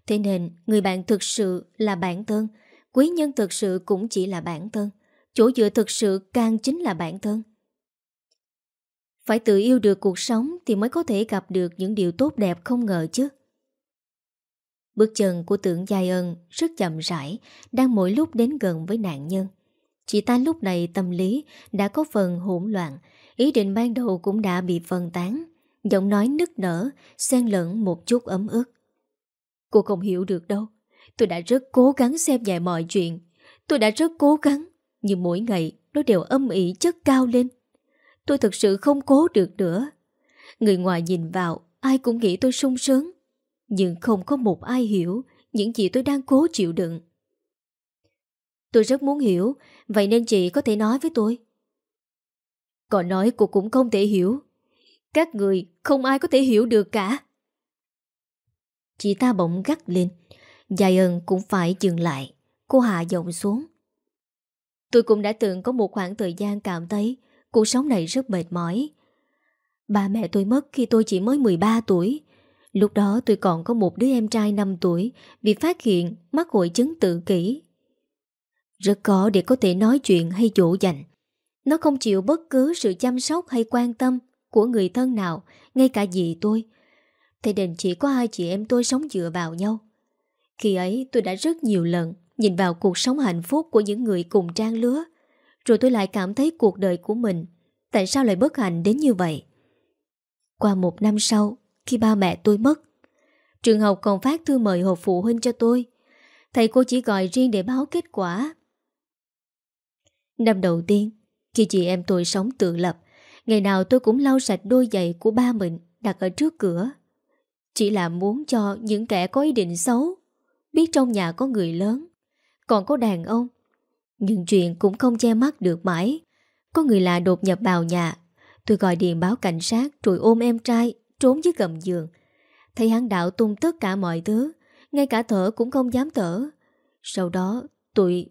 Thế nên người bạn thực sự là bản thân Quý nhân thực sự cũng chỉ là bản thân Chỗ dựa thực sự càng chính là bản thân phải tự yêu được cuộc sống thì mới có thể gặp được những điều tốt đẹp không ngờ chứ. Bước chân của tưởng Giai Ân rất chậm rãi, đang mỗi lúc đến gần với nạn nhân. Chị ta lúc này tâm lý đã có phần hỗn loạn, ý định ban đầu cũng đã bị phân tán, giọng nói nức nở, xen lẫn một chút ấm ức. Cô không hiểu được đâu, tôi đã rất cố gắng xem nhẹ mọi chuyện, tôi đã rất cố gắng, nhưng mỗi ngày nó đều âm ỉ chất cao lên. Tôi thực sự không cố được nữa. Người ngoài nhìn vào Ai cũng nghĩ tôi sung sướng. Nhưng không có một ai hiểu Những gì tôi đang cố chịu đựng. Tôi rất muốn hiểu Vậy nên chị có thể nói với tôi. Còn nói cô cũng không thể hiểu. Các người không ai có thể hiểu được cả. Chị ta bỗng gắt lên. Dài ơn cũng phải dừng lại. Cô hạ giọng xuống. Tôi cũng đã từng có một khoảng thời gian cảm thấy Cuộc sống này rất mệt mỏi. Ba mẹ tôi mất khi tôi chỉ mới 13 tuổi. Lúc đó tôi còn có một đứa em trai 5 tuổi Bị phát hiện mắc hội chứng tự kỷ. Rất khó để có thể nói chuyện hay dỗ dành. Nó không chịu bất cứ sự chăm sóc hay quan tâm Của người thân nào, Ngay cả dì tôi. Thế nên chỉ có hai chị em tôi sống dựa vào nhau. Khi ấy, tôi đã rất nhiều lần Nhìn vào cuộc sống hạnh phúc của những người cùng trang lứa, rồi tôi lại cảm thấy cuộc đời của mình Tại sao lại bất hạnh đến như vậy. Qua một năm sau, Khi ba mẹ tôi mất, Trường học còn phát thư mời hộp phụ huynh cho tôi. Thầy cô chỉ gọi riêng để báo kết quả Năm đầu tiên, Khi chị em tôi sống tự lập, Ngày nào tôi cũng lau sạch đôi giày của ba mình Đặt ở trước cửa. Chỉ là muốn cho những kẻ có ý định xấu Biết trong nhà có người lớn, Còn có đàn ông. Nhưng chuyện cũng không che mắt được mãi. Có người lạ đột nhập vào nhà. Tôi gọi điện báo cảnh sát Rồi ôm em trai trốn dưới gầm giường. Thấy hắn đạo tung tất cả mọi thứ, Ngay cả thở cũng không dám thở. Sau đó, tôi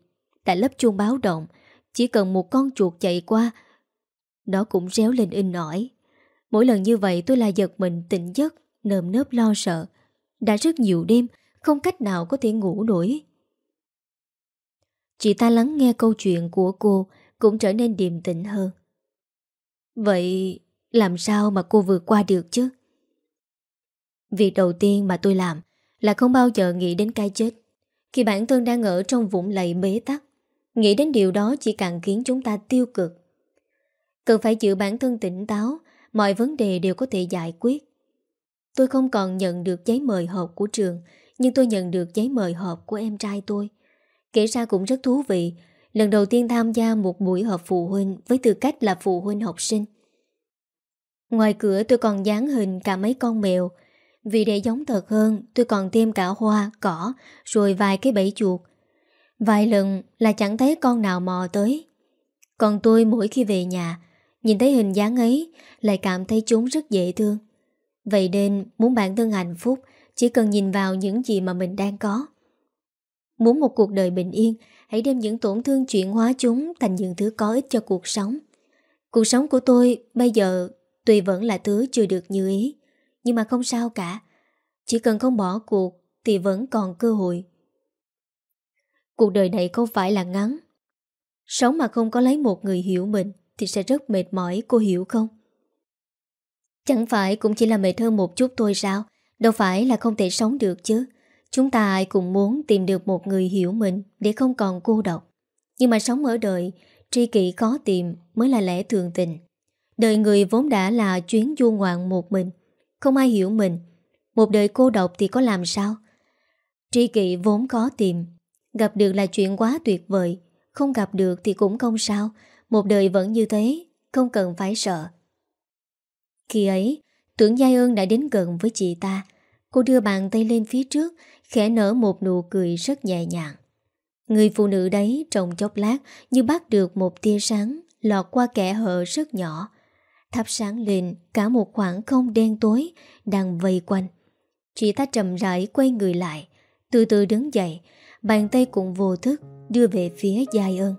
đã lấp chuông báo động chỉ cần một con chuột chạy qua, Nó cũng réo lên in nổi Mỗi lần như vậy tôi lại giật mình, tỉnh giấc, Nơm nớp lo sợ. Đã rất nhiều đêm, Không cách nào có thể ngủ nổi. Chị ta lắng nghe câu chuyện của cô Cũng trở nên điềm tĩnh hơn. Vậy làm sao mà cô vượt qua được chứ? Việc đầu tiên mà tôi làm Là không bao giờ nghĩ đến cái chết. Khi bản thân đang ở trong vũng lầy bế tắc Nghĩ đến điều đó chỉ càng khiến chúng ta tiêu cực. Cần phải giữ bản thân tỉnh táo Mọi vấn đề đều có thể giải quyết. Tôi không còn nhận được giấy mời họp của trường Nhưng tôi nhận được giấy mời họp của em trai tôi. Kể ra cũng rất thú vị Lần đầu tiên tham gia một buổi họp phụ huynh Với tư cách là phụ huynh học sinh. Ngoài cửa tôi còn dán hình cả mấy con mèo. Vì để giống thật hơn Tôi còn thêm cả hoa, cỏ Rồi vài cái bẫy chuột. Vài lần là chẳng thấy con nào mò tới. Còn tôi mỗi khi về nhà, Nhìn thấy hình dáng ấy, Lại cảm thấy chúng rất dễ thương. Vậy nên muốn bản thân hạnh phúc, Chỉ cần nhìn vào những gì mà mình đang có. Muốn một cuộc đời bình yên, Hãy đem những tổn thương chuyển hóa chúng Thành những thứ có ích cho cuộc sống. Cuộc sống của tôi bây giờ Tuy vẫn là thứ chưa được như ý, Nhưng mà không sao cả. Chỉ cần không bỏ cuộc Thì vẫn còn cơ hội. Cuộc đời này không phải là ngắn. Sống mà không có lấy một người hiểu mình Thì sẽ rất mệt mỏi, cô hiểu không? Chẳng phải cũng chỉ là mệt hơn một chút thôi sao? Đâu phải là không thể sống được chứ. Chúng ta ai cũng muốn tìm được một người hiểu mình Để không còn cô độc. Nhưng mà sống ở đời, Tri kỷ khó tìm mới là lẽ thường tình. Đời người vốn đã là chuyến du ngoạn một mình, Không ai hiểu mình. Một đời cô độc thì có làm sao? Tri kỷ vốn khó tìm Gặp được là chuyện quá tuyệt vời. Không gặp được thì cũng không sao. Một đời vẫn như thế, Không cần phải sợ. Khi ấy, Tưởng Giai ơn đã đến gần với chị ta. Cô đưa bàn tay lên phía trước, Khẽ nở một nụ cười rất nhẹ nhàng. Người phụ nữ đấy trong chốc lát Như bắt được một tia sáng, Lọt qua kẻ hở rất nhỏ. Thắp sáng lên, cả một khoảng không đen tối Đang vây quanh. Chị ta trầm rãi quay người lại, Từ từ đứng dậy Bàn tay cũng vô thức, đưa về phía Giai ơn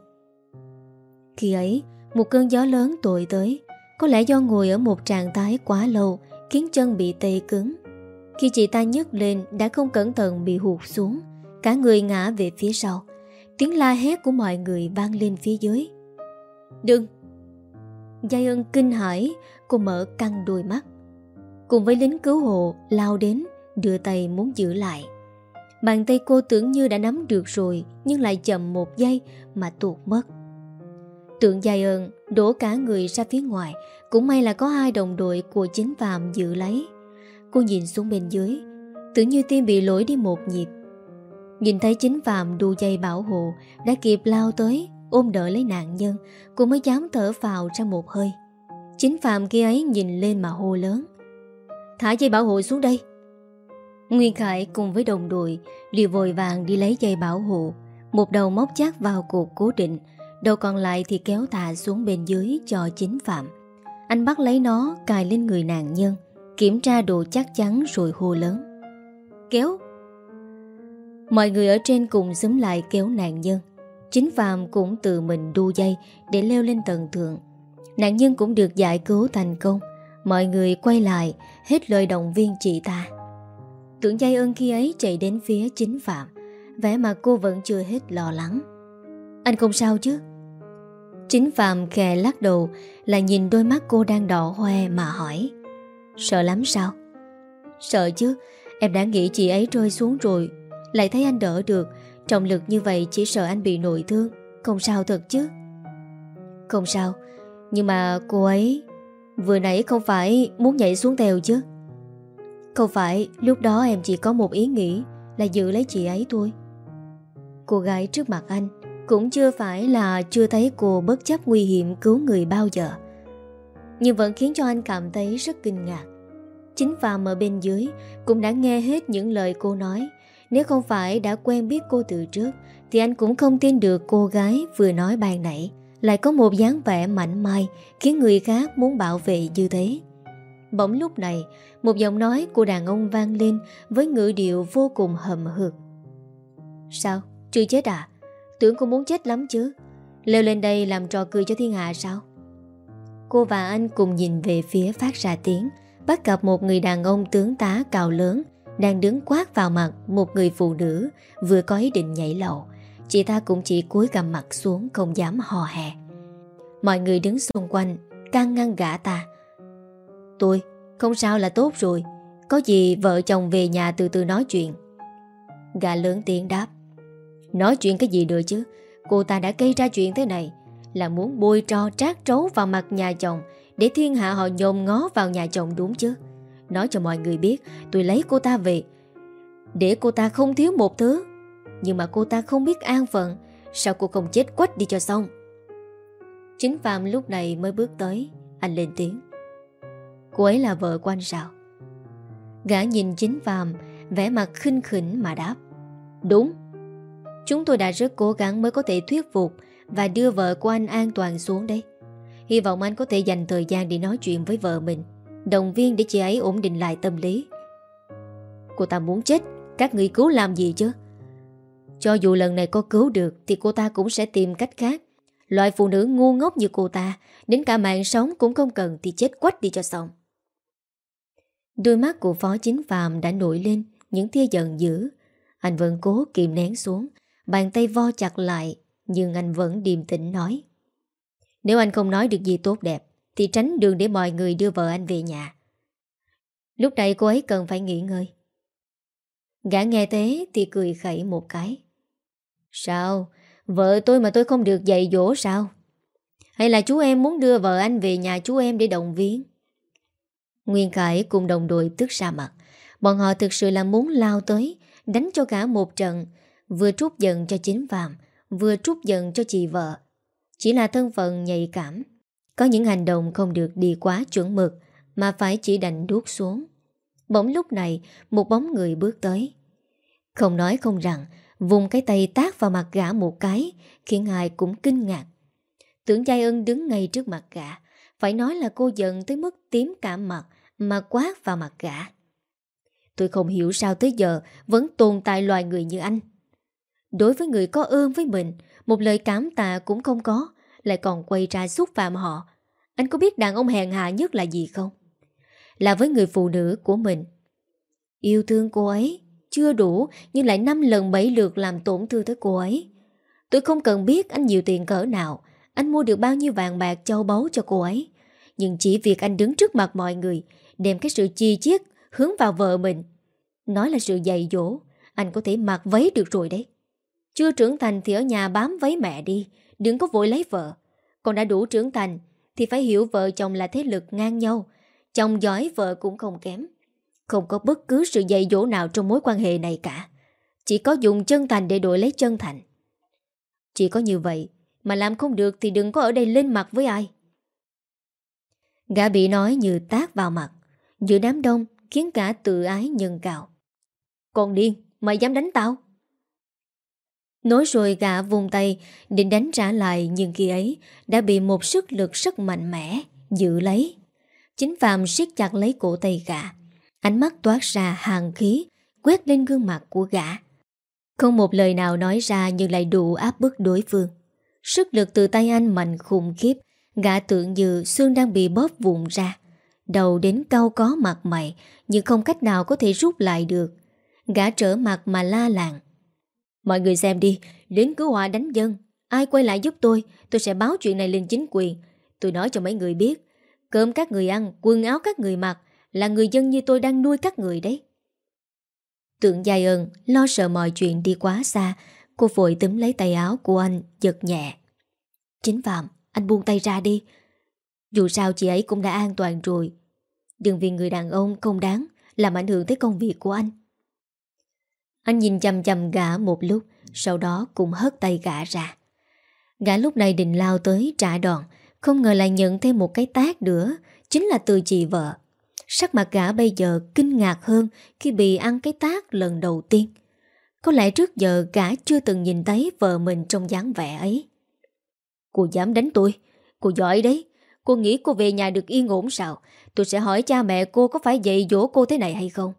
Khi ấy, Một cơn gió lớn tội tới, Có lẽ do ngồi ở một trạng thái quá lâu, Khiến chân bị tê cứng. Khi chị ta nhấc lên, Đã không cẩn thận bị hụt xuống, Cả người ngã về phía sau. Tiếng la hét của mọi người vang lên phía dưới. Đừng! Giai ân kinh hãi, Cô mở căng đôi mắt. Cùng với lính cứu hộ lao đến, Đưa tay muốn giữ lại. Bàn tay cô tưởng như đã nắm được rồi, Nhưng lại chậm một giây Mà tuột mất. Tượng dài ơn đổ cả người ra phía ngoài, Cũng may là có hai đồng đội Của chính Phạm giữ lấy. Cô nhìn xuống bên dưới, Tưởng như tim bị lỗi đi một nhịp. Nhìn thấy chính Phạm đu dây bảo hộ, Đã kịp lao tới, Ôm đỡ lấy nạn nhân, Cô mới dám thở vào ra một hơi. Chính Phạm kia ấy nhìn lên mà hô lớn. Thả dây bảo hộ xuống đây. Nguyên Khải cùng với đồng đội Liều vội vàng đi lấy dây bảo hộ. Một đầu móc chắc vào cột cố định, Đầu còn lại thì kéo tạ xuống bên dưới cho chính Phạm. Anh bắt lấy nó, cài lên người nạn nhân, Kiểm tra độ chắc chắn rồi hô lớn. Kéo! Mọi người ở trên cùng xúm lại kéo nạn nhân. Chính Phạm cũng tự mình đu dây Để leo lên tầng thượng. Nạn nhân cũng được giải cứu thành công. Mọi người quay lại, Hết lời động viên chị ta. Tưởng dây ơn khi ấy chạy đến phía chính Phạm, vẻ mà cô vẫn chưa hết lo lắng. Anh không sao chứ? Chính Phạm khè lắc đầu Là nhìn đôi mắt cô đang đỏ hoe mà hỏi. Sợ lắm sao? Sợ chứ, Em đã nghĩ chị ấy rơi xuống rồi, Lại thấy anh đỡ được, Trọng lực như vậy chỉ sợ anh bị nội thương, Không sao thật chứ? Không sao, Nhưng mà cô ấy, Vừa nãy không phải muốn nhảy xuống tèo chứ? Không phải, lúc đó em chỉ có một ý nghĩ, Là giữ lấy chị ấy thôi. Cô gái trước mặt anh Cũng chưa phải là chưa thấy cô bất chấp nguy hiểm cứu người bao giờ. Nhưng vẫn khiến cho anh cảm thấy rất kinh ngạc. Chính Phạm ở bên dưới Cũng đã nghe hết những lời cô nói. Nếu không phải đã quen biết cô từ trước, Thì anh cũng không tin được cô gái vừa nói bàn nãy Lại có một dáng vẻ mạnh mai Khiến người khác muốn bảo vệ như thế. Bỗng lúc này, Một giọng nói của đàn ông vang lên Với ngữ điệu vô cùng hầm hực Sao? Chưa chết à? Tưởng cô muốn chết lắm chứ Leo lên đây làm trò cười cho thiên hạ sao? Cô và anh cùng nhìn về phía phát ra tiếng, Bắt gặp một người đàn ông tướng tá cao lớn đang đứng quát vào mặt một người phụ nữ vừa có ý định nhảy lầu. Chị ta cũng chỉ cúi gầm mặt xuống không dám hò hè. Mọi người đứng xung quanh, can ngăn gã ta. Tôi, không sao là tốt rồi. Có gì vợ chồng về nhà từ từ nói chuyện. gà lớn tiếng đáp. Nói chuyện cái gì được chứ? Cô ta đã gây ra chuyện thế này là muốn bôi trò trát trấu vào mặt nhà chồng để thiên hạ họ nhồm ngó vào nhà chồng đúng chứ? Nói cho mọi người biết tôi lấy cô ta về Để cô ta không thiếu một thứ Nhưng mà cô ta không biết an phận Sao cô không chết quách đi cho xong Chính Phạm lúc này mới bước tới Anh lên tiếng Cô ấy là vợ của anh sao? Gã nhìn chính phàm, vẻ mặt khinh khỉnh mà đáp. Đúng. Chúng tôi đã rất cố gắng mới có thể thuyết phục Và đưa vợ của anh an toàn xuống đây Hy vọng anh có thể dành thời gian để nói chuyện với vợ mình, Động viên để chị ấy ổn định lại tâm lý. Cô ta muốn chết, Các người cứu làm gì chứ? Cho dù lần này có cứu được Thì cô ta cũng sẽ tìm cách khác. Loại phụ nữ ngu ngốc như cô ta, Đến cả mạng sống cũng không cần Thì chết quách đi cho xong. Đôi mắt của phó chính phàm đã nổi lên, Những tia giận dữ. Anh vẫn cố kìm nén xuống, Bàn tay vo chặt lại, Nhưng anh vẫn điềm tĩnh nói. Nếu anh không nói được gì tốt đẹp, Thì tránh đường để mọi người đưa vợ anh về nhà. Lúc này cô ấy cần phải nghỉ ngơi. Gã nghe thế thì cười khẩy một cái. Sao? Vợ tôi mà tôi không được dạy dỗ sao? Hay là chú em muốn đưa vợ anh về nhà chú em để động viên? Nguyên Khải cùng đồng đội tức ra mặt. Bọn họ thực sự là muốn lao tới, Đánh cho cả một trận, Vừa trút giận cho chính Phạm, Vừa trút giận cho chị vợ. Chỉ là thân phận nhạy cảm, Có những hành động không được đi quá chuẩn mực, Mà phải chỉ đành đuốt xuống. Bỗng lúc này, Một bóng người bước tới. Không nói không rằng, Vùng cái tay tác vào mặt gã một cái, Khiến ai cũng kinh ngạc. Tưởng Giai ân đứng ngay trước mặt gã, Phải nói là cô giận tới mức tím cả mặt mà quát vào mặt gã Tôi không hiểu sao tới giờ Vẫn tồn tại loài người như anh Đối với người có ơn với mình Một lời cảm tạ cũng không có Lại còn quay ra xúc phạm họ Anh có biết đàn ông hèn hạ nhất là gì không? Là với người phụ nữ của mình Yêu thương cô ấy chưa đủ nhưng lại năm lần bảy lượt làm tổn thương tới cô ấy. Tôi không cần biết anh nhiều tiền cỡ nào, anh mua được bao nhiêu vàng bạc châu báu cho cô ấy. Nhưng chỉ việc anh đứng trước mặt mọi người, đem cái sự chi chiết hướng vào vợ mình. Nói là sự dạy dỗ, anh có thể mặc váy được rồi đấy. Chưa trưởng thành thì ở nhà bám váy mẹ đi, đừng có vội lấy vợ. Còn đã đủ trưởng thành thì phải hiểu vợ chồng là thế lực ngang nhau. Chồng giỏi vợ cũng không kém. Không có bất cứ sự dạy dỗ nào trong mối quan hệ này cả Chỉ có dùng chân thành để đổi lấy chân thành Chỉ có như vậy Mà làm không được thì đừng có ở đây lên mặt với ai Gã bị nói như tác vào mặt Giữa đám đông Khiến cả tự ái nhân cào. Còn điên, Mày dám đánh tao? Nói rồi gã vùng tay, Định đánh trả lại, Nhưng khi ấy Đã bị một sức lực rất mạnh mẽ Giữ lấy. Chính Phạm siết chặt lấy cổ tay gã. Ánh mắt toát ra hàng khí, Quét lên gương mặt của gã. Không một lời nào nói ra Nhưng lại đủ áp bức đối phương. Sức lực từ tay anh mạnh khủng khiếp, Gã tưởng như xương đang bị bóp vụn ra. Đầu đến cau có mặt mày Nhưng không cách nào có thể rút lại được. Gã trở mặt mà la làng. Mọi người xem đi đến cứu hỏa đánh dân. Ai quay lại giúp tôi Tôi sẽ báo chuyện này lên chính quyền. Tôi nói cho mấy người biết Cơm các người ăn, quần áo các người mặc là người dân như tôi đang nuôi các người đấy. Tượng dài ơn Lo sợ mọi chuyện đi quá xa Cô vội túm lấy tay áo của anh Giật nhẹ. Chính Phạm anh buông tay ra đi. Dù sao chị ấy cũng đã an toàn rồi Đừng vì người đàn ông không đáng Làm ảnh hưởng tới công việc của anh Anh nhìn chầm chầm gã một lúc Sau đó cũng hất tay gã ra Gã lúc này định lao tới trả đòn Không ngờ lại nhận thêm một cái tác nữa Chính là từ chị vợ Sắc mặt gã bây giờ kinh ngạc hơn khi bị ăn cái tác lần đầu tiên. Có lẽ trước giờ gã chưa từng nhìn thấy vợ mình trong dáng vẻ ấy. Cô dám đánh tôi, cô giỏi đấy. Cô nghĩ cô về nhà được yên ổn sao? Tôi sẽ hỏi cha mẹ cô có phải dạy dỗ cô thế này hay không?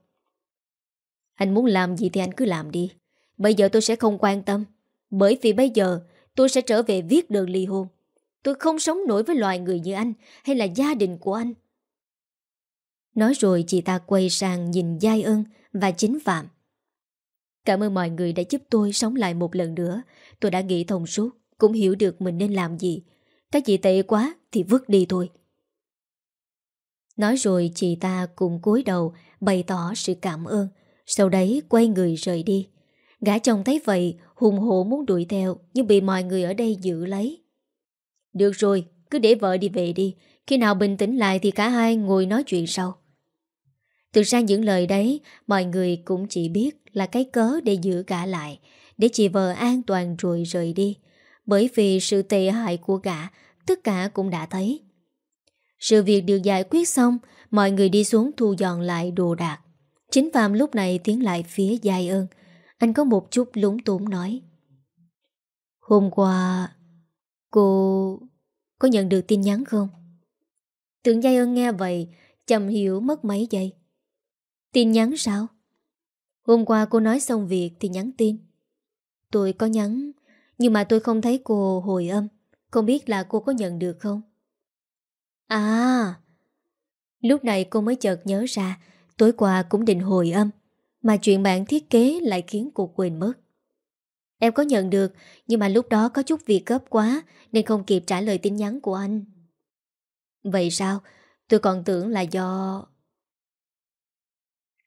Anh muốn làm gì thì anh cứ làm đi. Bây giờ tôi sẽ không quan tâm. Bởi vì bây giờ tôi sẽ trở về viết đơn ly hôn. Tôi không sống nổi với loài người như anh hay là gia đình của anh. Nói rồi chị ta quay sang nhìn Giai ơn và chính Phạm. Cảm ơn mọi người đã giúp tôi sống lại một lần nữa. Tôi đã nghĩ thông suốt, cũng hiểu được mình nên làm gì. Các chị tệ quá thì vứt đi thôi. Nói rồi chị ta cùng cúi đầu bày tỏ sự cảm ơn. Sau đấy quay người rời đi. Gã chồng thấy vậy, hùng hổ muốn đuổi theo nhưng bị mọi người ở đây giữ lấy. Được rồi, cứ để vợ đi về đi. Khi nào bình tĩnh lại thì cả hai ngồi nói chuyện sau. Thực ra những lời đấy Mọi người cũng chỉ biết là cái cớ để giữ cả lại Để chị vợ an toàn rồi rời đi Bởi vì sự tệ hại của gã Tất cả cũng đã thấy sự việc được giải quyết xong, Mọi người đi xuống thu dọn lại đồ đạc Chính Phạm lúc này tiến lại phía dài ơn Anh có một chút lúng túng nói Hôm qua, Cô có nhận được tin nhắn không? Tưởng Giai ơn nghe vậy Chầm hiểu mất mấy giây Tin nhắn sao? Hôm qua cô nói xong việc thì nhắn tin Tôi có nhắn, Nhưng mà tôi không thấy cô hồi âm Không biết là cô có nhận được không? À. Lúc này cô mới chợt nhớ ra, Tối qua cũng định hồi âm, Mà chuyện bạn thiết kế lại khiến cô quên mất. Em có nhận được, Nhưng mà lúc đó có chút việc gấp quá, Nên không kịp trả lời tin nhắn của anh. Vậy sao? Tôi còn tưởng là do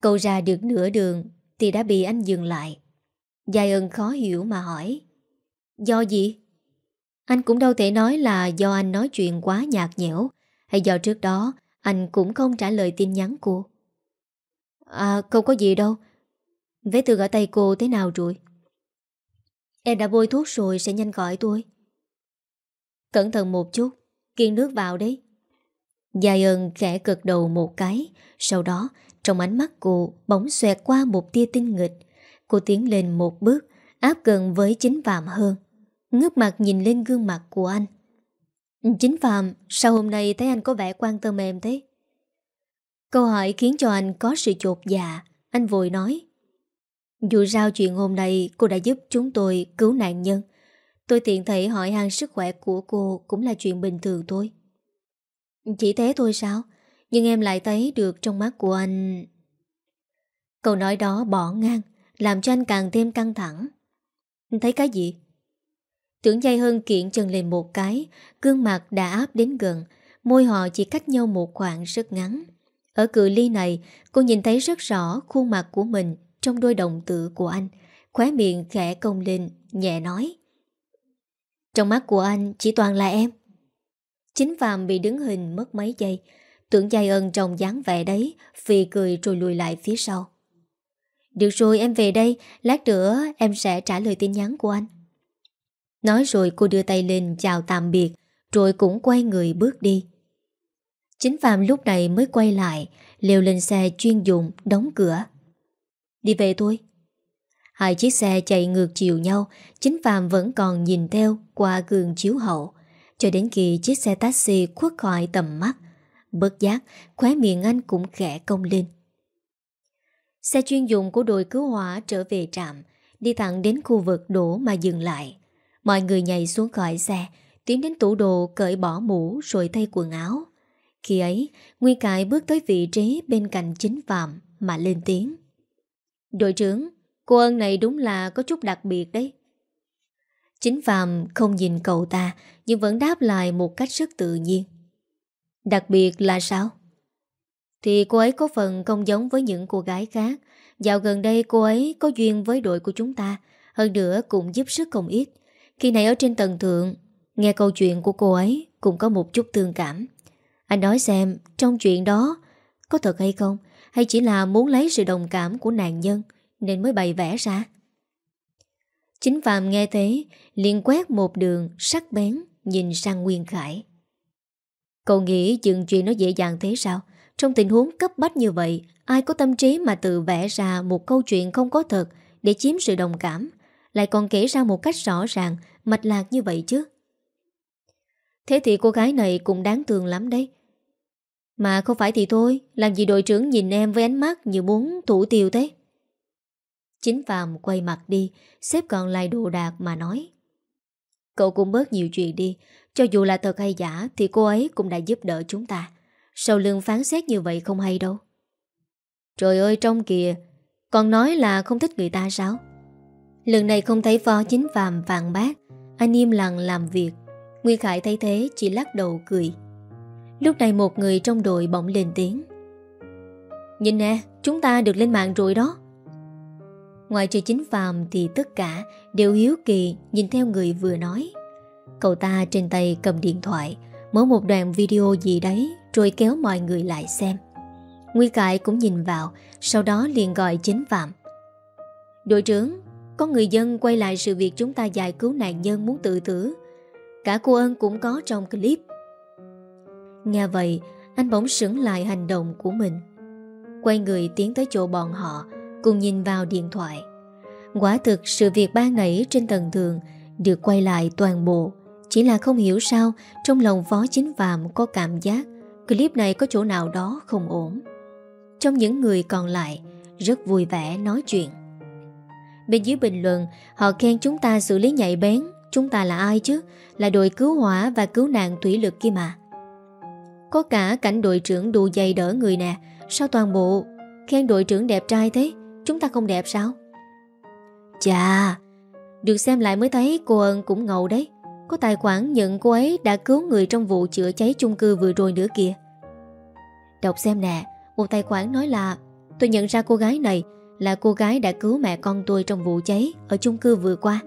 Câu ra được nửa đường Thì đã bị anh dừng lại. Dài ơn khó hiểu mà hỏi. Do gì? Anh cũng đâu thể nói là do anh nói chuyện quá nhạt nhẽo hay do trước đó, Anh cũng không trả lời tin nhắn cô À không có gì đâu. Vết thương ở tay cô thế nào rồi? Em đã bôi thuốc rồi, sẽ nhanh gọi tôi. Cẩn thận một chút Kiên nước vào đấy. Dài ơn khẽ cực đầu một cái, Sau đó trong ánh mắt cô Bóng xoẹt qua một tia tinh nghịch. Cô tiến lên một bước, Áp gần với chính vạm hơn. Ngước mặt nhìn lên gương mặt của anh. Ừ, chính Phạm, Sao hôm nay thấy anh có vẻ quan tâm em thế? Câu hỏi khiến cho anh có sự chột dạ Anh vội nói. Dù sao chuyện hôm nay cô đã giúp chúng tôi cứu nạn nhân, Tôi tiện thể hỏi han sức khỏe của cô Cũng là chuyện bình thường thôi. Chỉ thế thôi sao? Nhưng em lại thấy được trong mắt của anh. Câu nói đó bỏ ngang, Làm cho anh càng thêm căng thẳng. Thấy cái gì? Tưởng dây hơn kiện chân lên một cái, Gương mặt đã áp đến gần, Môi họ chỉ cách nhau một khoảng rất ngắn. Ở cự ly này, Cô nhìn thấy rất rõ khuôn mặt của mình Trong đôi đồng tử của anh, Khóe miệng khẽ công lên, Nhẹ nói. Trong mắt của anh chỉ toàn là em. Chính Phạm bị đứng hình mất mấy giây, Tưởng dài ơn trong dáng vẻ đấy Vì cười rồi lùi lại phía sau. Được rồi, em về đây, Lát nữa em sẽ trả lời tin nhắn của anh. Nói rồi cô đưa tay lên chào tạm biệt, Rồi cũng quay người bước đi. Chính Phạm lúc này mới quay lại, Leo lên xe chuyên dụng, đóng cửa. Đi về thôi. Hai chiếc xe chạy ngược chiều nhau, Chính Phạm vẫn còn nhìn theo Qua gương chiếu hậu. Cho đến khi chiếc xe taxi khuất khỏi tầm mắt, Bất giác, Khóe miệng anh cũng khẽ công lên. Xe chuyên dụng của đội cứu hỏa trở về trạm, Đi thẳng đến khu vực đổ mà dừng lại. Mọi người nhảy xuống khỏi xe, Tiến đến tủ đồ cởi bỏ mũ Rồi thay quần áo. Khi ấy Nguyên Cải bước tới vị trí Bên cạnh chính phạm mà lên tiếng. Đội trưởng, Cô ơn này đúng là có chút đặc biệt đấy. Chính Phạm không nhìn cậu ta, Nhưng vẫn đáp lại một cách rất tự nhiên. Đặc biệt là sao? Thì cô ấy có phần không giống với những cô gái khác. Dạo gần đây cô ấy có duyên với đội của chúng ta, Hơn nữa cũng giúp sức không ít khi này ở trên tầng thượng, Nghe câu chuyện của cô ấy Cũng có một chút thương cảm. Anh nói xem, trong chuyện đó, Có thật hay không? Hay chỉ là muốn lấy sự đồng cảm của nạn nhân Nên mới bày vẽ ra? Chính Phạm nghe thế, liền quét một đường sắc bén Nhìn sang Nguyên Khải. Cậu nghĩ dừng chuyện nó dễ dàng thế sao? Trong tình huống cấp bách như vậy, Ai có tâm trí mà tự vẽ ra Một câu chuyện không có thật Để chiếm sự đồng cảm? Lại còn kể ra một cách rõ ràng Mạch lạc như vậy chứ? Thế thì cô gái này cũng đáng thương lắm đấy. Mà không phải thì thôi, Làm gì đội trưởng nhìn em với ánh mắt Như muốn thủ tiêu thế? Chính Phạm quay mặt đi, Xếp còn lại đồ đạc mà nói. Cậu cũng bớt nhiều chuyện đi, Cho dù là thật hay giả Thì cô ấy cũng đã giúp đỡ chúng ta. Sau lưng phán xét như vậy không hay đâu. Trời ơi trong kìa, Còn nói là không thích người ta sao? Lần này không thấy phó chính phạm vàng bác. Anh im lặng làm việc. Nguyên Khải thấy thế, chỉ lắc đầu cười. Lúc này một người trong đội bỗng lên tiếng. Nhìn nè, Chúng ta được lên mạng rồi đó. Ngoài trừ chính phàm Thì tất cả đều hiếu kỳ Nhìn theo người vừa nói. Cậu ta trên tay cầm điện thoại, Mở một đoạn video gì đấy Rồi kéo mọi người lại xem. Nguyên Khải cũng nhìn vào, Sau đó liền gọi chính phạm. Đội trưởng có người dân quay lại sự việc chúng ta giải cứu nạn nhân muốn tự tử. Cả cô ơn cũng có trong clip. Nghe vậy, Anh bỗng sững lại hành động của mình. Quay người tiến tới chỗ bọn họ, Cùng nhìn vào điện thoại. Quả thực, sự việc ban nãy trên tầng thường Được quay lại toàn bộ. Chỉ là không hiểu sao, Trong lòng Phó Chính Phạm có cảm giác Clip này có chỗ nào đó không ổn. Trong những người còn lại, Rất vui vẻ nói chuyện. Bên dưới bình luận, Họ khen chúng ta xử lý nhạy bén, Chúng ta là ai chứ? Là đội cứu hỏa và cứu nạn thủy lực kia mà. Có cả cảnh đội trưởng đù dày đỡ người nè. Sao toàn bộ Khen đội trưởng đẹp trai thế? Chúng ta không đẹp sao? Chà, Được xem lại mới thấy cô ơn cũng ngầu đấy. Có tài khoản nhận cô ấy đã cứu người trong vụ chữa cháy chung cư vừa rồi nữa kìa. Đọc xem nè, Một tài khoản nói là, Tôi nhận ra cô gái này là cô gái đã cứu mẹ con tôi trong vụ cháy Ở chung cư vừa qua.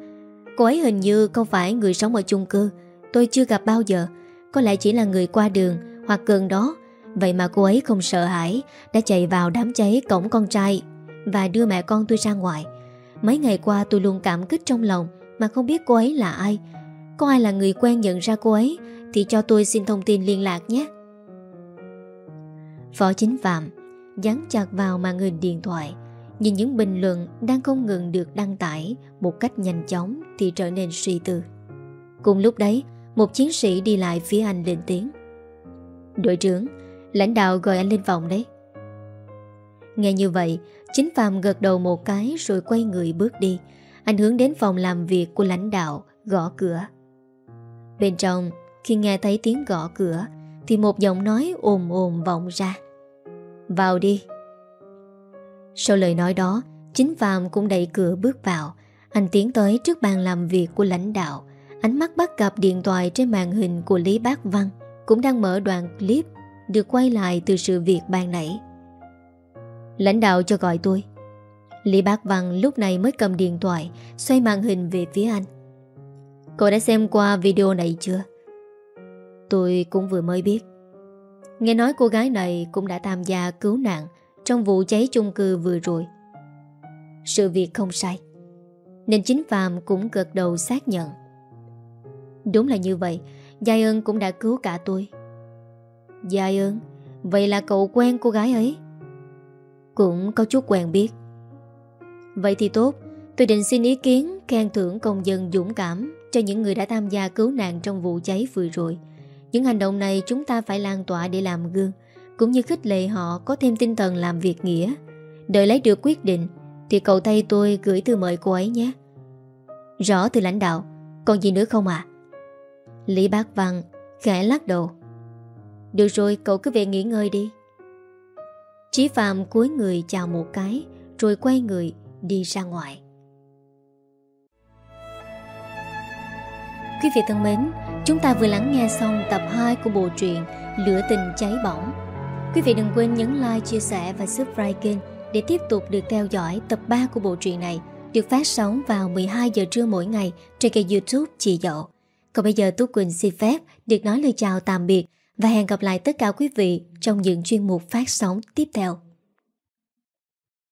Cô ấy hình như không phải người sống ở chung cư. Tôi chưa gặp bao giờ. Có lẽ chỉ là người qua đường Hoặc gần đó. Vậy mà cô ấy không sợ hãi, Đã chạy vào đám cháy cổng con trai Và đưa mẹ con tôi ra ngoài. Mấy ngày qua tôi luôn cảm kích trong lòng Mà không biết cô ấy là ai. Có ai là người quen nhận ra cô ấy Thì cho tôi xin thông tin liên lạc nhé. Phó chính phạm Dán chặt vào màn hình điện thoại. Nhìn những bình luận đang không ngừng được đăng tải Một cách nhanh chóng Thì trở nên suy tư. Cùng lúc đấy, Một chiến sĩ đi lại phía anh lên tiếng. Đội trưởng, Lãnh đạo gọi anh lên phòng đấy. Nghe như vậy, Chính Phạm gật đầu một cái Rồi quay người bước đi. Anh hướng đến phòng làm việc của lãnh đạo Gõ cửa. Bên trong, khi nghe thấy tiếng gõ cửa Thì một giọng nói ồm ồm vọng ra. Vào đi. Sau lời nói đó Chính Phạm cũng đẩy cửa bước vào Anh tiến tới trước bàn làm việc của lãnh đạo Ánh mắt bắt gặp điện thoại trên màn hình của Lý Bác Văn Cũng đang mở đoạn clip được quay lại từ sự việc ban nãy. Lãnh đạo cho gọi tôi. Lý Bác Văn lúc này mới cầm điện thoại, xoay màn hình về phía anh. Cậu đã xem qua video này chưa? Tôi cũng vừa mới biết. Nghe nói cô gái này cũng đã tham gia cứu nạn trong vụ cháy chung cư vừa rồi. Sự việc không sai. Nên chính Phạm cũng gật đầu xác nhận. Đúng là như vậy, Giai ơn cũng đã cứu cả tôi giai ơn Vậy là cậu quen cô gái ấy Cũng có chút quen biết Vậy thì tốt Tôi định xin ý kiến khen thưởng công dân dũng cảm Cho những người đã tham gia cứu nạn trong vụ cháy vừa rồi Những hành động này chúng ta phải lan tỏa để làm gương cũng như khích lệ họ có thêm tinh thần làm việc nghĩa. Đợi lấy được quyết định, Thì cậu thay tôi gửi thư mời cô ấy nhé. Rõ từ lãnh đạo, Còn gì nữa không ạ? À? Lý Bác Văn khẽ lắc đầu. Được rồi, cậu cứ về nghỉ ngơi đi. Chí Phạm cúi người chào một cái, Rồi quay người đi ra ngoài. Quý vị thân mến, Chúng ta vừa lắng nghe xong tập 2 của bộ truyện Lửa tình cháy bỏng. Quý vị đừng quên nhấn like, chia sẻ và subscribe kênh Để tiếp tục được theo dõi tập 3 của bộ truyện này Được phát sóng vào 12 giờ trưa mỗi ngày Trên kênh youtube Chị Dậu Còn bây giờ Tú Quỳnh xin phép Được nói lời chào tạm biệt và hẹn gặp lại tất cả quý vị trong những chuyên mục phát sóng tiếp theo.